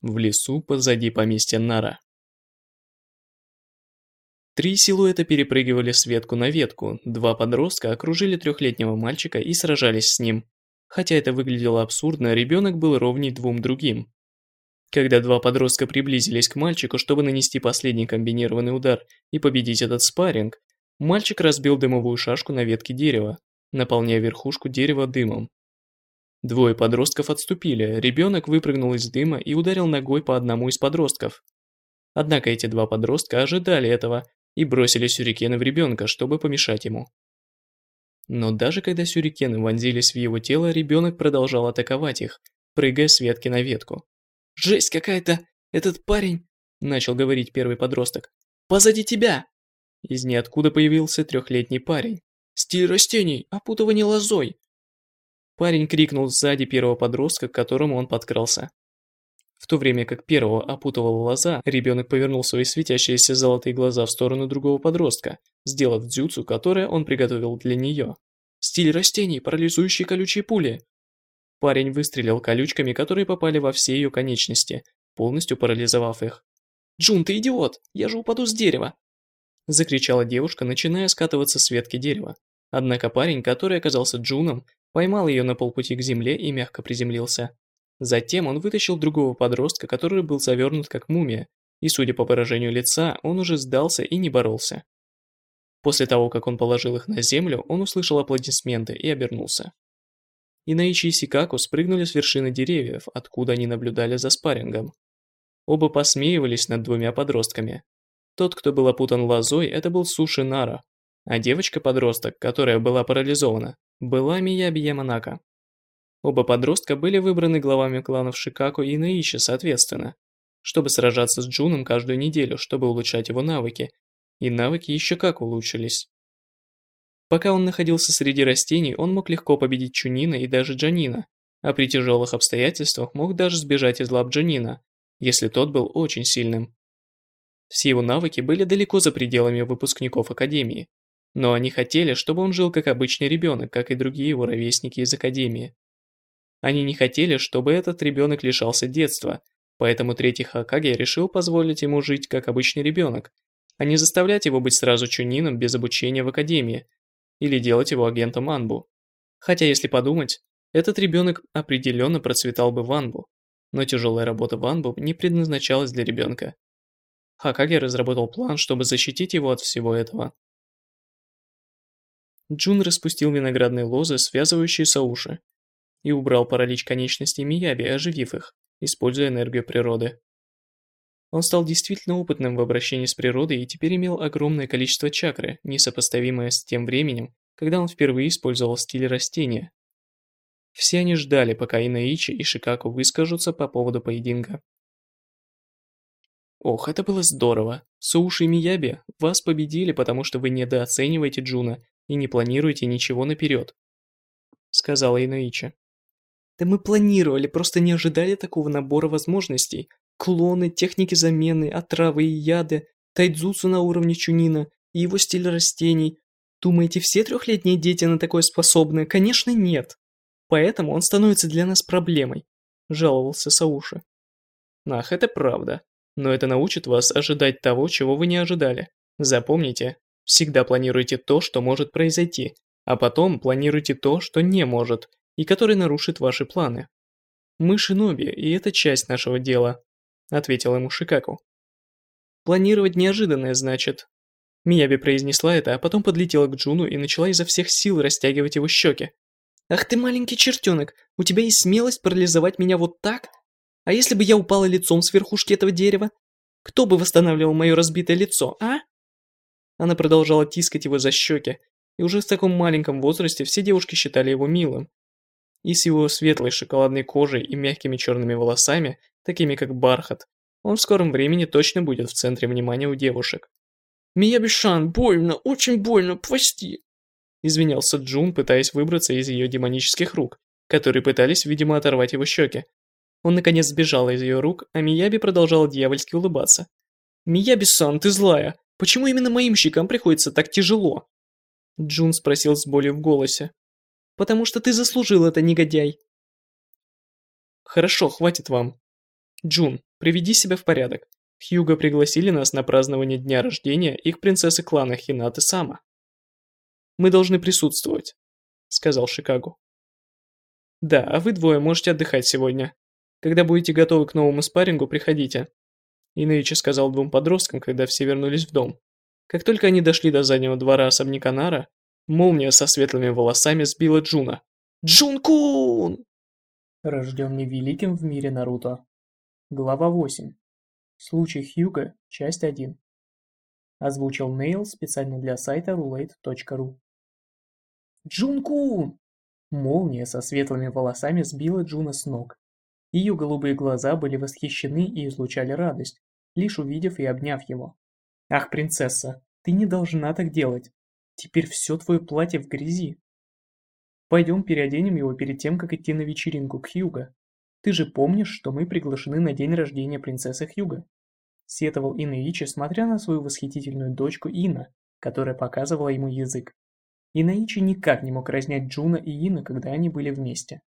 В лесу позади поместья Нара. Три силуэта перепрыгивали с ветку на ветку, два подростка окружили трехлетнего мальчика и сражались с ним. Хотя это выглядело абсурдно, ребенок был ровней двум другим. Когда два подростка приблизились к мальчику, чтобы нанести последний комбинированный удар и победить этот спарринг, мальчик разбил дымовую шашку на ветке дерева, наполняя верхушку дерева дымом. Двое подростков отступили, ребенок выпрыгнул из дыма и ударил ногой по одному из подростков. Однако эти два подростка ожидали этого и бросили сюрикены в ребенка, чтобы помешать ему. Но даже когда сюрикены вонзились в его тело, ребенок продолжал атаковать их, прыгая с ветки на ветку. «Жесть какая-то! Этот парень! начал говорить первый подросток. «Позади тебя!» Из ниоткуда появился трехлетний парень. «Стиль растений! Опутывание лозой!» Парень крикнул сзади первого подростка, к которому он подкрался. В то время как первого опутывала лоза, ребенок повернул свои светящиеся золотые глаза в сторону другого подростка, сделав дзюцу, которое он приготовил для нее. Стиль растений, парализующие колючие пули. Парень выстрелил колючками, которые попали во все ее конечности, полностью парализовав их. «Джун, ты идиот! Я же упаду с дерева!» Закричала девушка, начиная скатываться с ветки дерева. Однако парень, который оказался Джуном, поймал ее на полпути к земле и мягко приземлился. Затем он вытащил другого подростка, который был завернут как мумия, и, судя по выражению лица, он уже сдался и не боролся. После того, как он положил их на землю, он услышал аплодисменты и обернулся. Инаичи и Сикаку спрыгнули с вершины деревьев, откуда они наблюдали за спаррингом. Оба посмеивались над двумя подростками. Тот, кто был опутан лозой, это был Суши Нара, а девочка-подросток, которая была парализована, была Мияби Яманака. Оба подростка были выбраны главами кланов Шикаку и Наиши соответственно, чтобы сражаться с Джуном каждую неделю, чтобы улучшать его навыки. И навыки еще как улучшились. Пока он находился среди растений, он мог легко победить Чунина и даже Джанина, а при тяжелых обстоятельствах мог даже сбежать из лап Джанина, если тот был очень сильным. Все его навыки были далеко за пределами выпускников Академии, но они хотели, чтобы он жил как обычный ребенок, как и другие его ровесники из Академии. Они не хотели, чтобы этот ребенок лишался детства, поэтому третий Хакаге решил позволить ему жить как обычный ребенок, а не заставлять его быть сразу чунином без обучения в академии, или делать его агентом Анбу. Хотя, если подумать, этот ребенок определенно процветал бы в Анбу, но тяжелая работа в Анбу не предназначалась для ребенка. Хакаге разработал план, чтобы защитить его от всего этого. Джун распустил виноградные лозы, связывающие Сауши, и убрал паралич конечностей Мияби, оживив их, используя энергию природы. Он стал действительно опытным в обращении с природой и теперь имел огромное количество чакры, несопоставимое с тем временем, когда он впервые использовал стиль растения. Все они ждали, пока Инаичи и Шикаку выскажутся по поводу поединка. Ох, это было здорово. Суши и Мияби, вас победили, потому что вы недооцениваете Джуна и не планируете ничего наперед, сказала Инаичи. Да мы планировали, просто не ожидали такого набора возможностей. Клоны, техники замены, отравы и яды, тайдзуцу на уровне Чунина и его стиль растений. Думаете, все трехлетние дети на такое способны? Конечно, нет. Поэтому он становится для нас проблемой, жаловался Сауши. Ах, это правда. Но это научит вас ожидать того, чего вы не ожидали. Запомните, всегда планируйте то, что может произойти, а потом планируйте то, что не может, и который нарушит ваши планы. Мы шиноби, и это часть нашего дела, ответил ему Шикаку. Планировать неожиданное значит. Мияби произнесла это, а потом подлетела к Джуну и начала изо всех сил растягивать его щеки. «Ах ты маленький чертенок, у тебя есть смелость парализовать меня вот так? А если бы я упала лицом с верхушки этого дерева? Кто бы восстанавливал мое разбитое лицо, а?» Она продолжала тискать его за щеки, и уже в таком маленьком возрасте все девушки считали его милым, и с его светлой шоколадной кожей и мягкими черными волосами, такими как бархат, он в скором времени точно будет в центре внимания у девушек. «Миябишан, больно, очень больно, прости!» Извинялся Джун, пытаясь выбраться из ее демонических рук, которые пытались, видимо, оторвать его щеки. Он наконец сбежал из ее рук, а Мияби продолжал дьявольски улыбаться. «Мияби-сан, ты злая! Почему именно моим щекам приходится так тяжело?» Джун спросил с болью в голосе потому что ты заслужил это, негодяй. Хорошо, хватит вам. Джун, приведи себя в порядок. Хьюга пригласили нас на празднование дня рождения их принцессы клана Хинаты Сама. Мы должны присутствовать, сказал Шикаку. Да, а вы двое можете отдыхать сегодня. Когда будете готовы к новому спаррингу, приходите. Иноичи сказал двум подросткам, когда все вернулись в дом. Как только они дошли до заднего двора особняка Нара, Молния со светлыми волосами сбила Джуна. «Джун-кун!» Рожденный великим в мире Наруто. Глава 8. Случай Хьюга, часть 1. Озвучил Нейл специально для сайта rulate.ru. «Джун-кун!» Молния со светлыми волосами сбила Джуна с ног. Ее голубые глаза были восхищены и излучали радость. лишь увидев и обняв его. «Ах, принцесса, ты не должна так делать. Теперь все твое платье в грязи. Пойдем переоденем его перед тем, как идти на вечеринку к Хьюга. Ты же помнишь, что мы приглашены на день рождения принцессы Хьюга?» Сетовал Иноичи, смотря на свою восхитительную дочку Ина, которая показывала ему язык. Иноичи никак не мог разнять Джуна и Ина, когда они были вместе.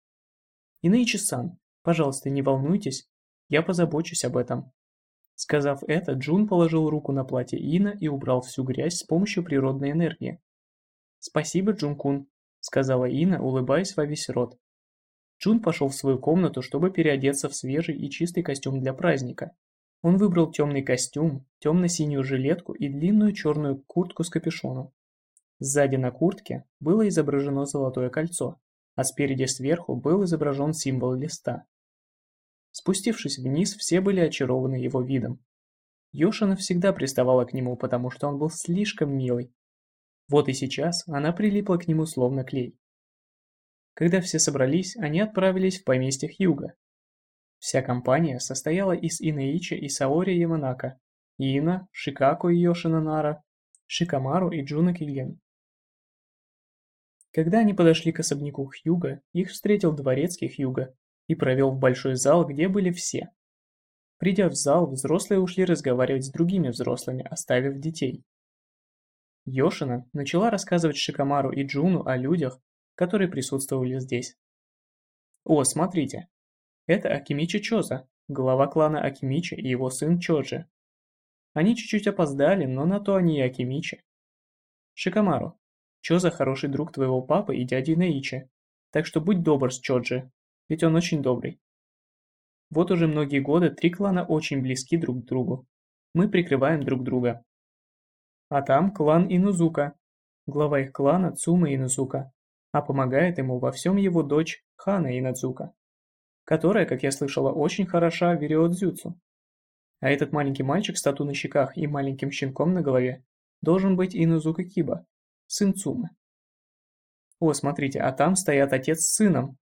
«Иноичи-сан, пожалуйста, не волнуйтесь, я позабочусь об этом». Сказав это, Джун положил руку на платье Ина и убрал всю грязь с помощью природной энергии. «Спасибо, Джун-кун», — сказала Ина, улыбаясь во весь рот. Джун пошел в свою комнату, чтобы переодеться в свежий и чистый костюм для праздника. Он выбрал темный костюм, темно-синюю жилетку и длинную черную куртку с капюшоном. Сзади на куртке было изображено золотое кольцо, а спереди сверху был изображен символ листа. Спустившись вниз, все были очарованы его видом. Йошина всегда приставала к нему, потому что он был слишком милый. Вот и сейчас она прилипла к нему словно клей. Когда все собрались, они отправились в поместье Хьюга. Вся компания состояла из Иноичи и Саори Яманака, Ина, Шикаку и Йошина Нара, Шикамару и Джуна Киген. Когда они подошли к особняку Хьюга, их встретил дворецкий Хьюга и провел в большой зал, где были все. Придя в зал, взрослые ушли разговаривать с другими взрослыми, оставив детей. Йошина начала рассказывать Шикамару и Джуну о людях, которые присутствовали здесь. «О, смотрите, это Акимичи Чоза, глава клана Акимичи и его сын Чоджи. Они чуть-чуть опоздали, но на то они и Акимичи. Шикамару, Чоза хороший друг твоего папы и дяди Наичи, так что будь добр с Чоджи, ведь он очень добрый. Вот уже многие годы три клана очень близки друг к другу. Мы прикрываем друг друга. А там клан Инузука, глава их клана Цума Инузука, а помогает ему во всем его дочь Хана Инадзука которая, как я слышала, очень хороша в вериодзюцу. А этот маленький мальчик с тату на щеках и маленьким щенком на голове должен быть Инузука Киба, сын Цумы. О, смотрите, а там стоят отец с сыном.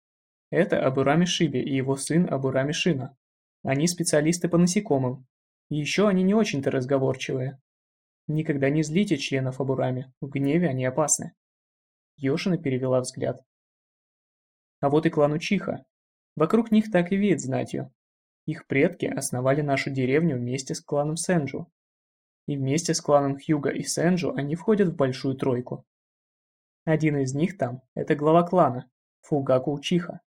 Это Абурами Шиби и его сын Абурами Шина. Они специалисты по насекомым. И еще они не очень-то разговорчивые. Никогда не злите членов Абурами, в гневе они опасны. Йошина перевела взгляд. А вот и клан Учиха, Вокруг них так и веет знатью. Их предки основали нашу деревню вместе с кланом Сенджу. И вместе с кланом Хьюга и Сенджу они входят в большую тройку. Один из них там – это глава клана, Фугаку Учиха.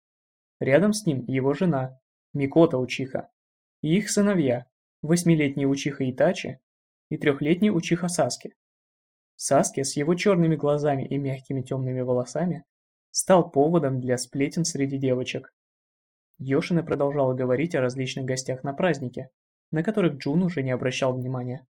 Рядом с ним его жена, Микота Учиха. И их сыновья, восьмилетний Учиха Итачи и трехлетний Учиха Саски. Саски с его черными глазами и мягкими темными волосами стал поводом для сплетен среди девочек. Йошина продолжала говорить о различных гостях на празднике, на которых Джун уже не обращал внимания.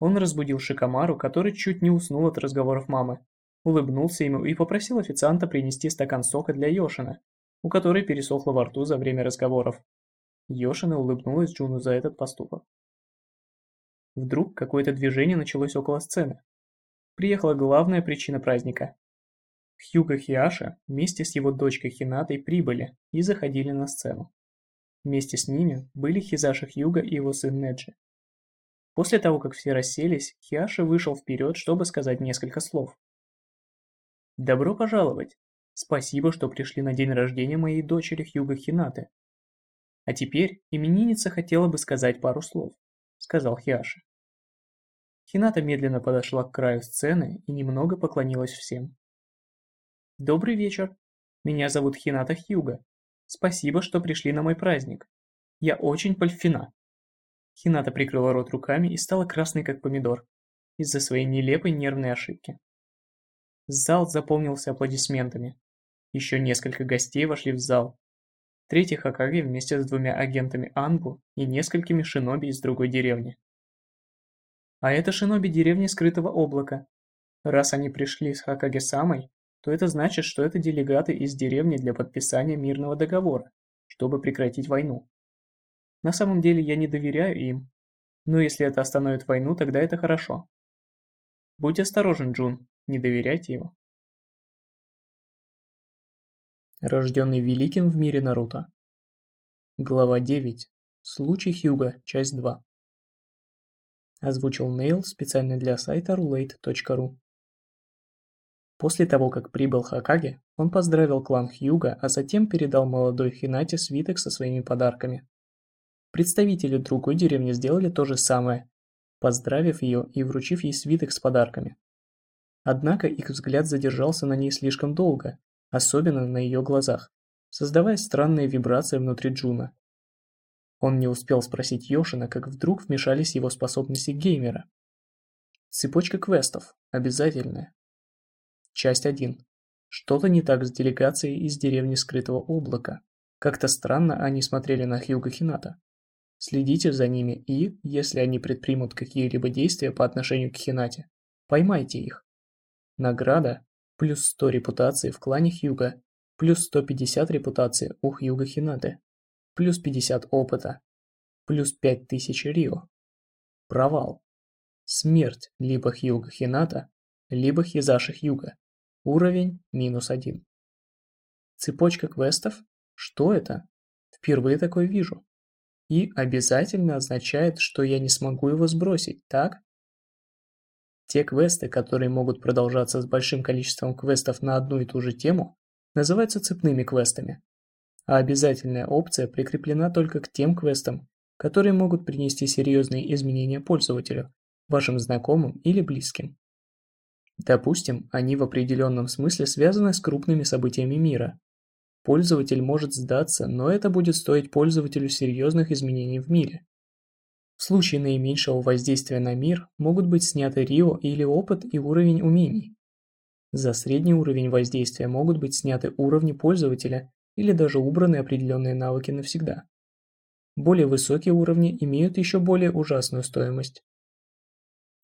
Он разбудил Шикамару, который чуть не уснул от разговоров мамы, улыбнулся ему и попросил официанта принести стакан сока для Йошина, у которой пересохло во рту за время разговоров. Йошина улыбнулась Джуну за этот поступок. Вдруг какое-то движение началось около сцены. Приехала главная причина праздника Хьюго Хиаша вместе с его дочкой Хинатой прибыли и заходили на сцену. Вместе с ними были Хизаша Хьюго и его сын Неджи. После того, как все расселись, Хиаша вышел вперед, чтобы сказать несколько слов. «Добро пожаловать! Спасибо, что пришли на день рождения моей дочери Хьюго Хинаты. А теперь именинница хотела бы сказать пару слов», — сказал Хиаша. Хината медленно подошла к краю сцены и немного поклонилась всем. Добрый вечер. Меня зовут Хината Хьюга. Спасибо, что пришли на мой праздник. Я очень польфина. Хината прикрыла рот руками и стала красной, как помидор, из-за своей нелепой нервной ошибки. Зал заполнился аплодисментами. Еще несколько гостей вошли в зал. Третий Хакаги вместе с двумя агентами Ангу и несколькими шиноби из другой деревни. А это шиноби деревни Скрытого Облака. Раз они пришли с Хакаги-самой, то это значит, что это делегаты из деревни для подписания мирного договора, чтобы прекратить войну. На самом деле я не доверяю им, но если это остановит войну, тогда это хорошо. Будь осторожен, Джун, не доверяйте ему. Рожденный великим в мире Наруто. Глава 9. Случай Хьюга, часть 2. Озвучил Нейл специально для сайта roulette.ru. После того, как прибыл Хакаге, он поздравил клан Хьюга, а затем передал молодой Хинате свиток со своими подарками. Представители другой деревни сделали то же самое, поздравив ее и вручив ей свиток с подарками. Однако их взгляд задержался на ней слишком долго, особенно на ее глазах, создавая странные вибрации внутри Джуна. Он не успел спросить Йошина, как вдруг вмешались его способности геймера. Цепочка квестов. Обязательная. Часть 1. Что-то не так с делегацией из деревни Скрытого Облака. Как-то странно они смотрели на Хьюга Хината. Следите за ними и, если они предпримут какие-либо действия по отношению к Хинате, поймайте их. Награда – плюс 100 репутации в клане Хьюга, плюс 150 репутации у Хьюга Хинаты плюс 50 опыта, плюс 5000 Рио. Провал. Смерть либо Хьюга Хината, либо Хизаши Хьюга. Уровень минус один. Цепочка квестов? Что это? Впервые такое вижу. И обязательно означает, что я не смогу его сбросить, так? Те квесты, которые могут продолжаться с большим количеством квестов на одну и ту же тему, называются цепными квестами а обязательная опция прикреплена только к тем квестам, которые могут принести серьезные изменения пользователю, вашим знакомым или близким. Допустим, они в определенном смысле связаны с крупными событиями мира. Пользователь может сдаться, но это будет стоить пользователю серьезных изменений в мире. В случае наименьшего воздействия на мир могут быть сняты рио или опыт и уровень умений. За средний уровень воздействия могут быть сняты уровни пользователя или даже убраны определенные навыки навсегда. Более высокие уровни имеют еще более ужасную стоимость.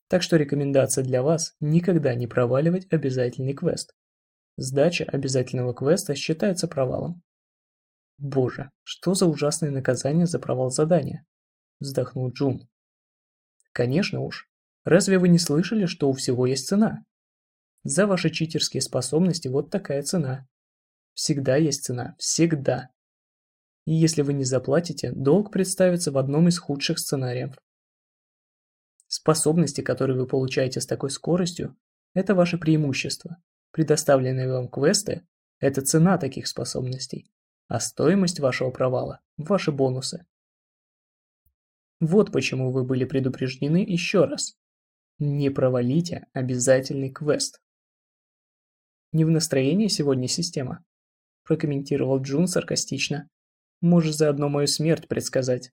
Так что рекомендация для вас – никогда не проваливать обязательный квест. Сдача обязательного квеста считается провалом. Боже, что за ужасное наказание за провал задания? Вздохнул Джун. Конечно уж. Разве вы не слышали, что у всего есть цена? За ваши читерские способности вот такая цена. Всегда есть цена. Всегда. И если вы не заплатите, долг представится в одном из худших сценариев. Способности, которые вы получаете с такой скоростью, это ваше преимущество. Предоставленные вам квесты – это цена таких способностей, а стоимость вашего провала – ваши бонусы. Вот почему вы были предупреждены еще раз. Не провалите обязательный квест. Не в настроении сегодня система? прокомментировал Джун саркастично. «Можешь заодно мою смерть предсказать».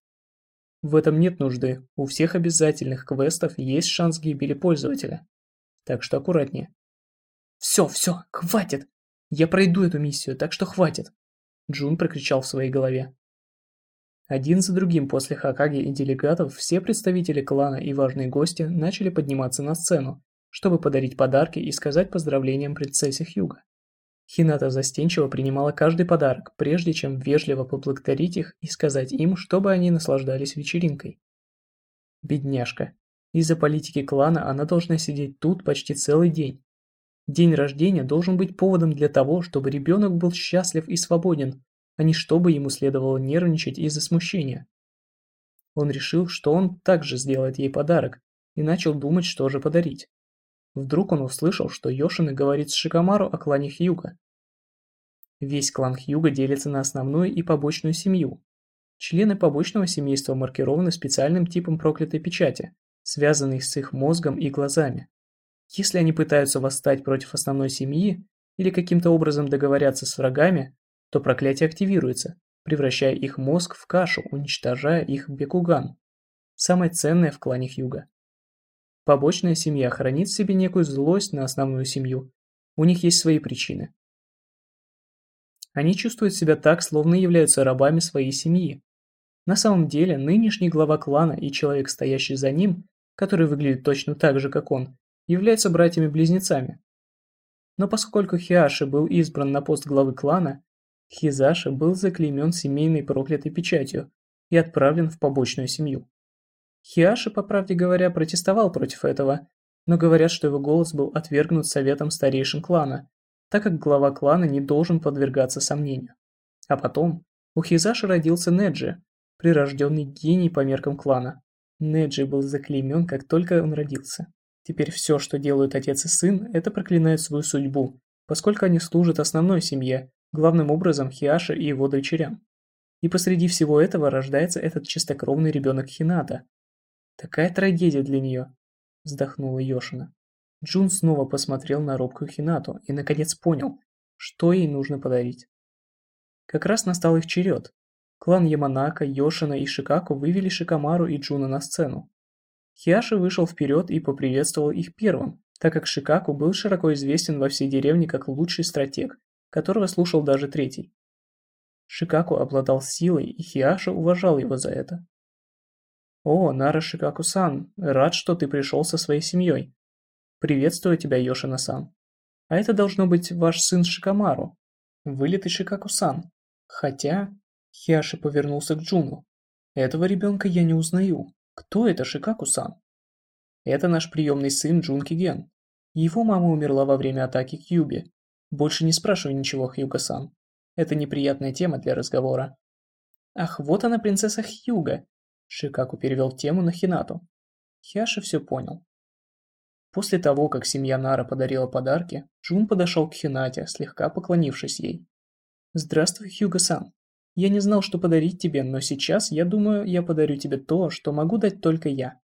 В этом нет нужды, у всех обязательных квестов есть шанс гибели пользователя. Так что аккуратнее. «Все, все, хватит! Я пройду эту миссию, так что хватит!» Джун прокричал в своей голове. Один за другим после Хакаги и делегатов все представители клана и важные гости начали подниматься на сцену, чтобы подарить подарки и сказать поздравлениям принцессе Хьюга. Хината застенчиво принимала каждый подарок, прежде чем вежливо поблагодарить их и сказать им, чтобы они наслаждались вечеринкой. Бедняжка. Из-за политики клана она должна сидеть тут почти целый день. День рождения должен быть поводом для того, чтобы ребенок был счастлив и свободен, а не чтобы ему следовало нервничать из-за смущения. Он решил, что он также сделает ей подарок, и начал думать, что же подарить. Вдруг он услышал, что Йошина говорит с Шикамару о клане Хьюга. Весь клан Хьюга делится на основную и побочную семью. Члены побочного семейства маркированы специальным типом проклятой печати, связанной с их мозгом и глазами. Если они пытаются восстать против основной семьи или каким-то образом договорятся с врагами, то проклятие активируется, превращая их мозг в кашу, уничтожая их бекуган. Самое ценное в клане Хьюга. Побочная семья хранит в себе некую злость на основную семью. У них есть свои причины. Они чувствуют себя так, словно являются рабами своей семьи. На самом деле, нынешний глава клана и человек, стоящий за ним, который выглядит точно так же, как он, являются братьями-близнецами. Но поскольку Хиаши был избран на пост главы клана, Хизаши был заклеймен семейной проклятой печатью и отправлен в побочную семью. Хиаши, по правде говоря, протестовал против этого, но говорят, что его голос был отвергнут советом старейшин клана, так как глава клана не должен подвергаться сомнению. А потом у Хизаши родился Неджи, прирожденный гений по меркам клана. Неджи был заклеймен, как только он родился. Теперь все, что делают отец и сын, это проклинают свою судьбу, поскольку они служат основной семье, главным образом Хиаши и его дочерям. И посреди всего этого рождается этот чистокровный ребенок Хината. Такая трагедия для нее, вздохнула Йошина. Джун снова посмотрел на робкую Хинату и наконец понял, что ей нужно подарить. Как раз настал их черед. Клан Яманака, Йошина и Шикаку вывели Шикамару и Джуна на сцену. Хиаши вышел вперед и поприветствовал их первым, так как Шикаку был широко известен во всей деревне как лучший стратег, которого слушал даже третий. Шикаку обладал силой, и Хиаши уважал его за это. «О, Нара Шикаку-сан, рад, что ты пришел со своей семьей. Приветствую тебя, Йошина-сан. А это должно быть ваш сын Шикамару, вылитый Шикаку-сан. Хотя...» Хиаши повернулся к Джуну. «Этого ребенка я не узнаю. Кто это Шикаку-сан?» «Это наш приемный сын Джун Киген. Его мама умерла во время атаки Кьюби. Больше не спрашивай ничего, Хьюга-сан. Это неприятная тема для разговора». «Ах, вот она, принцесса Хьюга!» Шикаку перевел тему на Хинату. Хиаши все понял. После того, как семья Нара подарила подарки, Джун подошел к Хинате, слегка поклонившись ей. «Здравствуй, Хьюго-сан. Я не знал, что подарить тебе, но сейчас, я думаю, я подарю тебе то, что могу дать только я».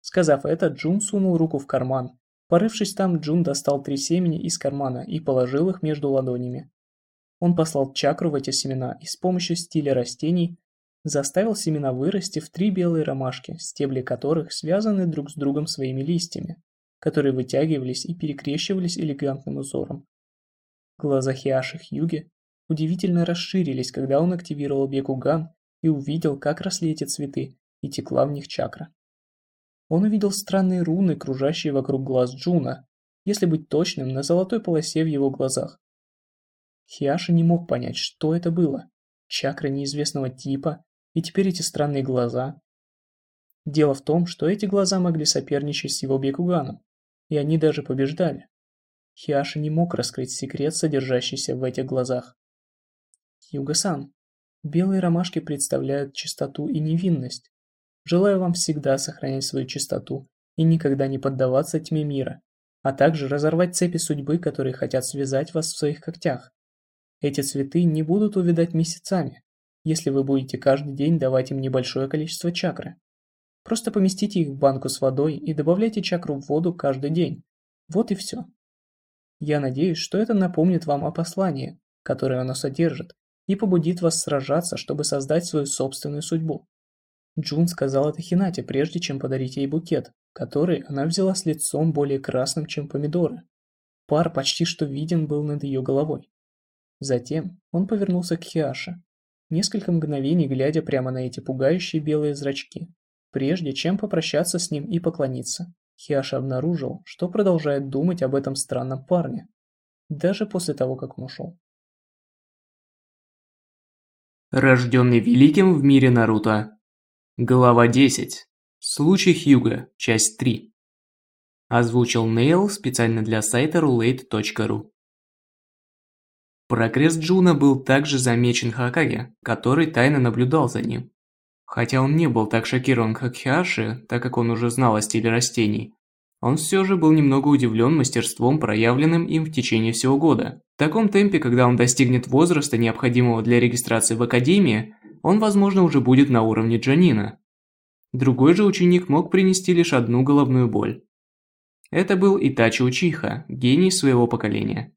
Сказав это, Джун сунул руку в карман. Порывшись там, Джун достал три семени из кармана и положил их между ладонями. Он послал чакру в эти семена и с помощью стиля растений заставил семена вырасти в три белые ромашки, стебли которых связаны друг с другом своими листьями, которые вытягивались и перекрещивались элегантным узором. Глаза Хиаши Хьюги удивительно расширились, когда он активировал Бекуган и увидел, как росли эти цветы, и текла в них чакра. Он увидел странные руны, кружащие вокруг глаз Джуна, если быть точным, на золотой полосе в его глазах. Хиаши не мог понять, что это было. Чакра неизвестного типа, и теперь эти странные глаза. Дело в том, что эти глаза могли соперничать с его Бекуганом, и они даже побеждали. Хиаши не мог раскрыть секрет, содержащийся в этих глазах. Юга-сан, белые ромашки представляют чистоту и невинность. Желаю вам всегда сохранять свою чистоту и никогда не поддаваться тьме мира, а также разорвать цепи судьбы, которые хотят связать вас в своих когтях. Эти цветы не будут увядать месяцами, если вы будете каждый день давать им небольшое количество чакры. Просто поместите их в банку с водой и добавляйте чакру в воду каждый день. Вот и все. Я надеюсь, что это напомнит вам о послании, которое оно содержит, и побудит вас сражаться, чтобы создать свою собственную судьбу. Джун сказал это Хинате, прежде чем подарить ей букет, который она взяла с лицом более красным, чем помидоры. Пар почти что виден был над ее головой. Затем он повернулся к Хиаше, несколько мгновений глядя прямо на эти пугающие белые зрачки, прежде чем попрощаться с ним и поклониться. Хиаша обнаружил, что продолжает думать об этом странном парне, даже после того, как он ушел. Рожденный великим в мире Наруто. Глава 10. Случай Хьюга. Часть 3. Озвучил Нейл специально для сайта roulette.ru. Прогресс Джуна был также замечен Хокаге, который тайно наблюдал за ним. Хотя он не был так шокирован, как Хиаши, так как он уже знал о стиле растений, он все же был немного удивлен мастерством, проявленным им в течение всего года. В таком темпе, когда он достигнет возраста, необходимого для регистрации в Академии, он, возможно, уже будет на уровне Джонина. Другой же ученик мог принести лишь одну головную боль. Это был Итачи Учиха, гений своего поколения.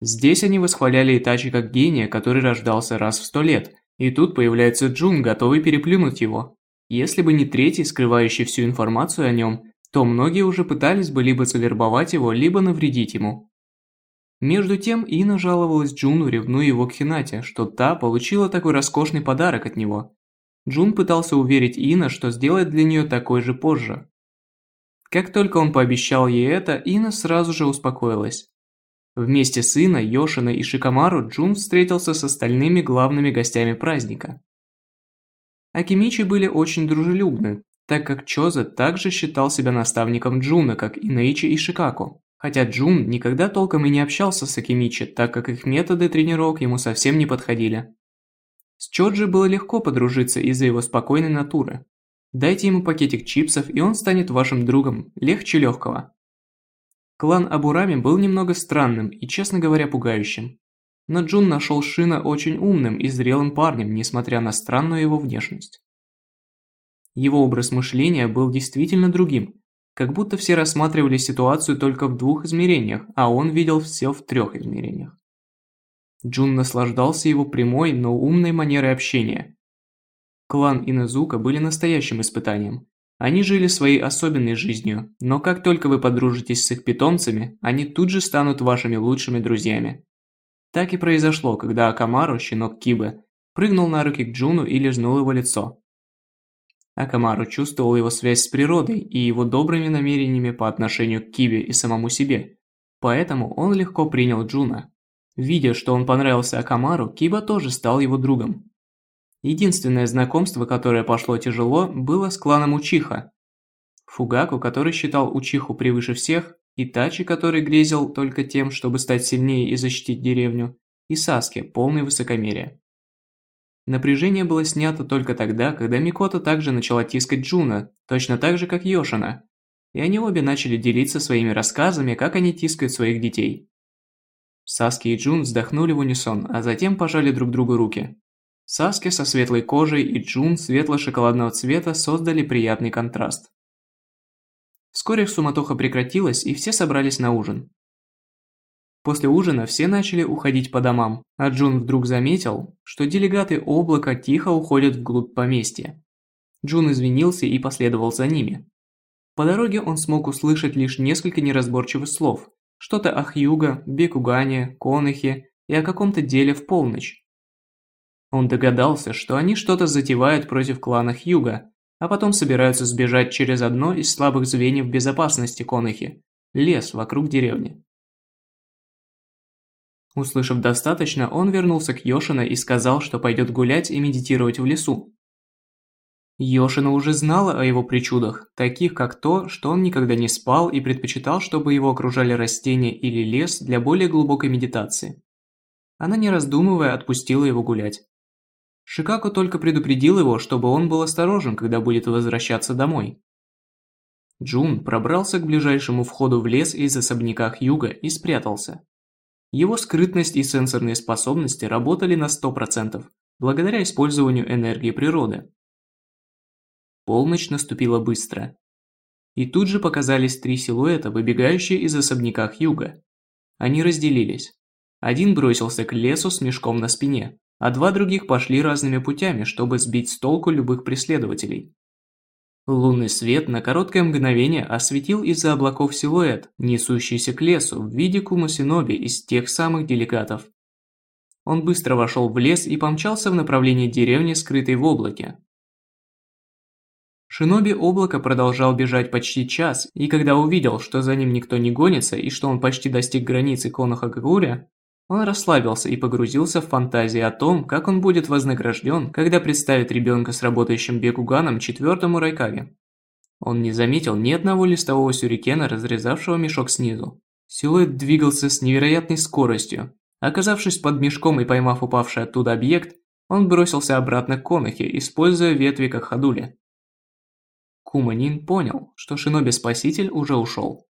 Здесь они восхваляли Итачи как гения, который рождался раз в сто лет, и тут появляется Джун, готовый переплюнуть его. Если бы не третий, скрывающий всю информацию о нем, то многие уже пытались бы либо завербовать его, либо навредить ему. Между тем Ина жаловалась Джуну, ревнуя его к Хинате, что та получила такой роскошный подарок от него. Джун пытался уверить Ина, что сделает для нее такой же позже. Как только он пообещал ей это, Ина сразу же успокоилась. Вместе с Иной, Йошиной и Шикамару Джун встретился с остальными главными гостями праздника. Акимичи были очень дружелюбны, так как Чоза также считал себя наставником Джуна, как и Иноичи и Шикаку. Хотя Джун никогда толком и не общался с Акимичи, так как их методы тренировок ему совсем не подходили. С Чоджи было легко подружиться из-за его спокойной натуры. Дайте ему пакетик чипсов, и он станет вашим другом, легче легкого. Клан Абурами был немного странным и, честно говоря, пугающим. Но Джун нашел Шина очень умным и зрелым парнем, несмотря на странную его внешность. Его образ мышления был действительно другим, как будто все рассматривали ситуацию только в двух измерениях, а он видел все в трех измерениях. Джун наслаждался его прямой, но умной манерой общения. Клан Инузука были настоящим испытанием. Они жили своей особенной жизнью, но как только вы подружитесь с их питомцами, они тут же станут вашими лучшими друзьями. Так и произошло, когда Акамару, щенок Кибы, прыгнул на руки к Джуну и лизнул его лицо. Акамару чувствовал его связь с природой и его добрыми намерениями по отношению к Кибе и самому себе, поэтому он легко принял Джуна. Видя, что он понравился Акамару, Киба тоже стал его другом. Единственное знакомство, которое пошло тяжело, было с кланом Учиха. Фугаку, который считал Учиху превыше всех, и Тачи, который грезил только тем, чтобы стать сильнее и защитить деревню, и Саске, полный высокомерия. Напряжение было снято только тогда, когда Микото также начала тискать Джуна, точно так же, как Йошина. И они обе начали делиться своими рассказами, как они тискают своих детей. Саски и Джун вздохнули в унисон, а затем пожали друг другу руки. Саски со светлой кожей и Джун светло-шоколадного цвета создали приятный контраст. Вскоре суматоха прекратилась, и все собрались на ужин. После ужина все начали уходить по домам, а Джун вдруг заметил, что делегаты облака тихо уходят вглубь поместья. Джун извинился и последовал за ними. По дороге он смог услышать лишь несколько неразборчивых слов, что-то о Хьюго, Бекугане, Конахе и о каком-то деле в полночь. Он догадался, что они что-то затевают против клана Хьюга, а потом собираются сбежать через одно из слабых звеньев безопасности Конахи – лес вокруг деревни. Услышав достаточно, он вернулся к Йошина и сказал, что пойдет гулять и медитировать в лесу. Йошина уже знала о его причудах, таких как то, что он никогда не спал и предпочитал, чтобы его окружали растения или лес для более глубокой медитации. Она не раздумывая отпустила его гулять. Шикаку только предупредил его, чтобы он был осторожен, когда будет возвращаться домой. Джун пробрался к ближайшему входу в лес из особняка Юга и спрятался. Его скрытность и сенсорные способности работали на 100%, благодаря использованию энергии природы. Полночь наступила быстро. И тут же показались три силуэта, выбегающие из особняка юга. Они разделились. Один бросился к лесу с мешком на спине, а два других пошли разными путями, чтобы сбить с толку любых преследователей. Лунный свет на короткое мгновение осветил из-за облаков силуэт, несущийся к лесу в виде Кумасиноби из тех самых делегатов. Он быстро вошел в лес и помчался в направлении деревни, скрытой в облаке. Шиноби облако продолжал бежать почти час, и когда увидел, что за ним никто не гонится и что он почти достиг границы Конохагагуря, он расслабился и погрузился в фантазии о том, как он будет вознагражден, когда представит ребенка с работающим Бекуганом четвертому Райкаге. Он не заметил ни одного листового сюрикена, разрезавшего мешок снизу. Силуэт двигался с невероятной скоростью. Оказавшись под мешком и поймав упавший оттуда объект, он бросился обратно к Конахе, используя ветви как ходули. Куманин понял, что Шиноби-спаситель уже ушел.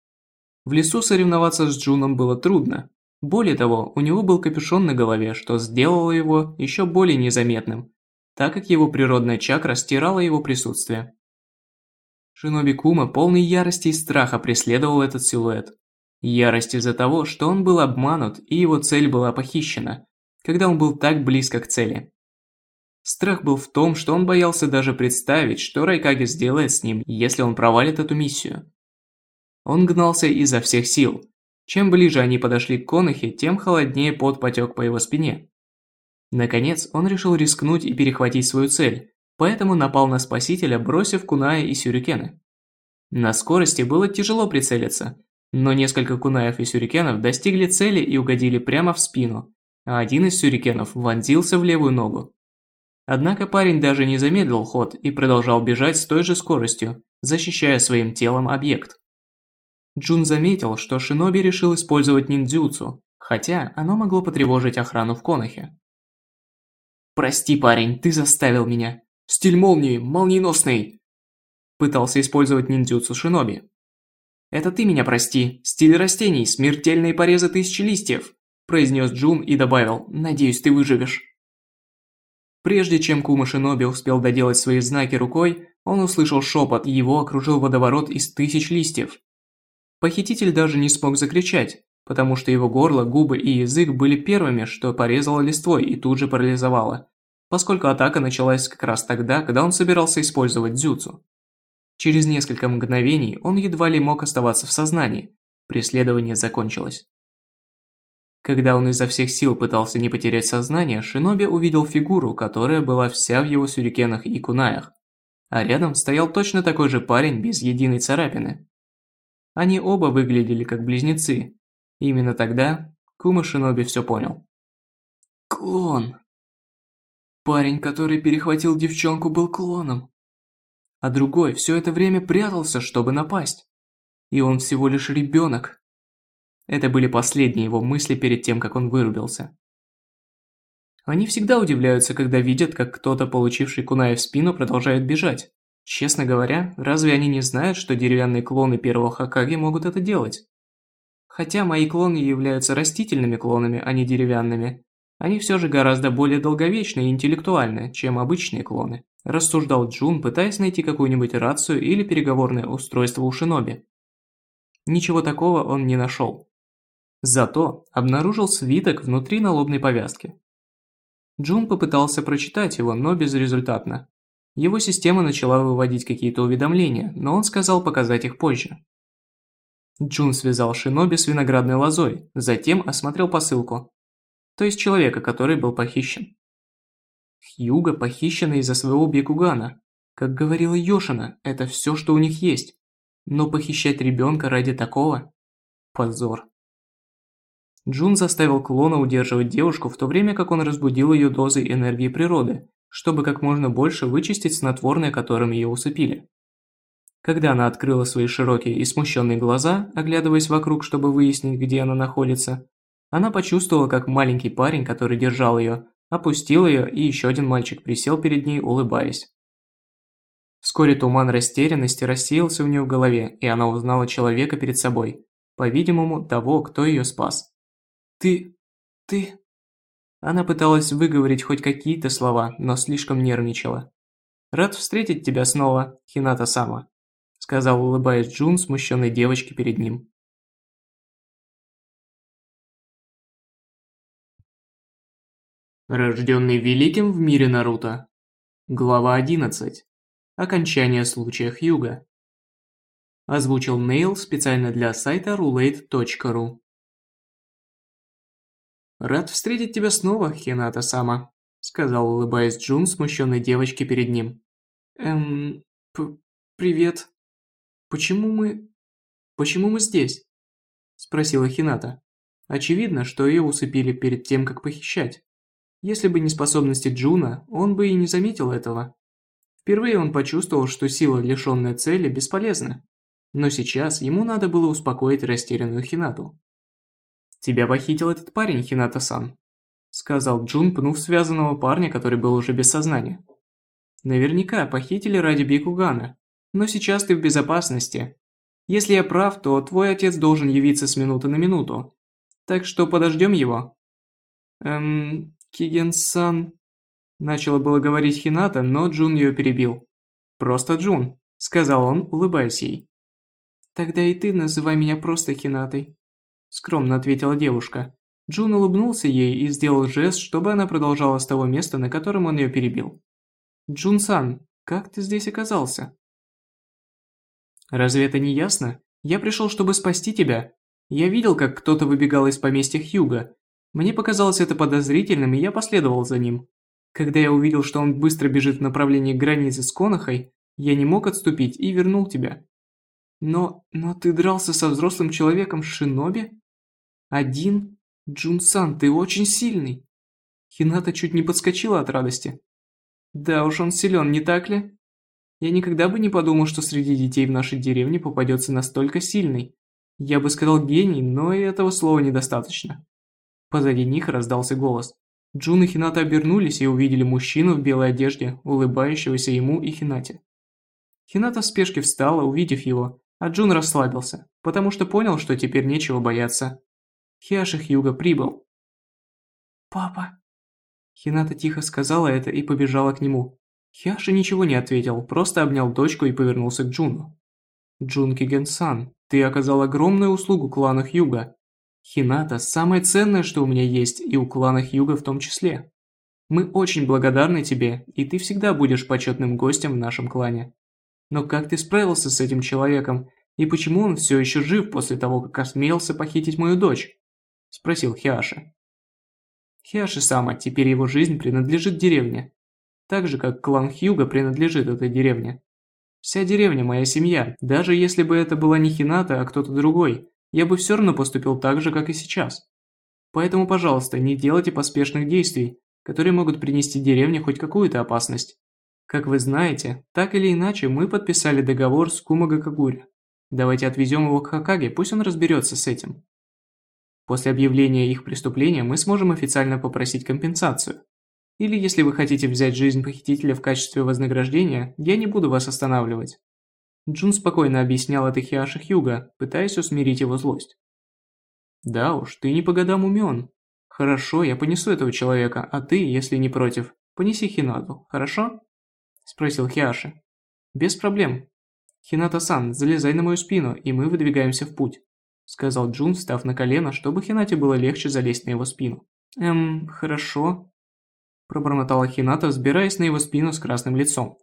В лесу соревноваться с Джуном было трудно, более того, у него был капюшон на голове, что сделало его еще более незаметным, так как его природная чакра стирала его присутствие. Шиноби Кума полный ярости и страха преследовал этот силуэт. Ярость из-за того, что он был обманут и его цель была похищена, когда он был так близко к цели. Страх был в том, что он боялся даже представить, что Райкаги сделает с ним, если он провалит эту миссию. Он гнался изо всех сил, чем ближе они подошли к Конахе, тем холоднее пот потек по его спине. Наконец, он решил рискнуть и перехватить свою цель, поэтому напал на спасителя, бросив куная и сюрикены. На скорости было тяжело прицелиться, но несколько кунаев и сюрикенов достигли цели и угодили прямо в спину, а один из сюрикенов вонзился в левую ногу. Однако парень даже не замедлил ход и продолжал бежать с той же скоростью, защищая своим телом объект. Джун заметил, что Шиноби решил использовать ниндзюцу, хотя оно могло потревожить охрану в Конахе. «Прости, парень, ты заставил меня. Стиль молнии, молниеносный!» Пытался использовать ниндзюцу шиноби. «Это ты меня прости. Стиль растений, смертельные порезы тысячи листьев», произнес Джун и добавил «Надеюсь, ты выживешь». Прежде чем Кума Шиноби успел доделать свои знаки рукой, он услышал шепот, и его окружил водоворот из тысяч листьев. Похититель даже не смог закричать, потому что его горло, губы и язык были первыми, что порезало листвой и тут же парализовало, поскольку атака началась как раз тогда, когда он собирался использовать дзюцу. Через несколько мгновений он едва ли мог оставаться в сознании, преследование закончилось. Когда он изо всех сил пытался не потерять сознание, Шиноби увидел фигуру, которая была вся в его сюрикенах и кунаях. А рядом стоял точно такой же парень без единой царапины. Они оба выглядели как близнецы. Именно тогда Кума Шиноби все понял. Клон. Парень, который перехватил девчонку, был клоном. А другой все это время прятался, чтобы напасть. И он всего лишь ребенок, это были последние его мысли перед тем, как он вырубился. Они всегда удивляются, когда видят, как кто-то, получивший кунай в спину, продолжает бежать. Честно говоря, разве они не знают, что деревянные клоны первого Хакаги могут это делать? Хотя мои клоны являются растительными клонами, а не деревянными, они все же гораздо более долговечны и интеллектуальны, чем обычные клоны, рассуждал Джун, пытаясь найти какую-нибудь рацию или переговорное устройство у Шиноби. Ничего такого он не нашел. Зато обнаружил свиток внутри налобной повязки. Джун попытался прочитать его, но безрезультатно. Его система начала выводить какие-то уведомления, но он сказал показать их позже. Джун связал Шиноби с виноградной лозой, затем осмотрел посылку. То есть человека, который был похищен. Хьюга похищена из-за своего Бекугана. Как говорила Йошина, это все, что у них есть. Но похищать ребенка ради такого – позор. Джун заставил клона удерживать девушку, в то время как он разбудил ее дозой энергии природы, чтобы как можно больше вычистить снотворное, которым ее усыпили. Когда она открыла свои широкие и смущенные глаза, оглядываясь вокруг, чтобы выяснить, где она находится, она почувствовала, как маленький парень, который держал ее, опустил ее, и еще один мальчик присел перед ней, улыбаясь. Вскоре туман растерянности рассеялся у нее в голове, и она узнала человека перед собой, по-видимому, того, кто ее спас. Ты... ты...» Она пыталась выговорить хоть какие-то слова, но слишком нервничала. «Рад встретить тебя снова, Хината-сама», сказал, улыбаясь Джун, смущенной девочке перед ним. Рожденный великим в мире Наруто. Глава 11. Окончание случая Хьюга. Озвучил Нейл специально для сайта roulette.ru. «Рад встретить тебя снова, Хината-сама», сказал, улыбаясь Джун, смущенной девочке перед ним. «Эм... привет. Почему мы... почему мы здесь?» Спросила Хината. Очевидно, что ее усыпили перед тем, как похищать. Если бы не способности Джуна, он бы и не заметил этого. Впервые он почувствовал, что сила, лишенная цели, бесполезна. Но сейчас ему надо было успокоить растерянную Хинату. «Тебя похитил этот парень, Хината-сан», сказал Джун, пнув связанного парня, который был уже без сознания. «Наверняка похитили ради Бикугана, но сейчас ты в безопасности. Если я прав, то твой отец должен явиться с минуты на минуту, так что подождем его». «Эм, Киген-сан...» Начала было говорить Хината, но Джун ее перебил. «Просто Джун», — сказал он, улыбаясь ей. «Тогда и ты называй меня просто Хинатой», скромно ответила девушка. Джун улыбнулся ей и сделал жест, чтобы она продолжала с того места, на котором он ее перебил. «Джун-сан, как ты здесь оказался?» «Разве это не ясно? Я пришел, чтобы спасти тебя. Я видел, как кто-то выбегал из поместья Хьюга. Мне показалось это подозрительным, и я последовал за ним. Когда я увидел, что он быстро бежит в направлении границы с Конахой, я не мог отступить и вернул тебя. Но... но ты дрался со взрослым человеком Шиноби? Один? Джун-сан, ты очень сильный. Хината чуть не подскочила от радости. Да уж он силен, не так ли? Я никогда бы не подумал, что среди детей в нашей деревне попадется настолько сильный. Я бы сказал гений, но и этого слова недостаточно. Позади них раздался голос. Джун и Хината обернулись и увидели мужчину в белой одежде, улыбающегося ему и Хинате. Хината в спешке встала, увидев его, а Джун расслабился, потому что понял, что теперь нечего бояться. Хиаши Хьюга прибыл. «Папа!» Хината тихо сказала это и побежала к нему. Хиаши ничего не ответил, просто обнял дочку и повернулся к Джуну. «Джун Киген-сан, ты оказал огромную услугу клану Хьюга. Хината – самое ценное, что у меня есть, и у клана Хьюга в том числе. Мы очень благодарны тебе, и ты всегда будешь почетным гостем в нашем клане. Но как ты справился с этим человеком, и почему он все еще жив после того, как осмелился похитить мою дочь?» – спросил Хиаши. Хиаши-сама, теперь его жизнь принадлежит деревне. Так же, как клан Хьюга принадлежит этой деревне. Вся деревня моя семья, даже если бы это была не Хината, а кто-то другой, я бы все равно поступил так же, как и сейчас. Поэтому, пожалуйста, не делайте поспешных действий, которые могут принести деревне хоть какую-то опасность. Как вы знаете, так или иначе мы подписали договор с Кумага Кагури. Давайте отвезем его к Хакаге, пусть он разберется с этим. После объявления их преступления мы сможем официально попросить компенсацию. Или если вы хотите взять жизнь похитителя в качестве вознаграждения, я не буду вас останавливать. Джун спокойно объяснял это Хиаши Хьюга, пытаясь усмирить его злость. Да уж, ты не по годам умен. Хорошо, я понесу этого человека, а ты, если не против, понеси Хинату, хорошо? Спросил Хиаши. Без проблем. Хината-сан, залезай на мою спину, и мы выдвигаемся в путь. Сказал Джун, встав на колено, чтобы Хинате было легче залезть на его спину. Эм, хорошо. Пробормотала Хината, взбираясь на его спину с красным лицом.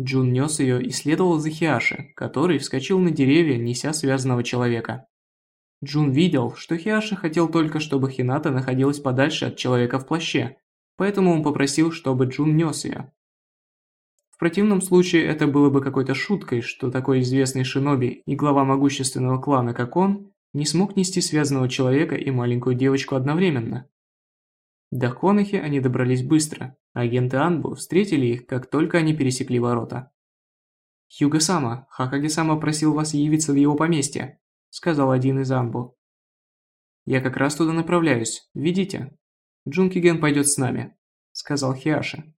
Джун нес ее и следовал за Хиаши, который вскочил на деревья, неся связанного человека. Джун видел, что Хиаши хотел только, чтобы Хината находилась подальше от человека в плаще, поэтому он попросил, чтобы Джун нес ее. В противном случае это было бы какой-то шуткой, что такой известный шиноби и глава могущественного клана, как он, не смог нести связанного человека и маленькую девочку одновременно. До Конахи они добрались быстро, агенты Анбу встретили их, как только они пересекли ворота. «Хьюго-сама, Хакаги-сама просил вас явиться в его поместье», – сказал один из Анбу. «Я как раз туда направляюсь, видите? Джункиген пойдет с нами», – сказал Хиаши.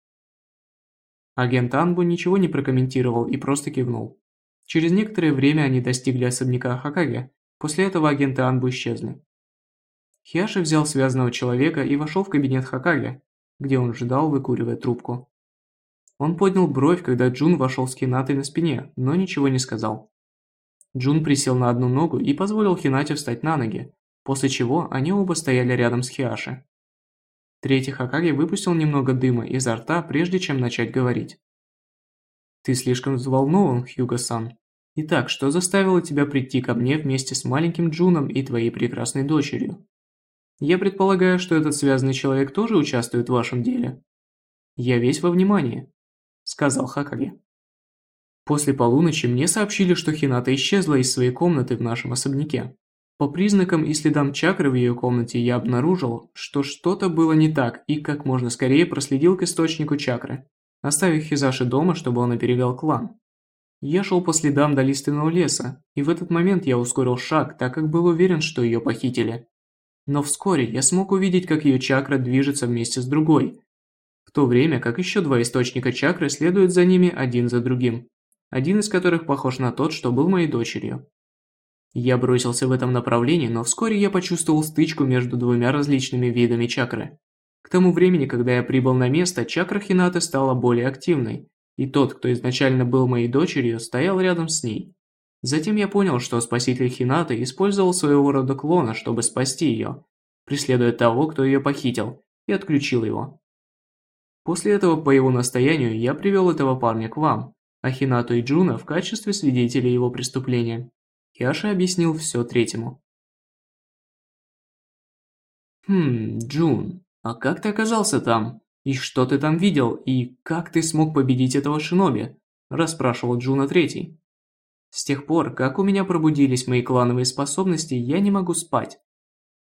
Агент Анбу ничего не прокомментировал и просто кивнул. Через некоторое время они достигли особняка Хакаге, после этого агенты Анбу исчезли. Хиаши взял связанного человека и вошел в кабинет Хакаге, где он ждал, выкуривая трубку. Он поднял бровь, когда Джун вошел с Хинатой на спине, но ничего не сказал. Джун присел на одну ногу и позволил Хинате встать на ноги, после чего они оба стояли рядом с Хиаши. Третий Хакаги выпустил немного дыма изо рта, прежде чем начать говорить. «Ты слишком взволнован, Хьюго-сан. Итак, что заставило тебя прийти ко мне вместе с маленьким Джуном и твоей прекрасной дочерью? Я предполагаю, что этот связанный человек тоже участвует в вашем деле. Я весь во внимании», – сказал Хакаги. После полуночи мне сообщили, что Хината исчезла из своей комнаты в нашем особняке. По признакам и следам чакры в ее комнате я обнаружил, что что-то было не так и как можно скорее проследил к источнику чакры, оставив Хизаши дома, чтобы он оберегал клан. Я шел по следам до лиственного леса, и в этот момент я ускорил шаг, так как был уверен, что ее похитили. Но вскоре я смог увидеть, как ее чакра движется вместе с другой, в то время как еще два источника чакры следуют за ними один за другим, один из которых похож на тот, что был моей дочерью. Я бросился в этом направлении, но вскоре я почувствовал стычку между двумя различными видами чакры. К тому времени, когда я прибыл на место, чакра Хинаты стала более активной, и тот, кто изначально был моей дочерью, стоял рядом с ней. Затем я понял, что спаситель Хинаты использовал своего рода клона, чтобы спасти ее, преследуя того, кто ее похитил, и отключил его. После этого, по его настоянию, я привел этого парня к вам, а Хинату и Джуна в качестве свидетелей его преступления. Хиаши объяснил все третьему. «Хм, Джун, а как ты оказался там? И что ты там видел? И как ты смог победить этого шиноби?» – расспрашивал Джуна третий. «С тех пор, как у меня пробудились мои клановые способности, я не могу спать.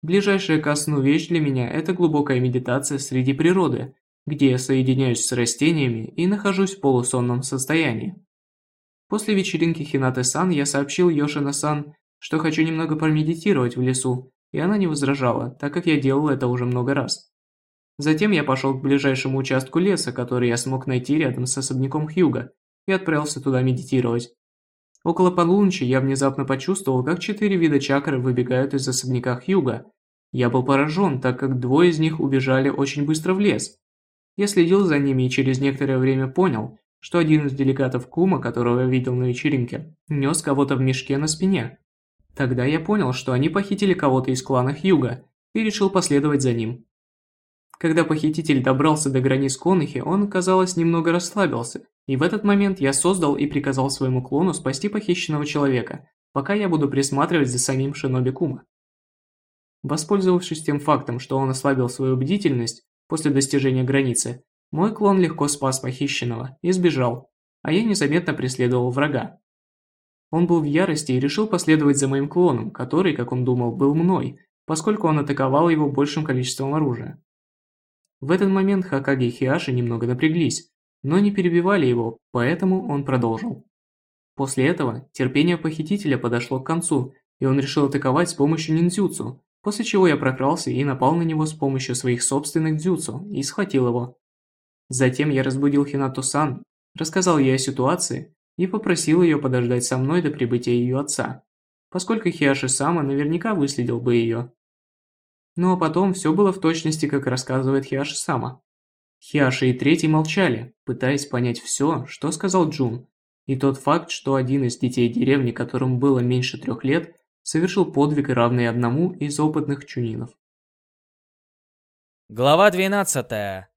Ближайшая ко сну вещь для меня – это глубокая медитация среди природы, где я соединяюсь с растениями и нахожусь в полусонном состоянии. После вечеринки Хинаты-сан я сообщил Йошина-сан, что хочу немного промедитировать в лесу, и она не возражала, так как я делал это уже много раз. Затем я пошел к ближайшему участку леса, который я смог найти рядом с особняком Хьюга, и отправился туда медитировать. Около полуночи я внезапно почувствовал, как четыре вида чакры выбегают из особняка Хьюга. Я был поражен, так как двое из них убежали очень быстро в лес. Я следил за ними и через некоторое время понял, что один из делегатов Кума, которого я видел на вечеринке, нес кого-то в мешке на спине. Тогда я понял, что они похитили кого-то из клана Хьюга и решил последовать за ним. Когда похититель добрался до границ Конахи, он, казалось, немного расслабился, и в этот момент я создал и приказал своему клону спасти похищенного человека, пока я буду присматривать за самим Шиноби Кума. Воспользовавшись тем фактом, что он ослабил свою бдительность после достижения границы, мой клон легко спас похищенного и сбежал, а я незаметно преследовал врага. Он был в ярости и решил последовать за моим клоном, который, как он думал, был мной, поскольку он атаковал его большим количеством оружия. В этот момент Хакаги и Хиаши немного напряглись, но не перебивали его, поэтому он продолжил. После этого терпение похитителя подошло к концу, и он решил атаковать с помощью ниндзюцу, после чего я прокрался и напал на него с помощью своих собственных дзюцу и схватил его. Затем я разбудил Хинато-сан, рассказал ей о ситуации и попросил ее подождать со мной до прибытия ее отца, поскольку Хиаши-сама наверняка выследил бы ее. Ну а потом все было в точности, как рассказывает Хиаши сама. Хиаши и Третий молчали, пытаясь понять все, что сказал Джун, и тот факт, что один из детей деревни, которому было меньше трех лет, совершил подвиг, равный одному из опытных чунинов. Глава 12.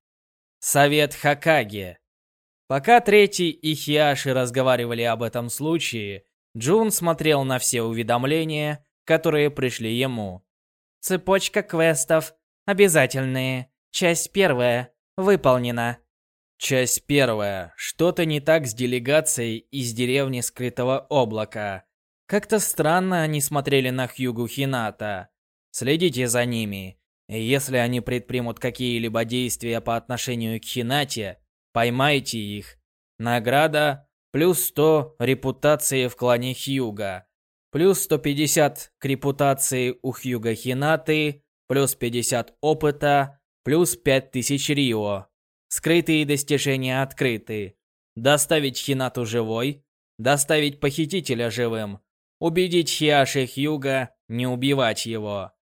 Совет Хакаги. Пока Третий и Хиаши разговаривали об этом случае, Джун смотрел на все уведомления, которые пришли ему. Цепочка квестов. Обязательные. Часть первая. Выполнена. Часть первая. Что-то не так с делегацией из деревни Скрытого Облака. Как-то странно они смотрели на Хьюгу Хината. Следите за ними. Если они предпримут какие-либо действия по отношению к Хинате, поймайте их. Награда плюс 100 репутации в клане Хьюга плюс 150 к репутации у Хьюга Хинаты, плюс 50 опыта, плюс 5000 Рио. Скрытые достижения открыты. Доставить Хинату живой, доставить похитителя живым, убедить Хиаши Хьюга не убивать его.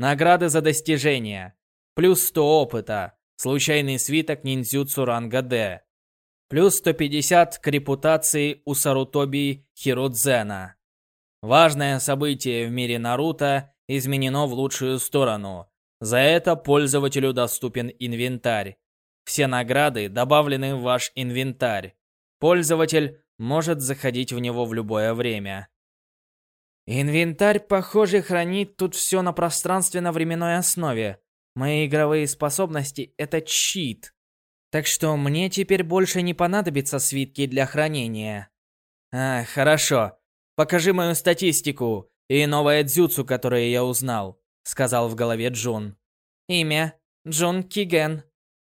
Награды за достижения. Плюс 100 опыта. Случайный свиток ниндзюцу ранга D. Плюс 150 к репутации у Сарутоби Хирудзена. Важное событие в мире Наруто изменено в лучшую сторону. За это пользователю доступен инвентарь. Все награды добавлены в ваш инвентарь. Пользователь может заходить в него в любое время. Инвентарь, похоже, хранит тут все на пространственно-временной основе. Мои игровые способности — это чит. Так что мне теперь больше не понадобятся свитки для хранения. А, хорошо. «Покажи мою статистику и новое дзюцу, которое я узнал», — сказал в голове Джун. Имя — Джун Киген.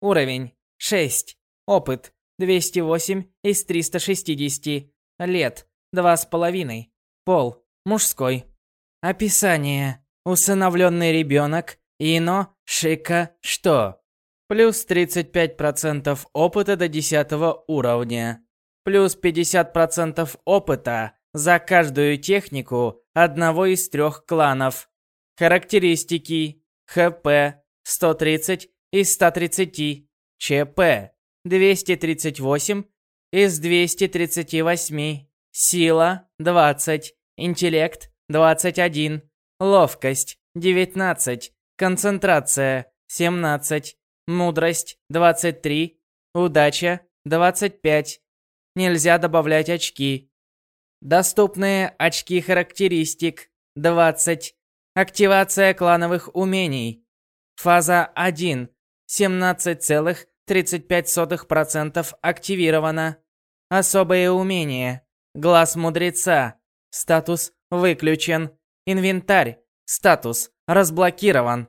Уровень — 6. Опыт — 208 из 360. Лет — 2,5. Пол — мужской. Описание. Усыновленный ребенок. Ино, Шика, что? Плюс 35% опыта до 10 уровня. Плюс 50% опыта за каждую технику одного из трех кланов. Характеристики. ХП 130 из 130. ЧП 238 из 238. Сила 20. Интеллект 21. Ловкость 19. Концентрация 17. Мудрость 23. Удача 25. Нельзя добавлять очки. Доступные очки характеристик 20. Активация клановых умений. Фаза 1. 17,35% активировано. Особые умения. Глаз мудреца. Статус выключен. Инвентарь. Статус разблокирован.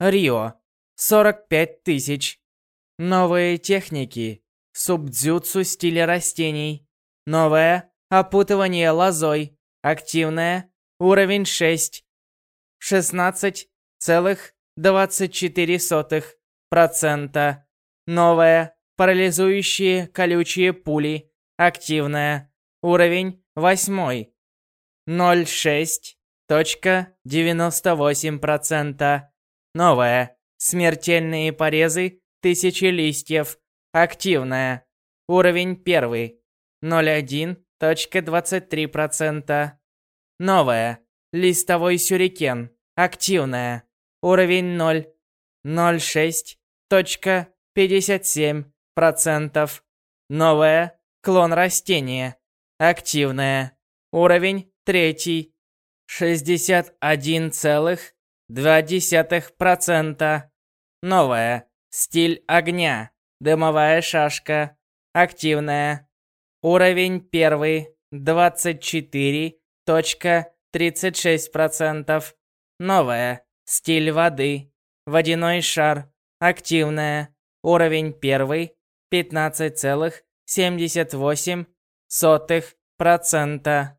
Рио. 45 тысяч. Новые техники. Субдзюцу стиля растений. Новая Опутывание лозой. Активное. Уровень 6. 16,24%. Новое. Парализующие колючие пули. Активное. Уровень 8. 0,6.98%. Новое. Смертельные порезы. Тысячи листьев. Активное. Уровень 1. 0,1.23%. Новое. Листовой сюрикен. Активное. Уровень 0. 0,6.57%. Новое. Клон растения. Активное. Уровень 3. 61,2%. Новое. Стиль огня. Дымовая шашка. Активная. Уровень 1. 24.36%. Новое. Стиль воды. Водяной шар. Активная. Уровень 1. 15,78%.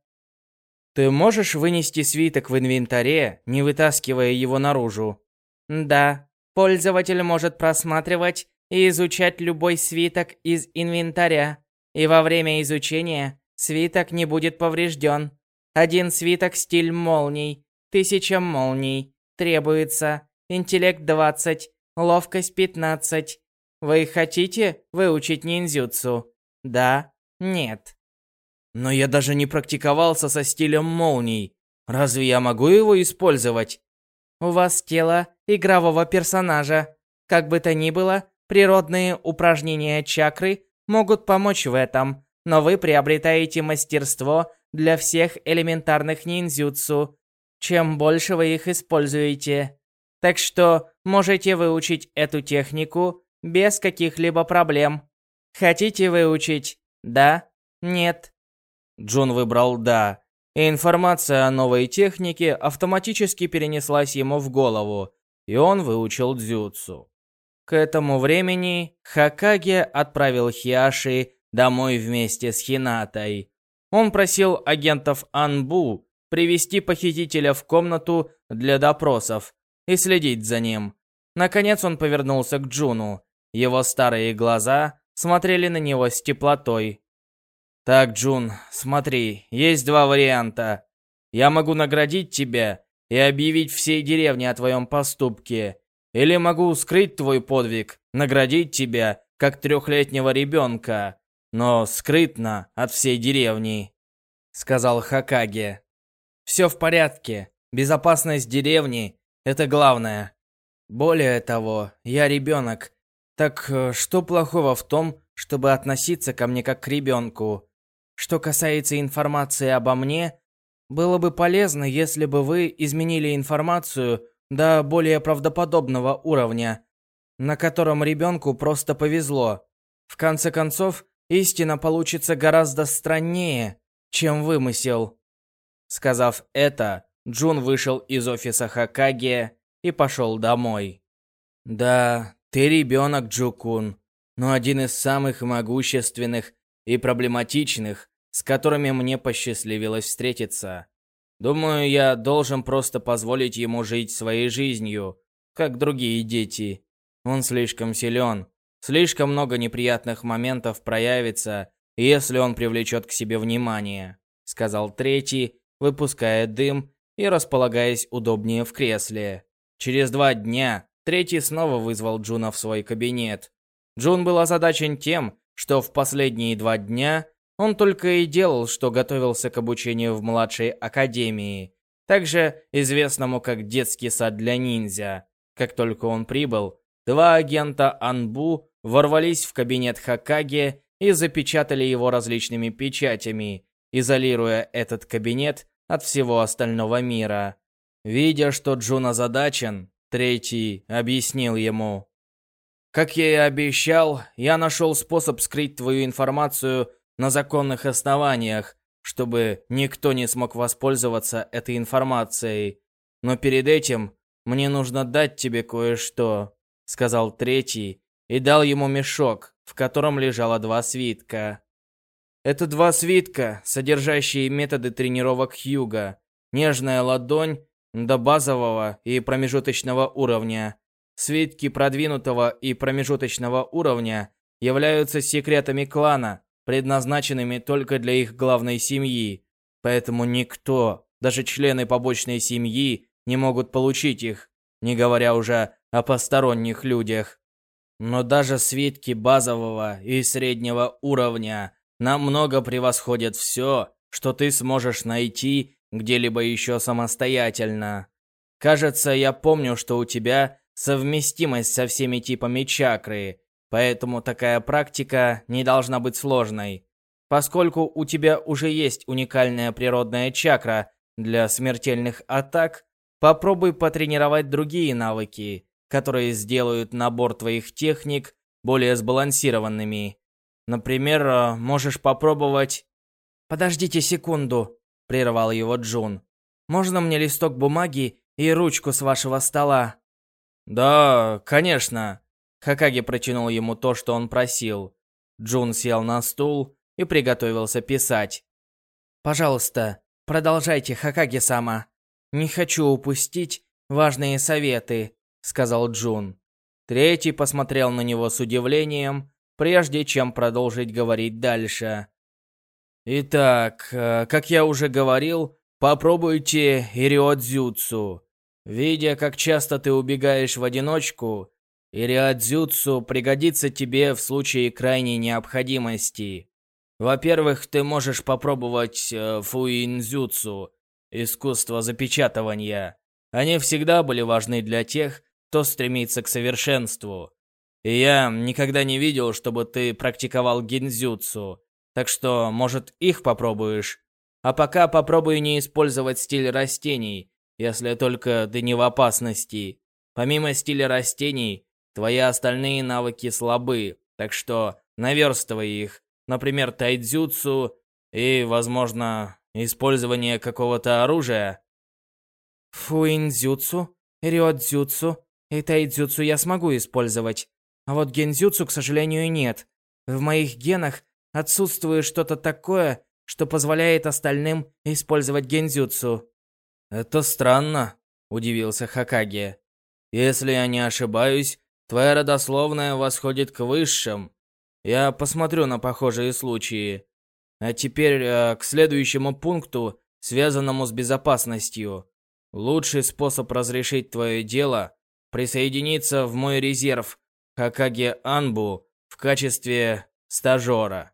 Ты можешь вынести свиток в инвентаре, не вытаскивая его наружу? Да. Пользователь может просматривать и изучать любой свиток из инвентаря. И во время изучения свиток не будет поврежден. Один свиток стиль молний, тысяча молний. Требуется интеллект 20, ловкость 15. Вы хотите выучить ниндзюцу? Да? Нет? Но я даже не практиковался со стилем молний. Разве я могу его использовать? У вас тело игрового персонажа. Как бы то ни было, природные упражнения чакры могут помочь в этом, но вы приобретаете мастерство для всех элементарных ниндзюцу, чем больше вы их используете. Так что можете выучить эту технику без каких-либо проблем. Хотите выучить? Да? Нет? Джон выбрал «да», и информация о новой технике автоматически перенеслась ему в голову, и он выучил дзюцу. К этому времени Хакаге отправил Хиаши домой вместе с Хинатой. Он просил агентов Анбу привести похитителя в комнату для допросов и следить за ним. Наконец он повернулся к Джуну. Его старые глаза смотрели на него с теплотой. Так, Джун, смотри, есть два варианта. Я могу наградить тебя и объявить всей деревне о твоем поступке. Или могу скрыть твой подвиг, наградить тебя, как трехлетнего ребенка, но скрытно от всей деревни», — сказал Хакаге. «Все в порядке. Безопасность деревни — это главное. Более того, я ребенок. Так э, что плохого в том, чтобы относиться ко мне как к ребенку? Что касается информации обо мне, было бы полезно, если бы вы изменили информацию до более правдоподобного уровня, на котором ребенку просто повезло. В конце концов, истина получится гораздо страннее, чем вымысел. Сказав это, Джун вышел из офиса Хакаге и пошел домой. Да, ты ребенок, Джукун, но один из самых могущественных и проблематичных, с которыми мне посчастливилось встретиться. Думаю, я должен просто позволить ему жить своей жизнью, как другие дети. Он слишком силен, слишком много неприятных моментов проявится, если он привлечет к себе внимание», — сказал третий, выпуская дым и располагаясь удобнее в кресле. Через два дня третий снова вызвал Джуна в свой кабинет. Джун был озадачен тем, что в последние два дня он только и делал, что готовился к обучению в младшей академии, также известному как детский сад для ниндзя. Как только он прибыл, два агента Анбу ворвались в кабинет Хакаге и запечатали его различными печатями, изолируя этот кабинет от всего остального мира. Видя, что Джун озадачен, третий объяснил ему. Как я и обещал, я нашел способ скрыть твою информацию на законных основаниях, чтобы никто не смог воспользоваться этой информацией. Но перед этим мне нужно дать тебе кое-что, сказал третий и дал ему мешок, в котором лежало два свитка. Это два свитка, содержащие методы тренировок Хьюга. Нежная ладонь до базового и промежуточного уровня. Свитки продвинутого и промежуточного уровня являются секретами клана, предназначенными только для их главной семьи, поэтому никто, даже члены побочной семьи, не могут получить их, не говоря уже о посторонних людях. Но даже свитки базового и среднего уровня намного превосходят все, что ты сможешь найти где-либо еще самостоятельно. Кажется, я помню, что у тебя совместимость со всеми типами чакры, поэтому такая практика не должна быть сложной. Поскольку у тебя уже есть уникальная природная чакра для смертельных атак, попробуй потренировать другие навыки, которые сделают набор твоих техник более сбалансированными. Например, э, можешь попробовать... «Подождите секунду», — прервал его Джун. «Можно мне листок бумаги и ручку с вашего стола?» «Да, конечно». Хакаги протянул ему то, что он просил. Джун сел на стул и приготовился писать. «Пожалуйста, продолжайте, Хакаги-сама. Не хочу упустить важные советы», — сказал Джун. Третий посмотрел на него с удивлением, прежде чем продолжить говорить дальше. Итак, э, как я уже говорил, попробуйте Ириодзюцу. Видя, как часто ты убегаешь в одиночку, Ириодзюцу пригодится тебе в случае крайней необходимости. Во-первых, ты можешь попробовать э, фуинзюцу, искусство запечатывания. Они всегда были важны для тех, кто стремится к совершенству. И я никогда не видел, чтобы ты практиковал гинзюцу. Так что, может, их попробуешь? А пока попробуй не использовать стиль растений, если только ты не в опасности. Помимо стиля растений, твои остальные навыки слабы, так что наверстывай их. Например, тайдзюцу и, возможно, использование какого-то оружия. Фуинзюцу, рёдзюцу и тайдзюцу я смогу использовать. А вот гензюцу, к сожалению, нет. В моих генах отсутствует что-то такое, что позволяет остальным использовать гензюцу. Это странно, удивился Хакаги. Если я не ошибаюсь, твоя родословная восходит к высшим. Я посмотрю на похожие случаи. А теперь э, к следующему пункту, связанному с безопасностью. Лучший способ разрешить твое дело – присоединиться в мой резерв Хакаге Анбу в качестве стажера.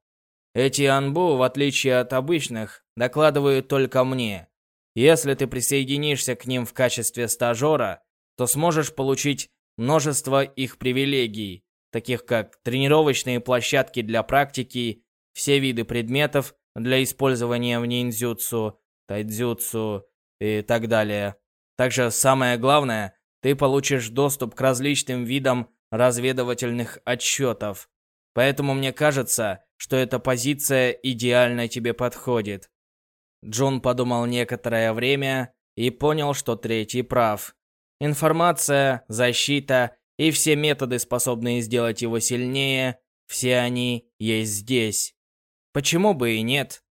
Эти Анбу, в отличие от обычных, докладывают только мне. Если ты присоединишься к ним в качестве стажера, то сможешь получить множество их привилегий, таких как тренировочные площадки для практики, все виды предметов для использования в ниндзюцу, тайдзюцу и так далее. Также самое главное, ты получишь доступ к различным видам разведывательных отчетов. Поэтому мне кажется, что эта позиция идеально тебе подходит. Джон подумал некоторое время и понял, что третий прав. Информация, защита и все методы, способные сделать его сильнее, все они есть здесь. Почему бы и нет?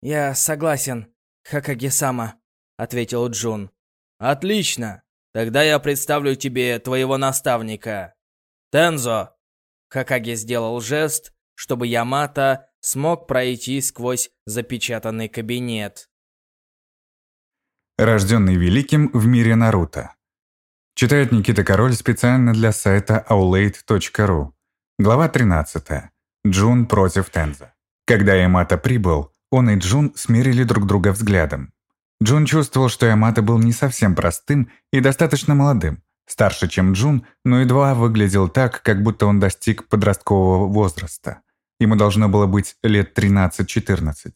«Я согласен, Хакаги-сама», — ответил Джун. «Отлично. Тогда я представлю тебе твоего наставника. Тензо!» Хакаги сделал жест, чтобы Ямато смог пройти сквозь запечатанный кабинет. Рожденный великим в мире Наруто. Читает Никита Король специально для сайта aulade.ru. Глава 13. Джун против Тенза. Когда Ямато прибыл, он и Джун смерили друг друга взглядом. Джун чувствовал, что Ямато был не совсем простым и достаточно молодым, Старше, чем Джун, но едва выглядел так, как будто он достиг подросткового возраста. Ему должно было быть лет 13-14.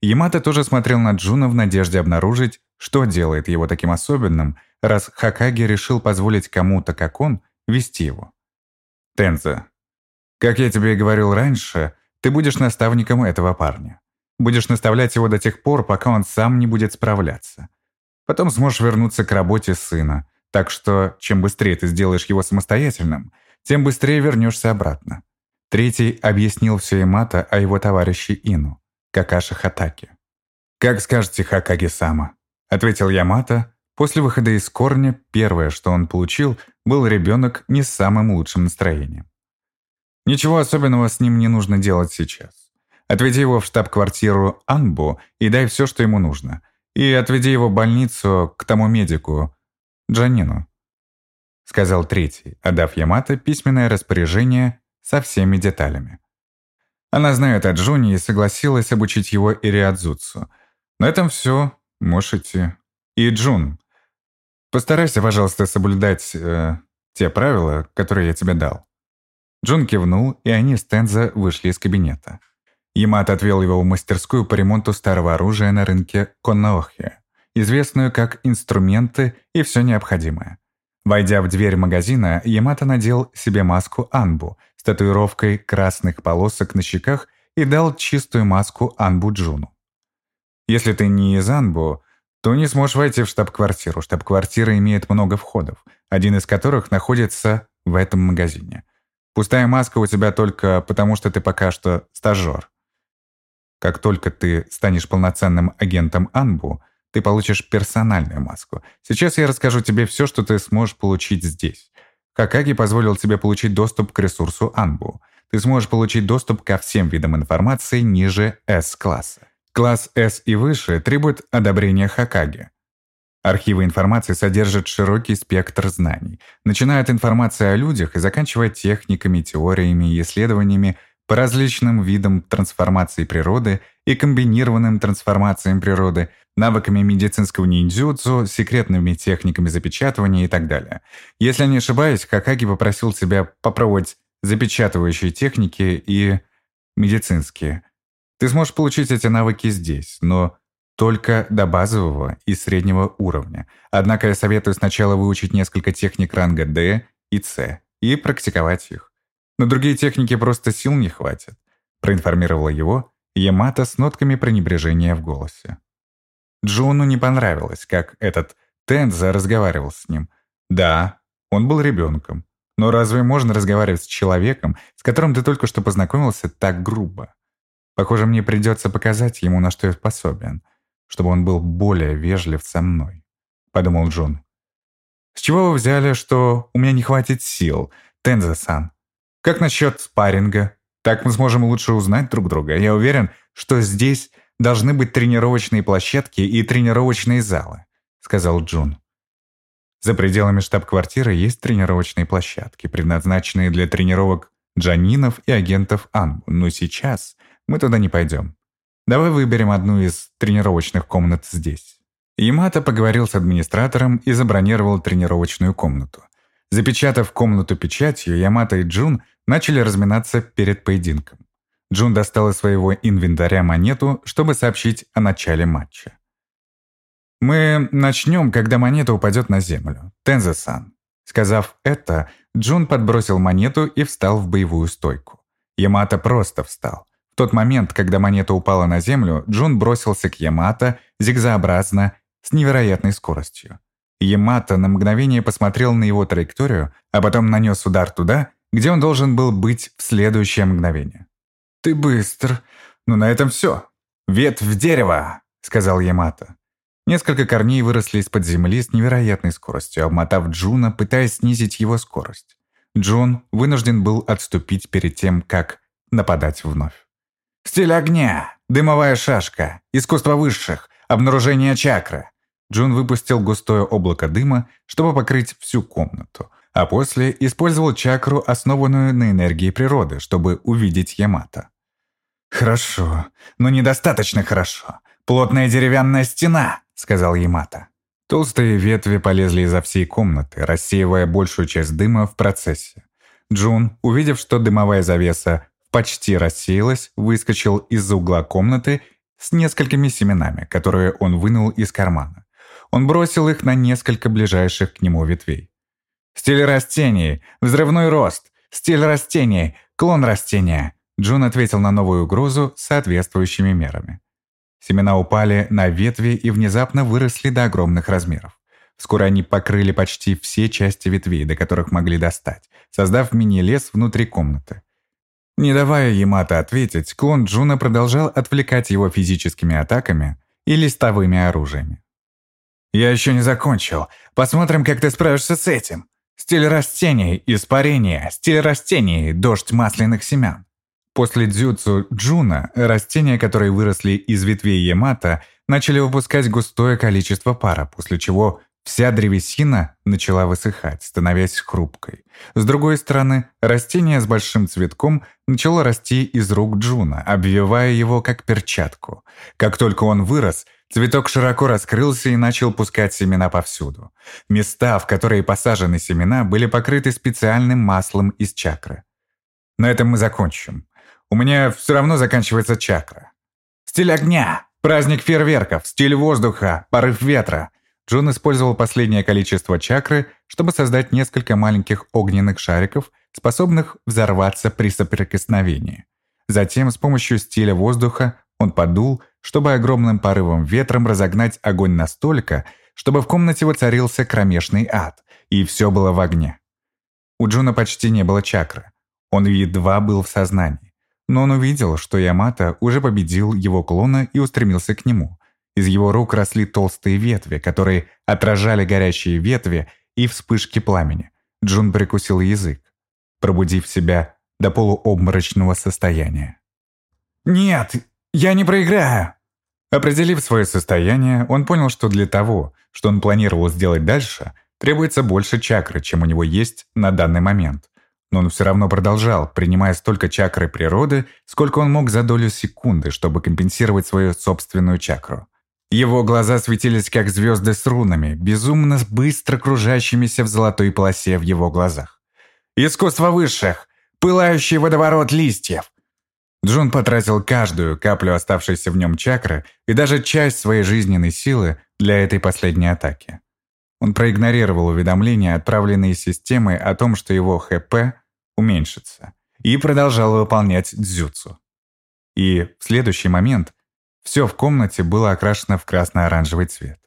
Ямато тоже смотрел на Джуна в надежде обнаружить, что делает его таким особенным, раз Хакаги решил позволить кому-то, как он, вести его. Тенза, как я тебе и говорил раньше, ты будешь наставником этого парня. Будешь наставлять его до тех пор, пока он сам не будет справляться. Потом сможешь вернуться к работе сына, так что, чем быстрее ты сделаешь его самостоятельным, тем быстрее вернешься обратно. Третий объяснил все Ямато о его товарище Ину, Какаши Хатаки. «Как скажете, Хакаги-сама», — ответил Ямато. После выхода из корня первое, что он получил, был ребенок не с самым лучшим настроением. Ничего особенного с ним не нужно делать сейчас. Отведи его в штаб-квартиру Анбу и дай все, что ему нужно. И отведи его в больницу к тому медику, Джанину. Сказал третий, отдав Ямато письменное распоряжение со всеми деталями. Она знает о Джуни и согласилась обучить его Ириадзуцу. На этом все. Можете. И Джун, постарайся, пожалуйста, соблюдать э, те правила, которые я тебе дал. Джун кивнул, и они с Тенза вышли из кабинета. Ямат отвел его в мастерскую по ремонту старого оружия на рынке Коннаохи, известную как «инструменты и все необходимое». Войдя в дверь магазина, Ямато надел себе маску Анбу с татуировкой красных полосок на щеках и дал чистую маску Анбу Джуну. Если ты не из Анбу, то не сможешь войти в штаб-квартиру. Штаб-квартира имеет много входов, один из которых находится в этом магазине. Пустая маска у тебя только потому, что ты пока что стажер. Как только ты станешь полноценным агентом Анбу, ты получишь персональную маску. Сейчас я расскажу тебе все, что ты сможешь получить здесь. Какаги позволил тебе получить доступ к ресурсу Анбу. Ты сможешь получить доступ ко всем видам информации ниже S-класса. Класс S и выше требует одобрения Хакаги. Архивы информации содержат широкий спектр знаний, начиная от информации о людях и заканчивая техниками, теориями и исследованиями по различным видам трансформации природы и комбинированным трансформациям природы, навыками медицинского ниндзюцу, секретными техниками запечатывания и так далее. Если не ошибаюсь, Хакаги попросил тебя попробовать запечатывающие техники и медицинские – ты сможешь получить эти навыки здесь, но только до базового и среднего уровня. Однако я советую сначала выучить несколько техник ранга D и C и практиковать их. На другие техники просто сил не хватит, проинформировала его Ямато с нотками пренебрежения в голосе. Джону не понравилось, как этот Тенза разговаривал с ним. Да, он был ребенком, но разве можно разговаривать с человеком, с которым ты только что познакомился так грубо? Похоже, мне придется показать ему, на что я способен, чтобы он был более вежлив со мной», — подумал Джон. «С чего вы взяли, что у меня не хватит сил, Тенза-сан? Как насчет спарринга? Так мы сможем лучше узнать друг друга. Я уверен, что здесь должны быть тренировочные площадки и тренировочные залы», — сказал Джун. За пределами штаб-квартиры есть тренировочные площадки, предназначенные для тренировок джанинов и агентов Анбу, но сейчас мы туда не пойдем. Давай выберем одну из тренировочных комнат здесь». Ямато поговорил с администратором и забронировал тренировочную комнату. Запечатав комнату печатью, Ямато и Джун начали разминаться перед поединком. Джун достал из своего инвентаря монету, чтобы сообщить о начале матча. «Мы начнем, когда монета упадет на землю. Тензе-сан». Сказав это, Джун подбросил монету и встал в боевую стойку. Ямато просто встал. В тот момент, когда монета упала на землю, Джун бросился к Ямато зигзообразно, с невероятной скоростью. Ямато на мгновение посмотрел на его траекторию, а потом нанес удар туда, где он должен был быть в следующее мгновение. «Ты быстр. Ну на этом все. Ветвь дерева!» — сказал Ямато. Несколько корней выросли из-под земли с невероятной скоростью, обмотав Джуна, пытаясь снизить его скорость. Джун вынужден был отступить перед тем, как нападать вновь. Стиль огня, дымовая шашка, искусство высших, обнаружение чакры. Джун выпустил густое облако дыма, чтобы покрыть всю комнату, а после использовал чакру, основанную на энергии природы, чтобы увидеть Ямато. «Хорошо, но недостаточно хорошо. Плотная деревянная стена», — сказал Ямато. Толстые ветви полезли изо всей комнаты, рассеивая большую часть дыма в процессе. Джун, увидев, что дымовая завеса почти рассеялась, выскочил из-за угла комнаты с несколькими семенами, которые он вынул из кармана. Он бросил их на несколько ближайших к нему ветвей. «Стиль растений! Взрывной рост! Стиль растений! Клон растения!» Джун ответил на новую угрозу соответствующими мерами. Семена упали на ветви и внезапно выросли до огромных размеров. Вскоре они покрыли почти все части ветвей, до которых могли достать, создав мини-лес внутри комнаты. Не давая Ямато ответить, клон Джуна продолжал отвлекать его физическими атаками и листовыми оружиями. «Я еще не закончил. Посмотрим, как ты справишься с этим», Стиль растений – испарение, стиль растений – дождь масляных семян. После дзюцу Джуна растения, которые выросли из ветвей Ямато, начали выпускать густое количество пара, после чего вся древесина начала высыхать, становясь хрупкой. С другой стороны, растение с большим цветком начало расти из рук Джуна, обвивая его как перчатку. Как только он вырос, цветок широко раскрылся и начал пускать семена повсюду. Места, в которые посажены семена, были покрыты специальным маслом из чакры. На этом мы закончим. У меня все равно заканчивается чакра. Стиль огня, праздник фейерверков, стиль воздуха, порыв ветра. Джон использовал последнее количество чакры, чтобы создать несколько маленьких огненных шариков, способных взорваться при соприкосновении. Затем с помощью стиля воздуха он подул, чтобы огромным порывом ветром разогнать огонь настолько, чтобы в комнате воцарился кромешный ад, и все было в огне. У Джона почти не было чакры. Он едва был в сознании. Но он увидел, что Ямато уже победил его клона и устремился к нему. Из его рук росли толстые ветви, которые отражали горящие ветви и вспышки пламени. Джун прикусил язык, пробудив себя до полуобморочного состояния. «Нет, я не проиграю!» Определив свое состояние, он понял, что для того, что он планировал сделать дальше, требуется больше чакры, чем у него есть на данный момент но он все равно продолжал, принимая столько чакры природы, сколько он мог за долю секунды, чтобы компенсировать свою собственную чакру. Его глаза светились как звезды с рунами, безумно быстро кружащимися в золотой полосе в его глазах. «Искусство высших! Пылающий водоворот листьев!» Джун потратил каждую каплю оставшейся в нем чакры и даже часть своей жизненной силы для этой последней атаки. Он проигнорировал уведомления, отправленные системой о том, что его ХП уменьшится, и продолжал выполнять дзюцу. И в следующий момент все в комнате было окрашено в красно-оранжевый цвет.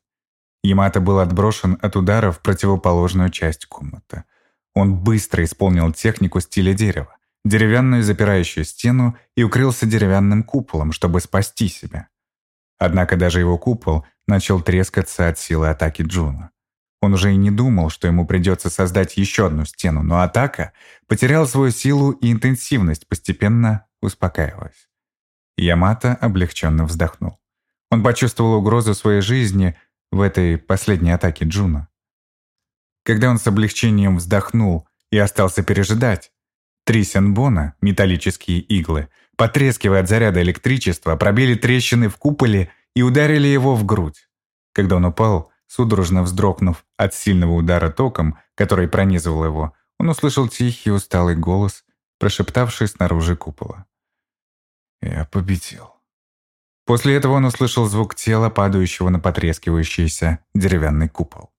Ямато был отброшен от удара в противоположную часть комнаты. Он быстро исполнил технику стиля дерева, деревянную запирающую стену и укрылся деревянным куполом, чтобы спасти себя. Однако даже его купол начал трескаться от силы атаки Джуна. Он уже и не думал, что ему придется создать еще одну стену, но атака потеряла свою силу и интенсивность, постепенно успокаиваясь. Ямато облегченно вздохнул. Он почувствовал угрозу своей жизни в этой последней атаке Джуна. Когда он с облегчением вздохнул и остался пережидать, три сенбона, металлические иглы, потрескивая от заряда электричества, пробили трещины в куполе и ударили его в грудь. Когда он упал, Судорожно вздрогнув от сильного удара током, который пронизывал его, он услышал тихий усталый голос, прошептавший снаружи купола. «Я победил». После этого он услышал звук тела, падающего на потрескивающийся деревянный купол.